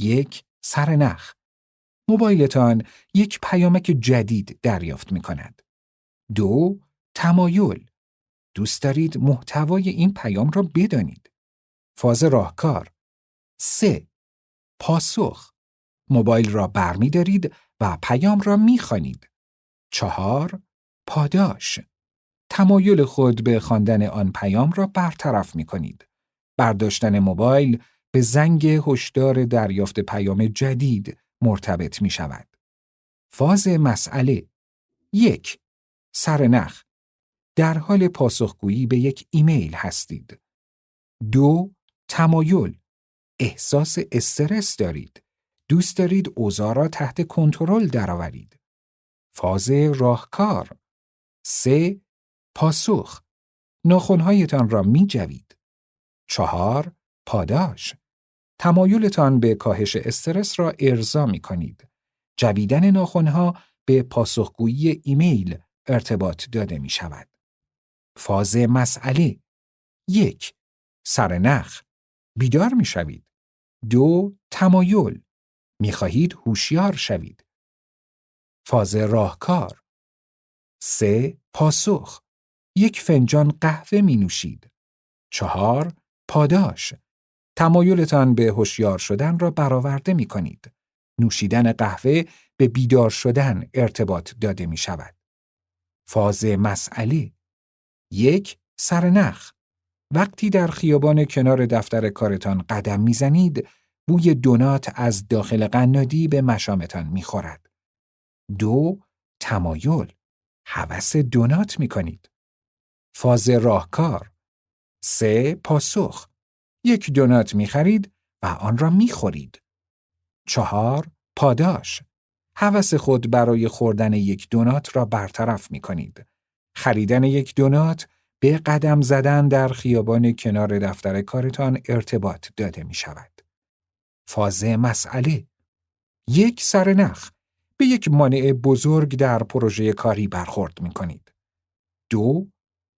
Speaker 1: یک سرنخ موبایلتان یک پیامک جدید دریافت می کند. دو تمایل دوست دارید محتوای این پیام را بدانید. فاز راهکار سه پاسخ موبایل را برمیدارید و پیام را می‌خوانید. چهار پاداش تمایل خود به خواندن آن پیام را برطرف می کنید. برداشتن موبایل به زنگ هشدار دریافت پیام جدید مرتبط می شود. فاز مسئله یک سرنخ در حال پاسخگویی به یک ایمیل هستید. دو تمایل احساس استرس دارید. دوست دارید اوضاع را تحت کنترل درآورید. فاز راهکار سه پاسخ ناخونهایتان را می جوید. چهار پاداش تمایلتان به کاهش استرس را ارضا می کنید. جویدن ناخونها به پاسخگویی ایمیل ارتباط داده می شود. فاز مسئله یک سرنخ بیدار می شوید. دو تمایل می خواهید هوشیار شوید. فاز راهکار سه پاسخ یک فنجان قهوه می نوشید. چهار پاداش تمایلتان به هوشیار شدن را برآورده می کنید. نوشیدن قهوه به بیدار شدن ارتباط داده می شود. فاز مسئله یک سرنخ وقتی در خیابان کنار دفتر کارتان قدم می‌زنید بوی دونات از داخل قنادی به مشامتان می‌خورد. دو تمایل هوس دونات می کنید. فاز راهکار سه پاسخ یک دونات می خرید و آن را می خورید. چهار پاداش هوس خود برای خوردن یک دونات را برطرف می کنید. خریدن یک دونات به قدم زدن در خیابان کنار دفتر کارتان ارتباط داده می شود. فاز مسئله یک سرنخ به یک مانع بزرگ در پروژه کاری برخورد می کنید. دو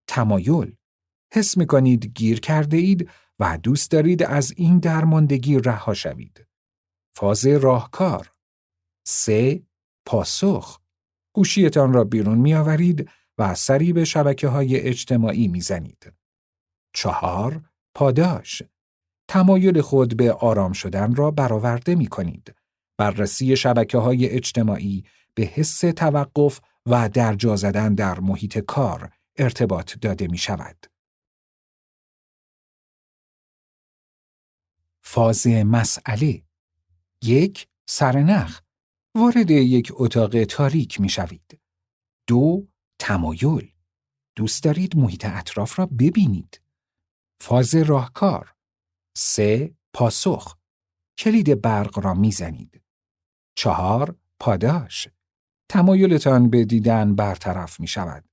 Speaker 1: تمایل حس می کنید گیر کرده اید و دوست دارید از این درماندگی رها شوید. فاز راهکار سه پاسخ گوشیتان را بیرون می آورید و سری به شبکه های اجتماعی می زنید. چهار پاداش تمایل خود به آرام شدن را برآورده می کنید. بررسی شبکه های اجتماعی به حس توقف و درجا زدن در محیط کار ارتباط داده می شود. فاز مسئله یک سرنخ وارد یک اتاق تاریک می شوید. دو تمایل دوست دارید محیط اطراف را ببینید. فاز راهکار سه پاسخ کلید برق را می‌زنید. چهار پاداش تمایلتان به دیدن برطرف می شود.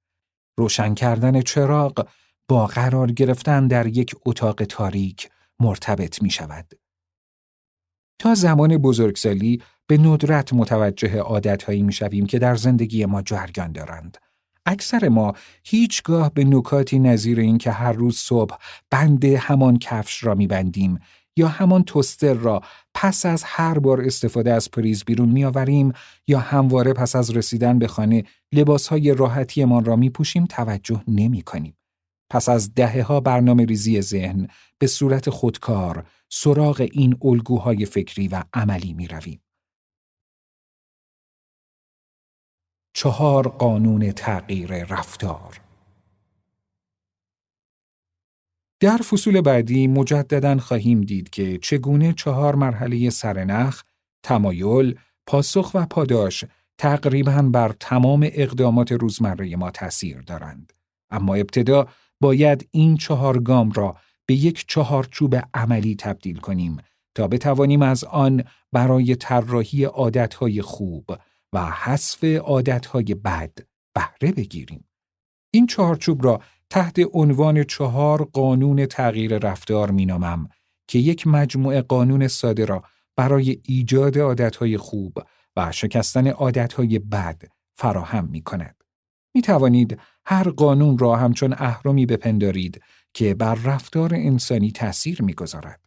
Speaker 1: روشن کردن چراغ با قرار گرفتن در یک اتاق تاریک مرتبط می شود. تا زمان بزرگسالی به ندرت متوجه عادتهایی می شویم که در زندگی ما جرگان دارند. اکثر ما هیچگاه به نکاتی نظیر این که هر روز صبح بند همان کفش را میبندیم یا همان توستر را پس از هر بار استفاده از پریز بیرون میآوریم یا همواره پس از رسیدن به خانه لباسهای راحتیمان را میپوشیم توجه نمی کنیم. پس از دهه ها برنامه ریزی ذهن به صورت خودکار سراغ این الگوهای فکری و عملی می رویم. چهار قانون تغییر رفتار در فصول بعدی مجددا خواهیم دید که چگونه چهار مرحله سرنخ، تمایل، پاسخ و پاداش تقریبا بر تمام اقدامات روزمره ما تأثیر دارند. اما ابتدا باید این چهار گام را به یک چهارچوب عملی تبدیل کنیم تا بتوانیم از آن برای طراحی عادتهای خوب و حذف عادتهای بد بهره بگیریم. این چهارچوب را تحت عنوان چهار قانون تغییر رفتار مینامم که یک مجموعه قانون ساده را برای ایجاد عادتهای خوب و شکستن عادتهای بد فراهم می کند. می توانید هر قانون را همچون اهرمی بپندارید که بر رفتار انسانی تأثیر می‌گذارد.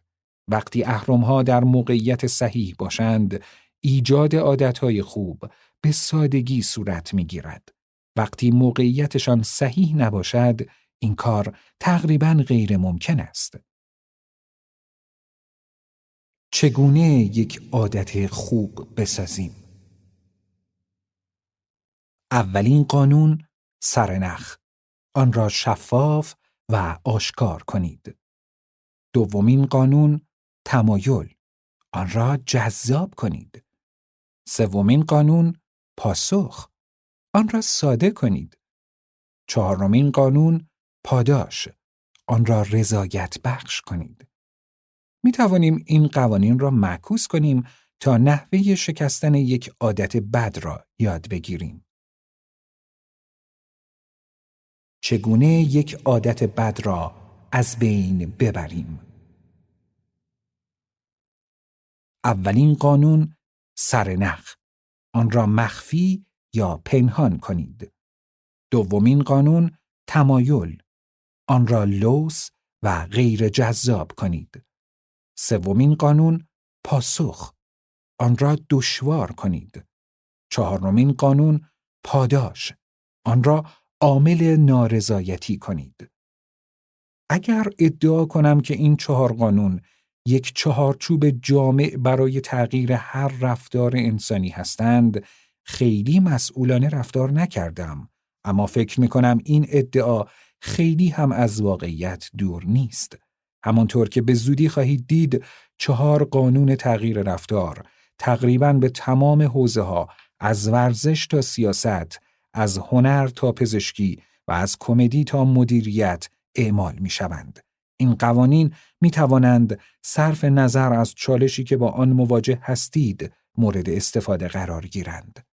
Speaker 1: وقتی اهرمها در موقعیت صحیح باشند، ایجاد عادتهای خوب به سادگی صورت می‌گیرد. وقتی موقعیتشان صحیح نباشد، این کار تقریبا غیر ممکن است. چگونه یک عادت خوب بسازیم؟ اولین قانون سرنخ آن را شفاف و آشکار کنید. دومین قانون تمایل آن را جذاب کنید. سومین قانون پاسخ آن را ساده کنید. چهارمین قانون پاداش آن را رضایت بخش کنید. می توانیم این قوانین را معکوس کنیم تا نحوه شکستن یک عادت بد را یاد بگیریم. چگونه یک عادت بد را از بین ببریم اولین قانون سرنخ آن را مخفی یا پنهان کنید. دومین قانون تمایل. آن را لوس و غیر جذاب کنید. سومین قانون پاسخ. آن را دشوار کنید. چهارمین قانون پاداش. آن را عامل نارضایتی کنید. اگر ادعا کنم که این چهار قانون یک چهارچوب جامع برای تغییر هر رفتار انسانی هستند، خیلی مسئولانه رفتار نکردم، اما فکر می کنم این ادعا خیلی هم از واقعیت دور نیست. همانطور که به زودی خواهید دید چهار قانون تغییر رفتار تقریبا به تمام حوزه ها از ورزش تا سیاست از هنر تا پزشکی و از کمدی تا مدیریت اعمال می شوند. این قوانین می توانند صرف نظر از چالشی که با آن مواجه هستید مورد استفاده قرار گیرند.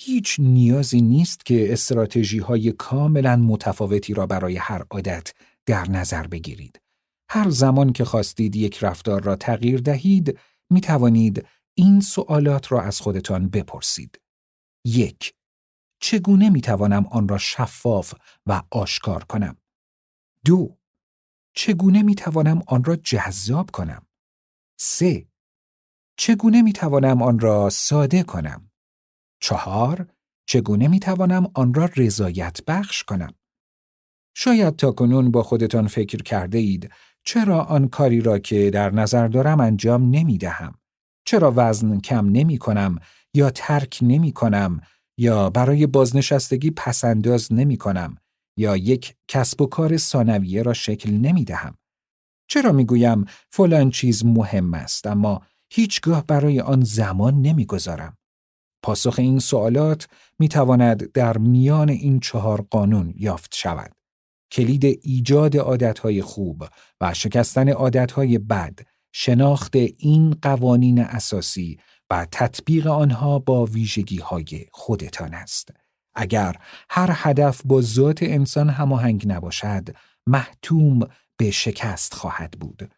Speaker 1: هیچ نیازی نیست که استراتژی های کاملا متفاوتی را برای هر عادت در نظر بگیرید. هر زمان که خواستید یک رفتار را تغییر دهید، می توانید این سوالات را از خودتان بپرسید. یک چگونه می توانم آن را شفاف و آشکار کنم؟ دو چگونه می توانم آن را جذاب کنم؟ سه چگونه می توانم آن را ساده کنم؟ چهار چگونه می توانم آن را رضایت بخش کنم؟ شاید تا کنون با خودتان فکر کرده اید چرا آن کاری را که در نظر دارم انجام نمی دهم؟ چرا وزن کم نمی کنم یا ترک نمی کنم یا برای بازنشستگی پسنداز نمی کنم یا یک کسب و کار ثانویه را شکل نمی دهم. چرا می گویم فلان چیز مهم است اما هیچگاه برای آن زمان نمی گذارم. پاسخ این سوالات می تواند در میان این چهار قانون یافت شود. کلید ایجاد عادتهای خوب و شکستن عادتهای بد شناخت این قوانین اساسی و تطبیق آنها با ویژگی های خودتان است. اگر هر هدف با ذات انسان هماهنگ نباشد، محتوم به شکست خواهد بود.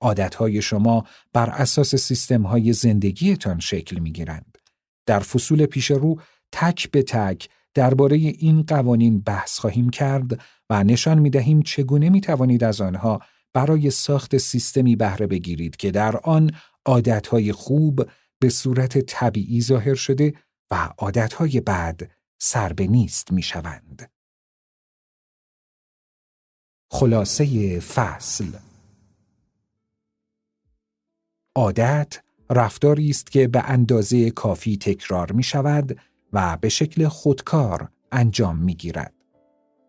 Speaker 1: عادتهای شما بر اساس سیستم های زندگیتان شکل می گیرند. در فصول پیش رو تک به تک درباره این قوانین بحث خواهیم کرد و نشان می دهیم چگونه می توانید از آنها برای ساخت سیستمی بهره بگیرید که در آن عادتهای خوب به صورت طبیعی ظاهر شده و عادتهای بعد سر به نیست می شوند. خلاصه فصل عادت رفتاری است که به اندازه کافی تکرار می شود و به شکل خودکار انجام می گیرد.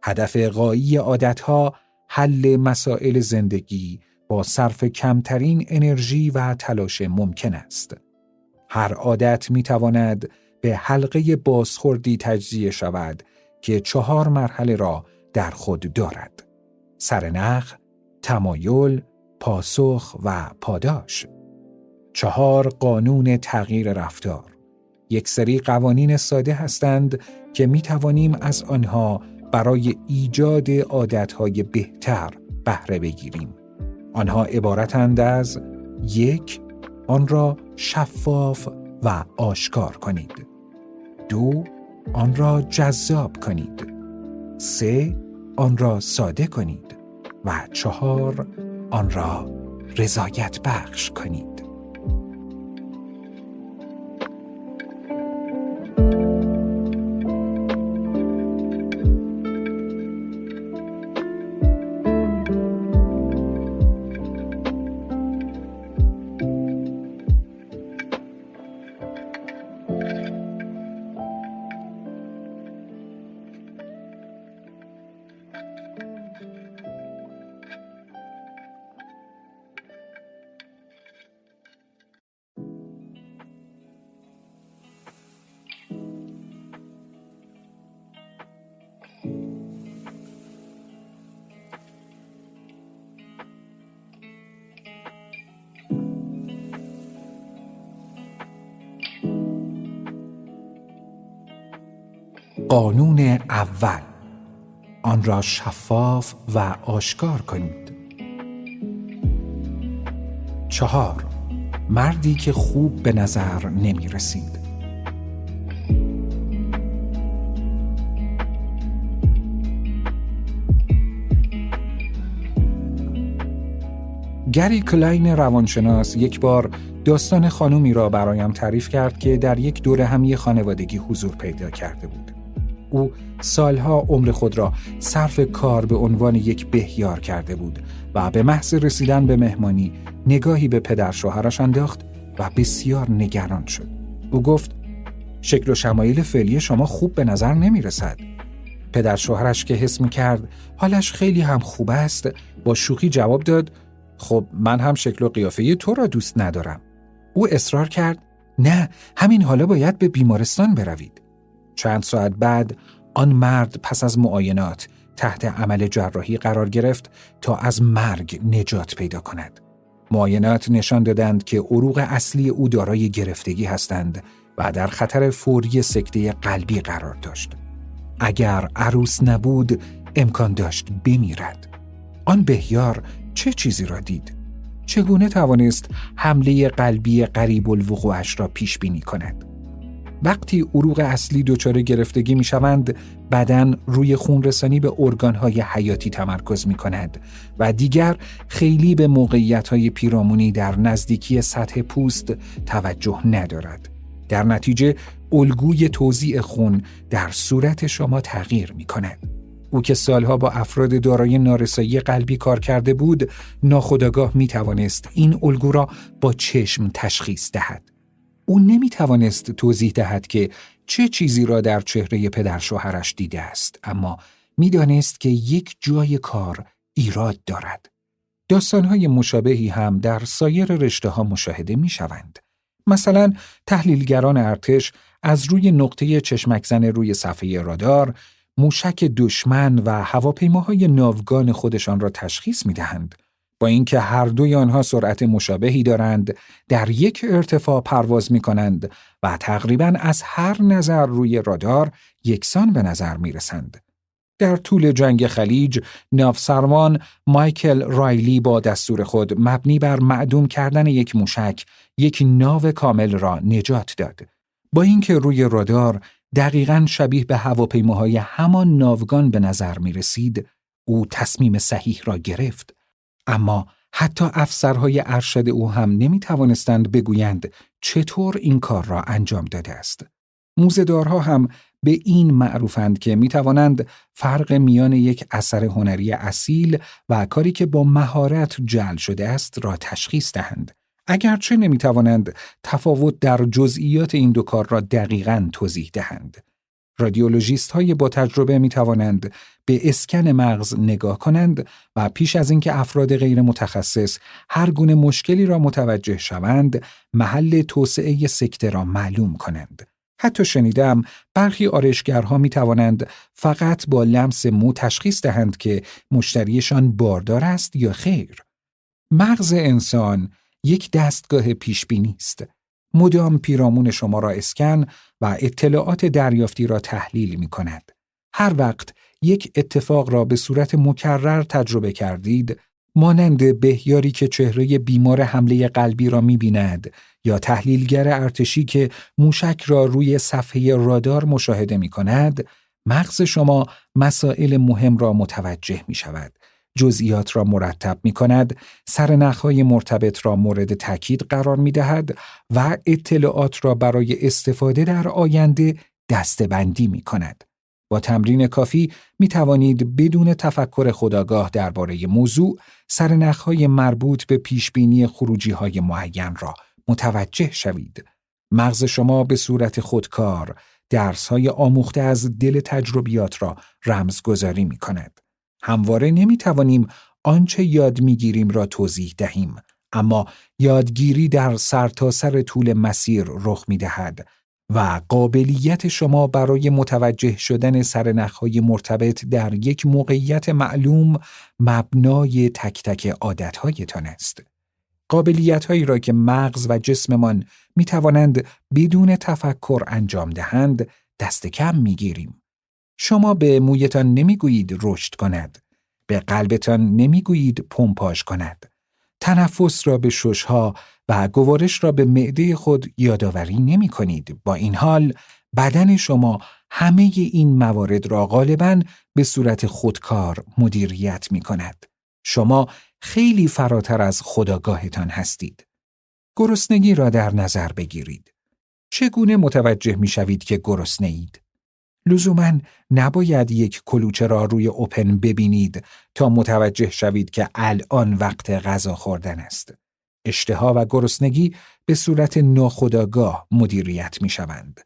Speaker 1: هدف قایی عادتها حل مسائل زندگی با صرف کمترین انرژی و تلاش ممکن است. هر عادت می تواند به حلقه بازخوردی تجزیه شود که چهار مرحله را در خود دارد. سرنخ، تمایل، پاسخ و پاداش. چهار قانون تغییر رفتار یک سری قوانین ساده هستند که می توانیم از آنها برای ایجاد عادتهای بهتر بهره بگیریم. آنها عبارتند از یک آن را شفاف و آشکار کنید. دو آن را جذاب کنید. سه آن را ساده کنید. و چهار آن را رضایت بخش کنید. را شفاف و آشکار کنید چهار مردی که خوب به نظر نمی رسید گری کلاین روانشناس یک بار داستان خانومی را برایم تعریف کرد که در یک دور همی خانوادگی حضور پیدا کرده بود. او سالها عمر خود را صرف کار به عنوان یک بهیار کرده بود و به محض رسیدن به مهمانی نگاهی به پدر شوهرش انداخت و بسیار نگران شد. او گفت شکل و شمایل فعلی شما خوب به نظر نمی رسد. پدر شوهرش که حس می کرد حالش خیلی هم خوب است با شوخی جواب داد خب من هم شکل و قیافه تو را دوست ندارم. او اصرار کرد نه همین حالا باید به بیمارستان بروید. چند ساعت بعد آن مرد پس از معاینات تحت عمل جراحی قرار گرفت تا از مرگ نجات پیدا کند. معاینات نشان دادند که عروق اصلی او دارای گرفتگی هستند و در خطر فوری سکته قلبی قرار داشت. اگر عروس نبود امکان داشت بمیرد. آن بهیار چه چیزی را دید؟ چگونه توانست حمله قلبی قریب الوقوعش را پیش بینی کند؟ وقتی عروق اصلی دچار گرفتگی می شوند بدن روی خون رسانی به ارگانهای حیاتی تمرکز می کند و دیگر خیلی به موقعیت های پیرامونی در نزدیکی سطح پوست توجه ندارد. در نتیجه الگوی توزیع خون در صورت شما تغییر می کند. او که سالها با افراد دارای نارسایی قلبی کار کرده بود، ناخداگاه می توانست این الگو را با چشم تشخیص دهد. او نمی توانست توضیح دهد که چه چیزی را در چهره پدر شوهرش دیده است اما می‌دانست که یک جای کار ایراد دارد. داستانهای مشابهی هم در سایر رشته ها مشاهده می شوند. مثلا تحلیلگران ارتش از روی نقطه چشمکزن روی صفحه رادار موشک دشمن و هواپیماهای ناوگان خودشان را تشخیص می دهند با اینکه هر دوی آنها سرعت مشابهی دارند در یک ارتفاع پرواز می کنند و تقریبا از هر نظر روی رادار یکسان به نظر می رسند. در طول جنگ خلیج ناوسروان مایکل رایلی با دستور خود مبنی بر معدوم کردن یک موشک یک ناو کامل را نجات داد با اینکه روی رادار دقیقا شبیه به هواپیماهای همان ناوگان به نظر می رسید او تصمیم صحیح را گرفت اما حتی افسرهای ارشد او هم نمی توانستند بگویند چطور این کار را انجام داده است. موزدارها هم به این معروفند که می توانند فرق میان یک اثر هنری اصیل و کاری که با مهارت جل شده است را تشخیص دهند. اگرچه نمی توانند تفاوت در جزئیات این دو کار را دقیقا توضیح دهند. رادیولوژیست های با تجربه می توانند به اسکن مغز نگاه کنند و پیش از اینکه افراد غیر متخصص هر گونه مشکلی را متوجه شوند محل توسعه سکته را معلوم کنند. حتی شنیدم برخی آرشگرها می توانند فقط با لمس مو تشخیص دهند که مشتریشان باردار است یا خیر. مغز انسان یک دستگاه پیشبینی است. مدام پیرامون شما را اسکن و اطلاعات دریافتی را تحلیل می کند. هر وقت یک اتفاق را به صورت مکرر تجربه کردید، مانند بهیاری که چهره بیمار حمله قلبی را می بیند یا تحلیلگر ارتشی که موشک را روی صفحه رادار مشاهده می کند، مغز شما مسائل مهم را متوجه می شود. جزئیات را مرتب می کند، سرنخهای مرتبط را مورد تاکید قرار می دهد و اطلاعات را برای استفاده در آینده دستبندی می کند. با تمرین کافی می توانید بدون تفکر خداگاه درباره موضوع سرنخهای مربوط به پیشبینی خروجی های معین را متوجه شوید. مغز شما به صورت خودکار درس های آموخته از دل تجربیات را رمزگذاری می کند. همواره نمی توانیم آنچه یاد می گیریم را توضیح دهیم. اما یادگیری در سرتاسر سر طول مسیر رخ می دهد و قابلیت شما برای متوجه شدن سرنخهای مرتبط در یک موقعیت معلوم مبنای تک تک عادتهایتان است. قابلیت هایی را که مغز و جسممان می توانند بدون تفکر انجام دهند دست کم می گیریم. شما به مویتان نمی‌گویید رشد کند. به قلبتان نمی‌گویید پمپاژ کند. تنفس را به ششها و گوارش را به معده خود یادآوری نمی کنید. با این حال بدن شما همه این موارد را غالبا به صورت خودکار مدیریت می کند. شما خیلی فراتر از خداگاهتان هستید. گرسنگی را در نظر بگیرید. چگونه متوجه می شوید که گرسنه اید؟ لزوما نباید یک کلوچه را روی اوپن ببینید تا متوجه شوید که الان وقت غذا خوردن است. اشتها و گرسنگی به صورت ناخودآگاه مدیریت می شوند.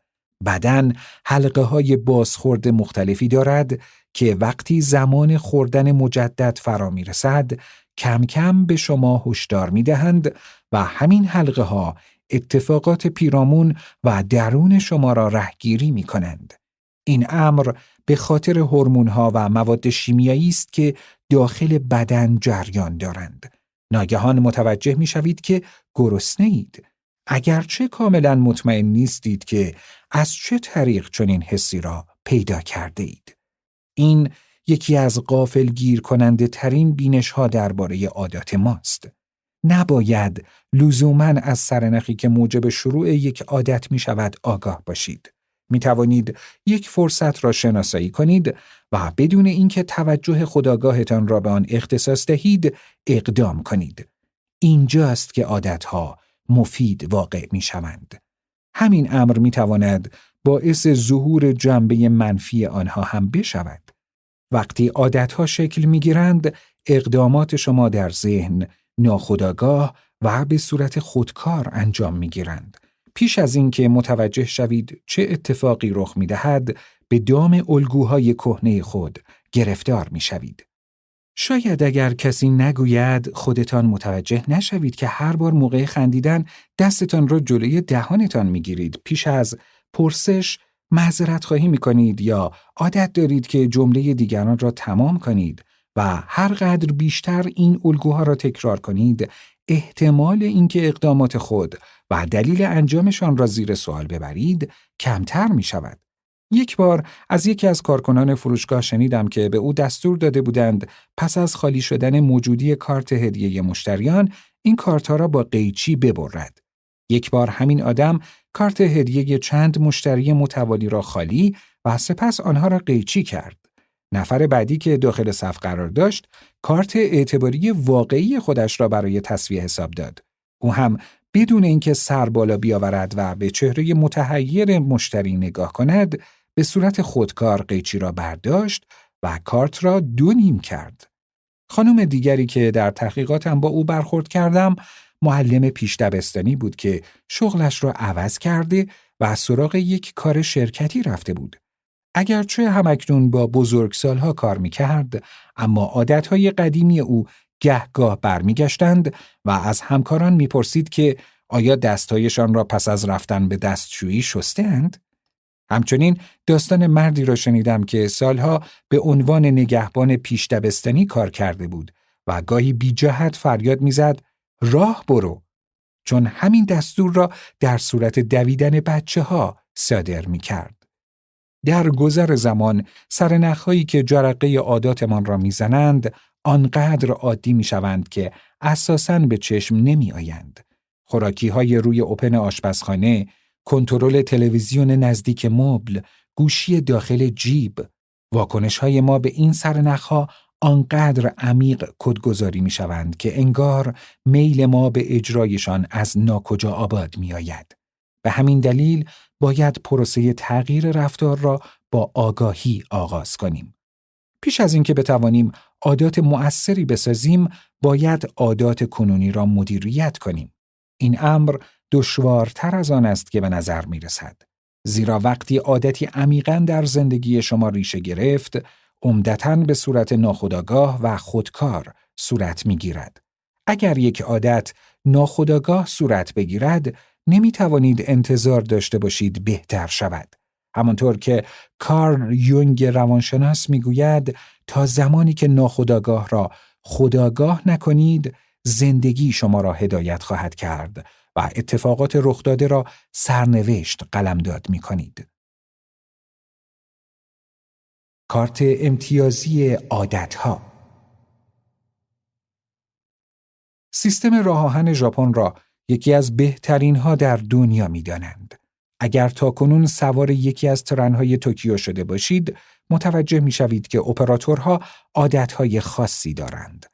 Speaker 1: بدن حلقه های بازخورد مختلفی دارد که وقتی زمان خوردن مجدد فرا می رسد کم کم به شما هشدار می دهند و همین حلقه ها اتفاقات پیرامون و درون شما را رهگیری می کنند. این امر به خاطر ها و مواد شیمیایی است که داخل بدن جریان دارند. ناگهان متوجه می شوید که گرسنه اید. اگرچه کاملا مطمئن نیستید که از چه طریق چنین حسی را پیدا کرده اید. این یکی از قافل گیر کننده ترین بینش ها درباره عادات ماست. نباید لزوما از سرنخی که موجب شروع یک عادت می شود آگاه باشید. می توانید یک فرصت را شناسایی کنید و بدون اینکه توجه خداگاهتان را به آن اختصاص دهید اقدام کنید. اینجاست که عادتها مفید واقع می شوند. همین امر می تواند باعث ظهور جنبه منفی آنها هم بشود. وقتی عادتها شکل می گیرند، اقدامات شما در ذهن ناخداگاه و به صورت خودکار انجام می گیرند. پیش از اینکه متوجه شوید چه اتفاقی رخ می دهد، به دام الگوهای کهنه خود گرفتار می شوید. شاید اگر کسی نگوید خودتان متوجه نشوید که هر بار موقع خندیدن دستتان را جلوی دهانتان می گیرید پیش از پرسش معذرت خواهی می کنید یا عادت دارید که جمله دیگران را تمام کنید و هر قدر بیشتر این الگوها را تکرار کنید احتمال اینکه اقدامات خود و دلیل انجامشان را زیر سوال ببرید کمتر می شود. یک بار از یکی از کارکنان فروشگاه شنیدم که به او دستور داده بودند پس از خالی شدن موجودی کارت هدیه مشتریان این کارتها را با قیچی ببرد. یک بار همین آدم کارت هدیه چند مشتری متوالی را خالی و سپس آنها را قیچی کرد. نفر بعدی که داخل صف قرار داشت کارت اعتباری واقعی خودش را برای تصویه حساب داد. او هم بدون اینکه سر بالا بیاورد و به چهره متحیر مشتری نگاه کند به صورت خودکار قیچی را برداشت و کارت را دو نیم کرد. خانم دیگری که در تحقیقاتم با او برخورد کردم معلم پیش دبستانی بود که شغلش را عوض کرده و از سراغ یک کار شرکتی رفته بود. اگرچه همکنون با بزرگسالها کار می‌کرد اما عادتهای قدیمی او گهگاه برمیگشتند و از همکاران می‌پرسید که آیا دستهایشان را پس از رفتن به دستشویی شستند؟ همچنین داستان مردی را شنیدم که سالها به عنوان نگهبان پیش دبستانی کار کرده بود و گاهی بی جهت فریاد می‌زد راه برو چون همین دستور را در صورت دویدن بچه ها صادر می کرد. در گذر زمان سرنخهایی که جرقه عاداتمان را می‌زنند آنقدر عادی می شوند که اساساً به چشم نمی آیند. خوراکی های روی اوپن آشپزخانه، کنترل تلویزیون نزدیک مبل، گوشی داخل جیب، واکنش های ما به این سرنخها آنقدر عمیق کدگذاری می شوند که انگار میل ما به اجرایشان از ناکجا آباد می آید. به همین دلیل باید پروسه تغییر رفتار را با آگاهی آغاز کنیم. پیش از اینکه بتوانیم عادات مؤثری بسازیم، باید عادات کنونی را مدیریت کنیم. این امر دشوارتر از آن است که به نظر می رسد. زیرا وقتی عادتی عمیقا در زندگی شما ریشه گرفت، عمدتا به صورت ناخودآگاه و خودکار صورت می گیرد. اگر یک عادت ناخودآگاه صورت بگیرد، نمی توانید انتظار داشته باشید بهتر شود. همانطور که کارل یونگ روانشناس می‌گوید تا زمانی که ناخودآگاه را خداگاه نکنید زندگی شما را هدایت خواهد کرد و اتفاقات رخ داده را سرنوشت قلمداد می کنید. کارت امتیازی عادتها سیستم راه آهن ژاپن را یکی از بهترین ها در دنیا می دانند. اگر تا کنون سوار یکی از ترنهای توکیو شده باشید، متوجه می شوید که اپراتورها عادتهای خاصی دارند.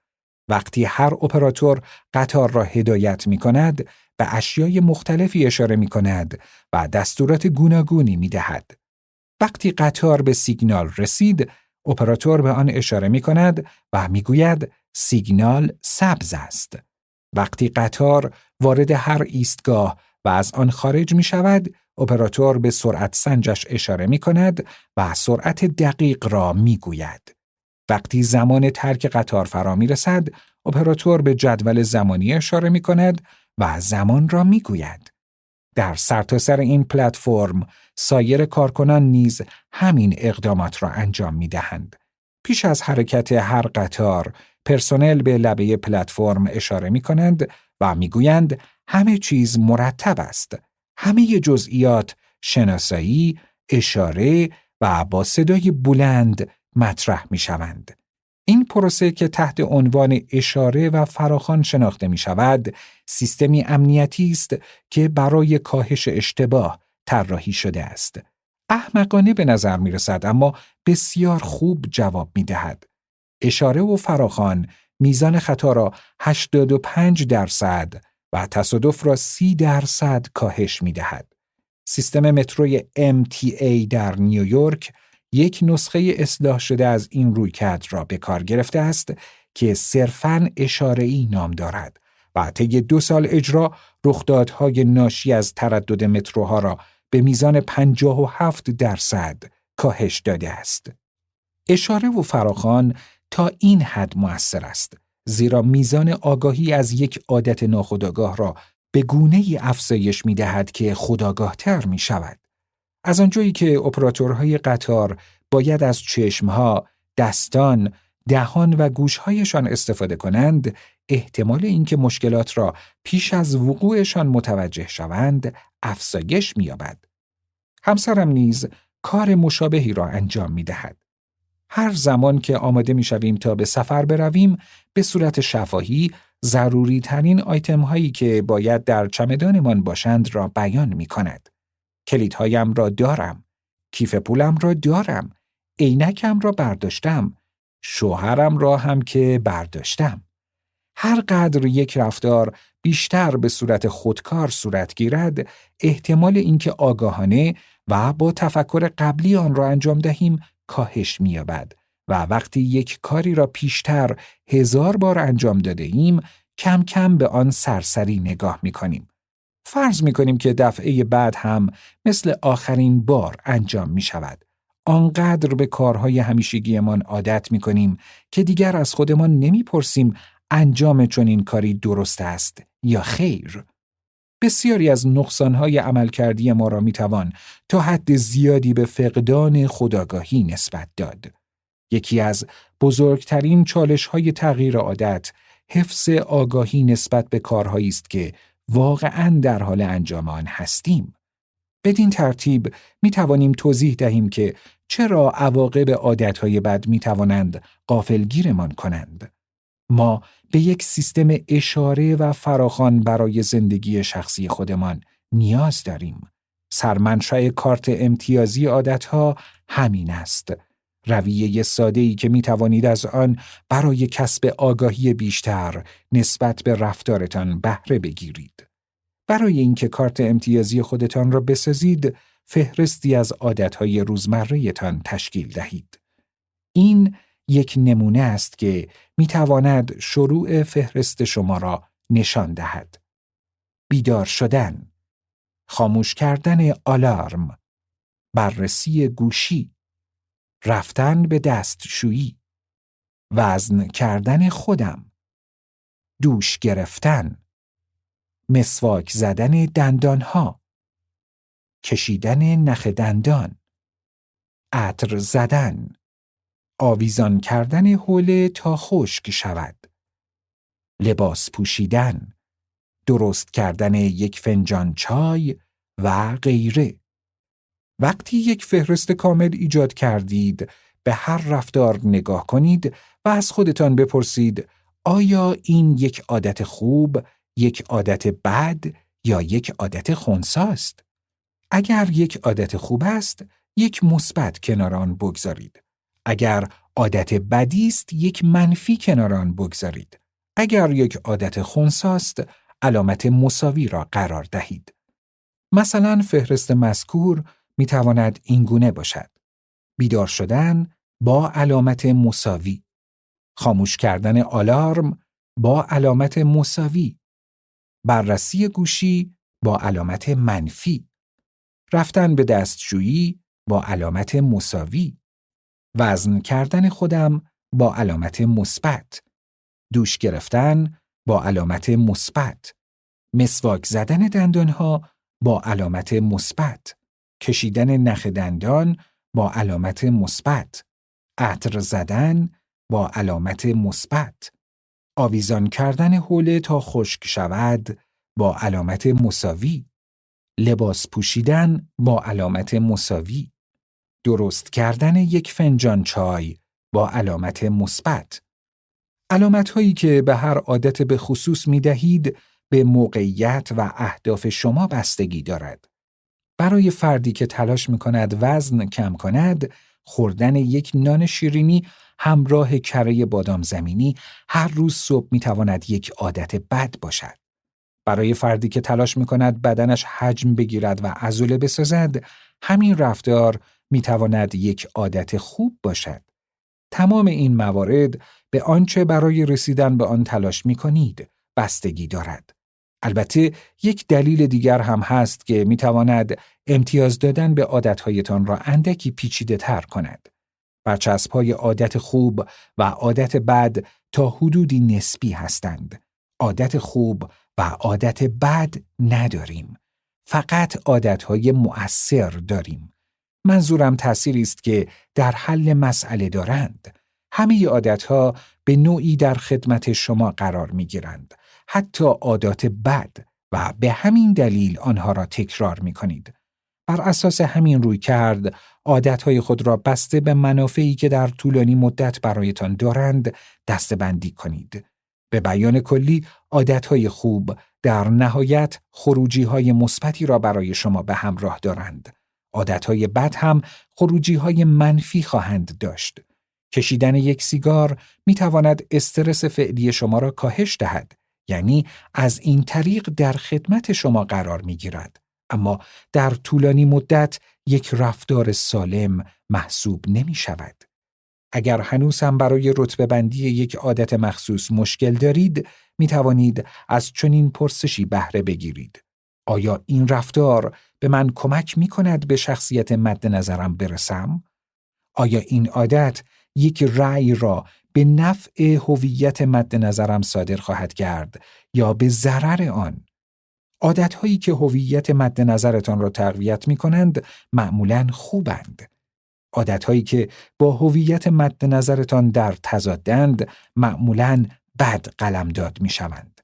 Speaker 1: وقتی هر اپراتور قطار را هدایت می کند، به اشیای مختلفی اشاره می کند و دستورات گوناگونی می دهد. وقتی قطار به سیگنال رسید، اپراتور به آن اشاره می کند و می گوید سیگنال سبز است. وقتی قطار وارد هر ایستگاه و از آن خارج می شود، اپراتور به سرعت سنجش اشاره می کند و سرعت دقیق را می گوید. وقتی زمان ترک قطار فرا می رسد، اپراتور به جدول زمانی اشاره می کند و زمان را می گوید. در سرتاسر سر این پلتفرم سایر کارکنان نیز همین اقدامات را انجام می دهند. پیش از حرکت هر قطار پرسنل به لبه پلتفرم اشاره می کنند و می‌گویند همه چیز مرتب است. همه جزئیات شناسایی، اشاره و با صدای بلند مطرح می شوند. این پروسه که تحت عنوان اشاره و فراخان شناخته می شود، سیستمی امنیتی است که برای کاهش اشتباه طراحی شده است. احمقانه به نظر می رسد اما بسیار خوب جواب می دهد. اشاره و فراخان میزان خطا را 85 درصد و تصادف را 30 درصد کاهش می دهد. سیستم متروی MTA در نیویورک یک نسخه اصلاح شده از این رویکرد را به کار گرفته است که صرفاً ای نام دارد و طی دو سال اجرا رخدادهای ناشی از تردد متروها را به میزان 57 درصد کاهش داده است. اشاره و فراخان تا این حد موثر است زیرا میزان آگاهی از یک عادت ناخودآگاه را به گونه ای افزایش می دهد که خداگاه تر می شود. از آنجایی که اپراتورهای قطار باید از چشمها، دستان، دهان و گوشهایشان استفاده کنند، احتمال اینکه مشکلات را پیش از وقوعشان متوجه شوند افزایش می‌یابد. همسرم نیز کار مشابهی را انجام می دهد. هر زمان که آماده می شویم تا به سفر برویم به صورت شفاهی ضروری ترین آیتم هایی که باید در چمدانمان باشند را بیان می کند. کلیدهایم را دارم. کیف پولم را دارم. عینکم را برداشتم. شوهرم را هم که برداشتم. هر قدر یک رفتار بیشتر به صورت خودکار صورت گیرد، احتمال اینکه آگاهانه و با تفکر قبلی آن را انجام دهیم کاهش می‌یابد و وقتی یک کاری را پیشتر هزار بار انجام داده ایم کم کم به آن سرسری نگاه می کنیم. فرض می کنیم که دفعه بعد هم مثل آخرین بار انجام می شود. آنقدر به کارهای همیشگیمان عادت می کنیم که دیگر از خودمان نمی‌پرسیم انجام چنین کاری درست است یا خیر. بسیاری از نقصانهای عملکردی ما را می‌توان تا حد زیادی به فقدان خداگاهی نسبت داد. یکی از بزرگترین چالش های تغییر عادت حفظ آگاهی نسبت به کارهایی است که واقعا در حال انجام آن هستیم. بدین ترتیب می توانیم توضیح دهیم که چرا عواقب عادتهای بد می توانند قافلگیرمان کنند. ما به یک سیستم اشاره و فراخان برای زندگی شخصی خودمان نیاز داریم. سرمنشأ کارت امتیازی عادتها همین است. رویه ساده ای که می توانید از آن برای کسب آگاهی بیشتر نسبت به رفتارتان بهره بگیرید. برای اینکه کارت امتیازی خودتان را بسازید، فهرستی از عادتهای روزمرهتان تشکیل دهید. این یک نمونه است که می تواند شروع فهرست شما را نشان دهد. بیدار شدن خاموش کردن آلارم بررسی گوشی رفتن به دستشویی وزن کردن خودم دوش گرفتن مسواک زدن دندانها کشیدن نخ دندان عطر زدن آویزان کردن حوله تا خشک شود لباس پوشیدن درست کردن یک فنجان چای و غیره وقتی یک فهرست کامل ایجاد کردید به هر رفتار نگاه کنید و از خودتان بپرسید آیا این یک عادت خوب، یک عادت بد یا یک عادت خونساست؟ اگر یک عادت خوب است، یک مثبت کنار آن بگذارید. اگر عادت بدی است، یک منفی کنار آن بگذارید. اگر یک عادت خونساست، علامت مساوی را قرار دهید. مثلا فهرست مذکور می تواند این گونه باشد. بیدار شدن با علامت مساوی. خاموش کردن آلارم با علامت مساوی. بررسی گوشی با علامت منفی. رفتن به دستشویی با علامت مساوی. وزن کردن خودم با علامت مثبت. دوش گرفتن با علامت مثبت. مسواک زدن دندانها با علامت مثبت. کشیدن نخ دندان با علامت مثبت، عطر زدن با علامت مثبت، آویزان کردن حوله تا خشک شود با علامت مساوی، لباس پوشیدن با علامت مساوی، درست کردن یک فنجان چای با علامت مثبت. علامت هایی که به هر عادت به خصوص می دهید به موقعیت و اهداف شما بستگی دارد. برای فردی که تلاش می کند وزن کم کند، خوردن یک نان شیرینی همراه کره بادام زمینی هر روز صبح می تواند یک عادت بد باشد. برای فردی که تلاش می کند بدنش حجم بگیرد و عضله بسازد، همین رفتار می تواند یک عادت خوب باشد. تمام این موارد به آنچه برای رسیدن به آن تلاش می کنید بستگی دارد. البته یک دلیل دیگر هم هست که می تواند امتیاز دادن به عادتهایتان را اندکی پیچیده تر کند. برچسب های عادت خوب و عادت بد تا حدودی نسبی هستند. عادت خوب و عادت بد نداریم. فقط عادتهای مؤثر داریم. منظورم تأثیری است که در حل مسئله دارند. همه عادتها به نوعی در خدمت شما قرار می گیرند. حتی عادات بد و به همین دلیل آنها را تکرار می کنید. بر اساس همین روی کرد عادتهای خود را بسته به منافعی که در طولانی مدت برایتان دارند دستبندی کنید. به بیان کلی عادتهای خوب در نهایت خروجی های مثبتی را برای شما به همراه دارند. عادتهای بد هم خروجی های منفی خواهند داشت. کشیدن یک سیگار می تواند استرس فعلی شما را کاهش دهد یعنی از این طریق در خدمت شما قرار می گیرد. اما در طولانی مدت یک رفتار سالم محسوب نمی شود. اگر هنوز هم برای رتبه بندی یک عادت مخصوص مشکل دارید، می توانید از چنین پرسشی بهره بگیرید. آیا این رفتار به من کمک می کند به شخصیت مد نظرم برسم؟ آیا این عادت یک رأی را به نفع هویت مد نظرم صادر خواهد کرد یا به ضرر آن؟ عادتهایی که هویت مد نظرتان را تقویت می کنند معمولا خوبند. عادتهایی که با هویت مد نظرتان در تضادند معمولا بد قلمداد می شوند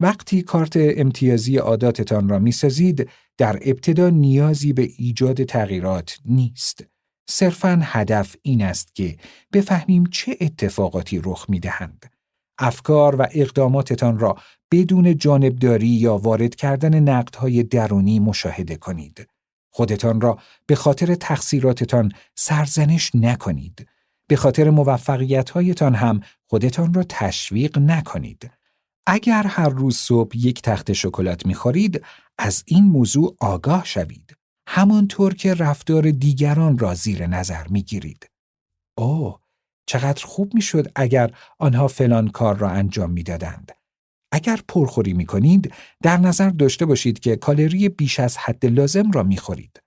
Speaker 1: وقتی کارت امتیازی عاداتتان را می‌سازید در ابتدا نیازی به ایجاد تغییرات نیست. صرفا هدف این است که بفهمیم چه اتفاقاتی رخ می دهند. افکار و اقداماتتان را بدون جانبداری یا وارد کردن نقدهای درونی مشاهده کنید. خودتان را به خاطر تقصیراتتان سرزنش نکنید. به خاطر موفقیتهایتان هم خودتان را تشویق نکنید. اگر هر روز صبح یک تخت شکلات می‌خورید از این موضوع آگاه شوید. همانطور که رفتار دیگران را زیر نظر می‌گیرید. اوه چقدر خوب می‌شد اگر آنها فلان کار را انجام می‌دادند. اگر پرخوری می کنید در نظر داشته باشید که کالری بیش از حد لازم را می خورید.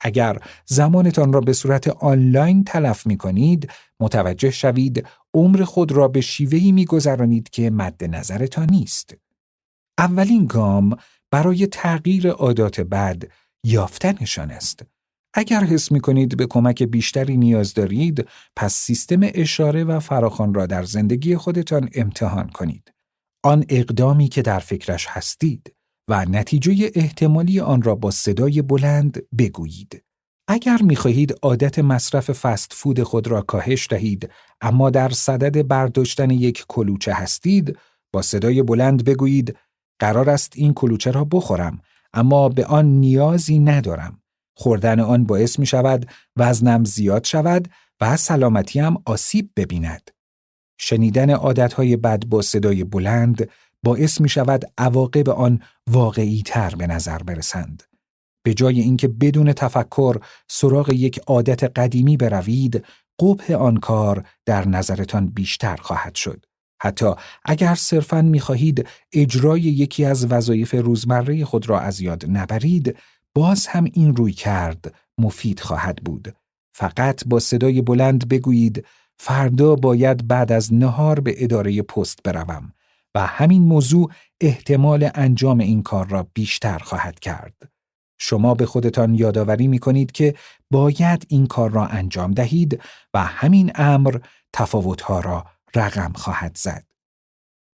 Speaker 1: اگر زمانتان را به صورت آنلاین تلف می کنید متوجه شوید عمر خود را به شیوهی می گذرانید که مد نظرتان نیست. اولین گام برای تغییر عادات بد یافتنشان است. اگر حس می کنید به کمک بیشتری نیاز دارید، پس سیستم اشاره و فراخان را در زندگی خودتان امتحان کنید. آن اقدامی که در فکرش هستید و نتیجه احتمالی آن را با صدای بلند بگویید. اگر می خواهید عادت مصرف فست فود خود را کاهش دهید اما در صدد برداشتن یک کلوچه هستید با صدای بلند بگویید قرار است این کلوچه را بخورم اما به آن نیازی ندارم خوردن آن باعث می شود وزنم زیاد شود و سلامتیم آسیب ببیند شنیدن عادتهای بد با صدای بلند باعث می شود عواقب آن واقعی تر به نظر برسند. به جای اینکه بدون تفکر سراغ یک عادت قدیمی بروید، قبح آن کار در نظرتان بیشتر خواهد شد. حتی اگر صرفاً می خواهید اجرای یکی از وظایف روزمره خود را از یاد نبرید، باز هم این روی کرد مفید خواهد بود. فقط با صدای بلند بگویید فردا باید بعد از نهار به اداره پست بروم و همین موضوع احتمال انجام این کار را بیشتر خواهد کرد. شما به خودتان یادآوری می کنید که باید این کار را انجام دهید و همین امر تفاوتها را رقم خواهد زد.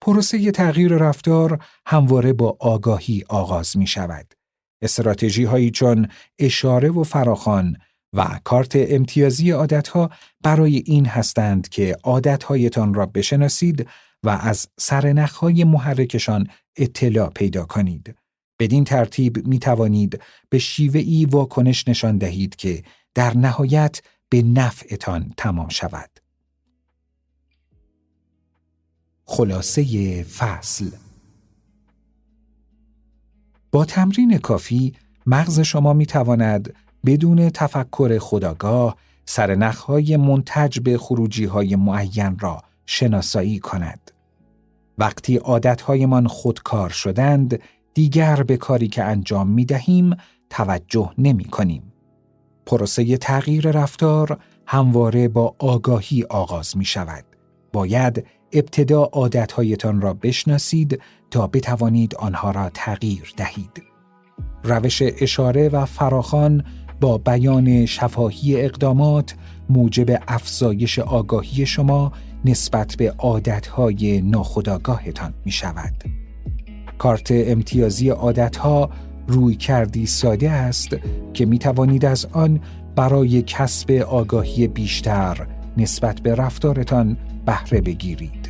Speaker 1: پروسه تغییر رفتار همواره با آگاهی آغاز می شود. استراتژی هایی چون اشاره و فراخان و کارت امتیازی عادتها برای این هستند که عادتهایتان را بشناسید و از سرنخهای محرکشان اطلاع پیدا کنید. بدین ترتیب می توانید به شیوهی واکنش نشان دهید که در نهایت به نفعتان تمام شود. خلاصه فصل با تمرین کافی مغز شما می تواند بدون تفکر خداگاه سرنخهای منتج به خروجی های معین را شناسایی کند. وقتی عادتهایمان خودکار شدند، دیگر به کاری که انجام می دهیم توجه نمی کنیم. پروسه تغییر رفتار همواره با آگاهی آغاز می شود. باید ابتدا عادتهایتان را بشناسید تا بتوانید آنها را تغییر دهید. روش اشاره و فراخان با بیان شفاهی اقدامات موجب افزایش آگاهی شما نسبت به عادتهای ناخودآگاهتان می شود. کارت امتیازی عادتها روی کردی ساده است که می توانید از آن برای کسب آگاهی بیشتر نسبت به رفتارتان بهره بگیرید.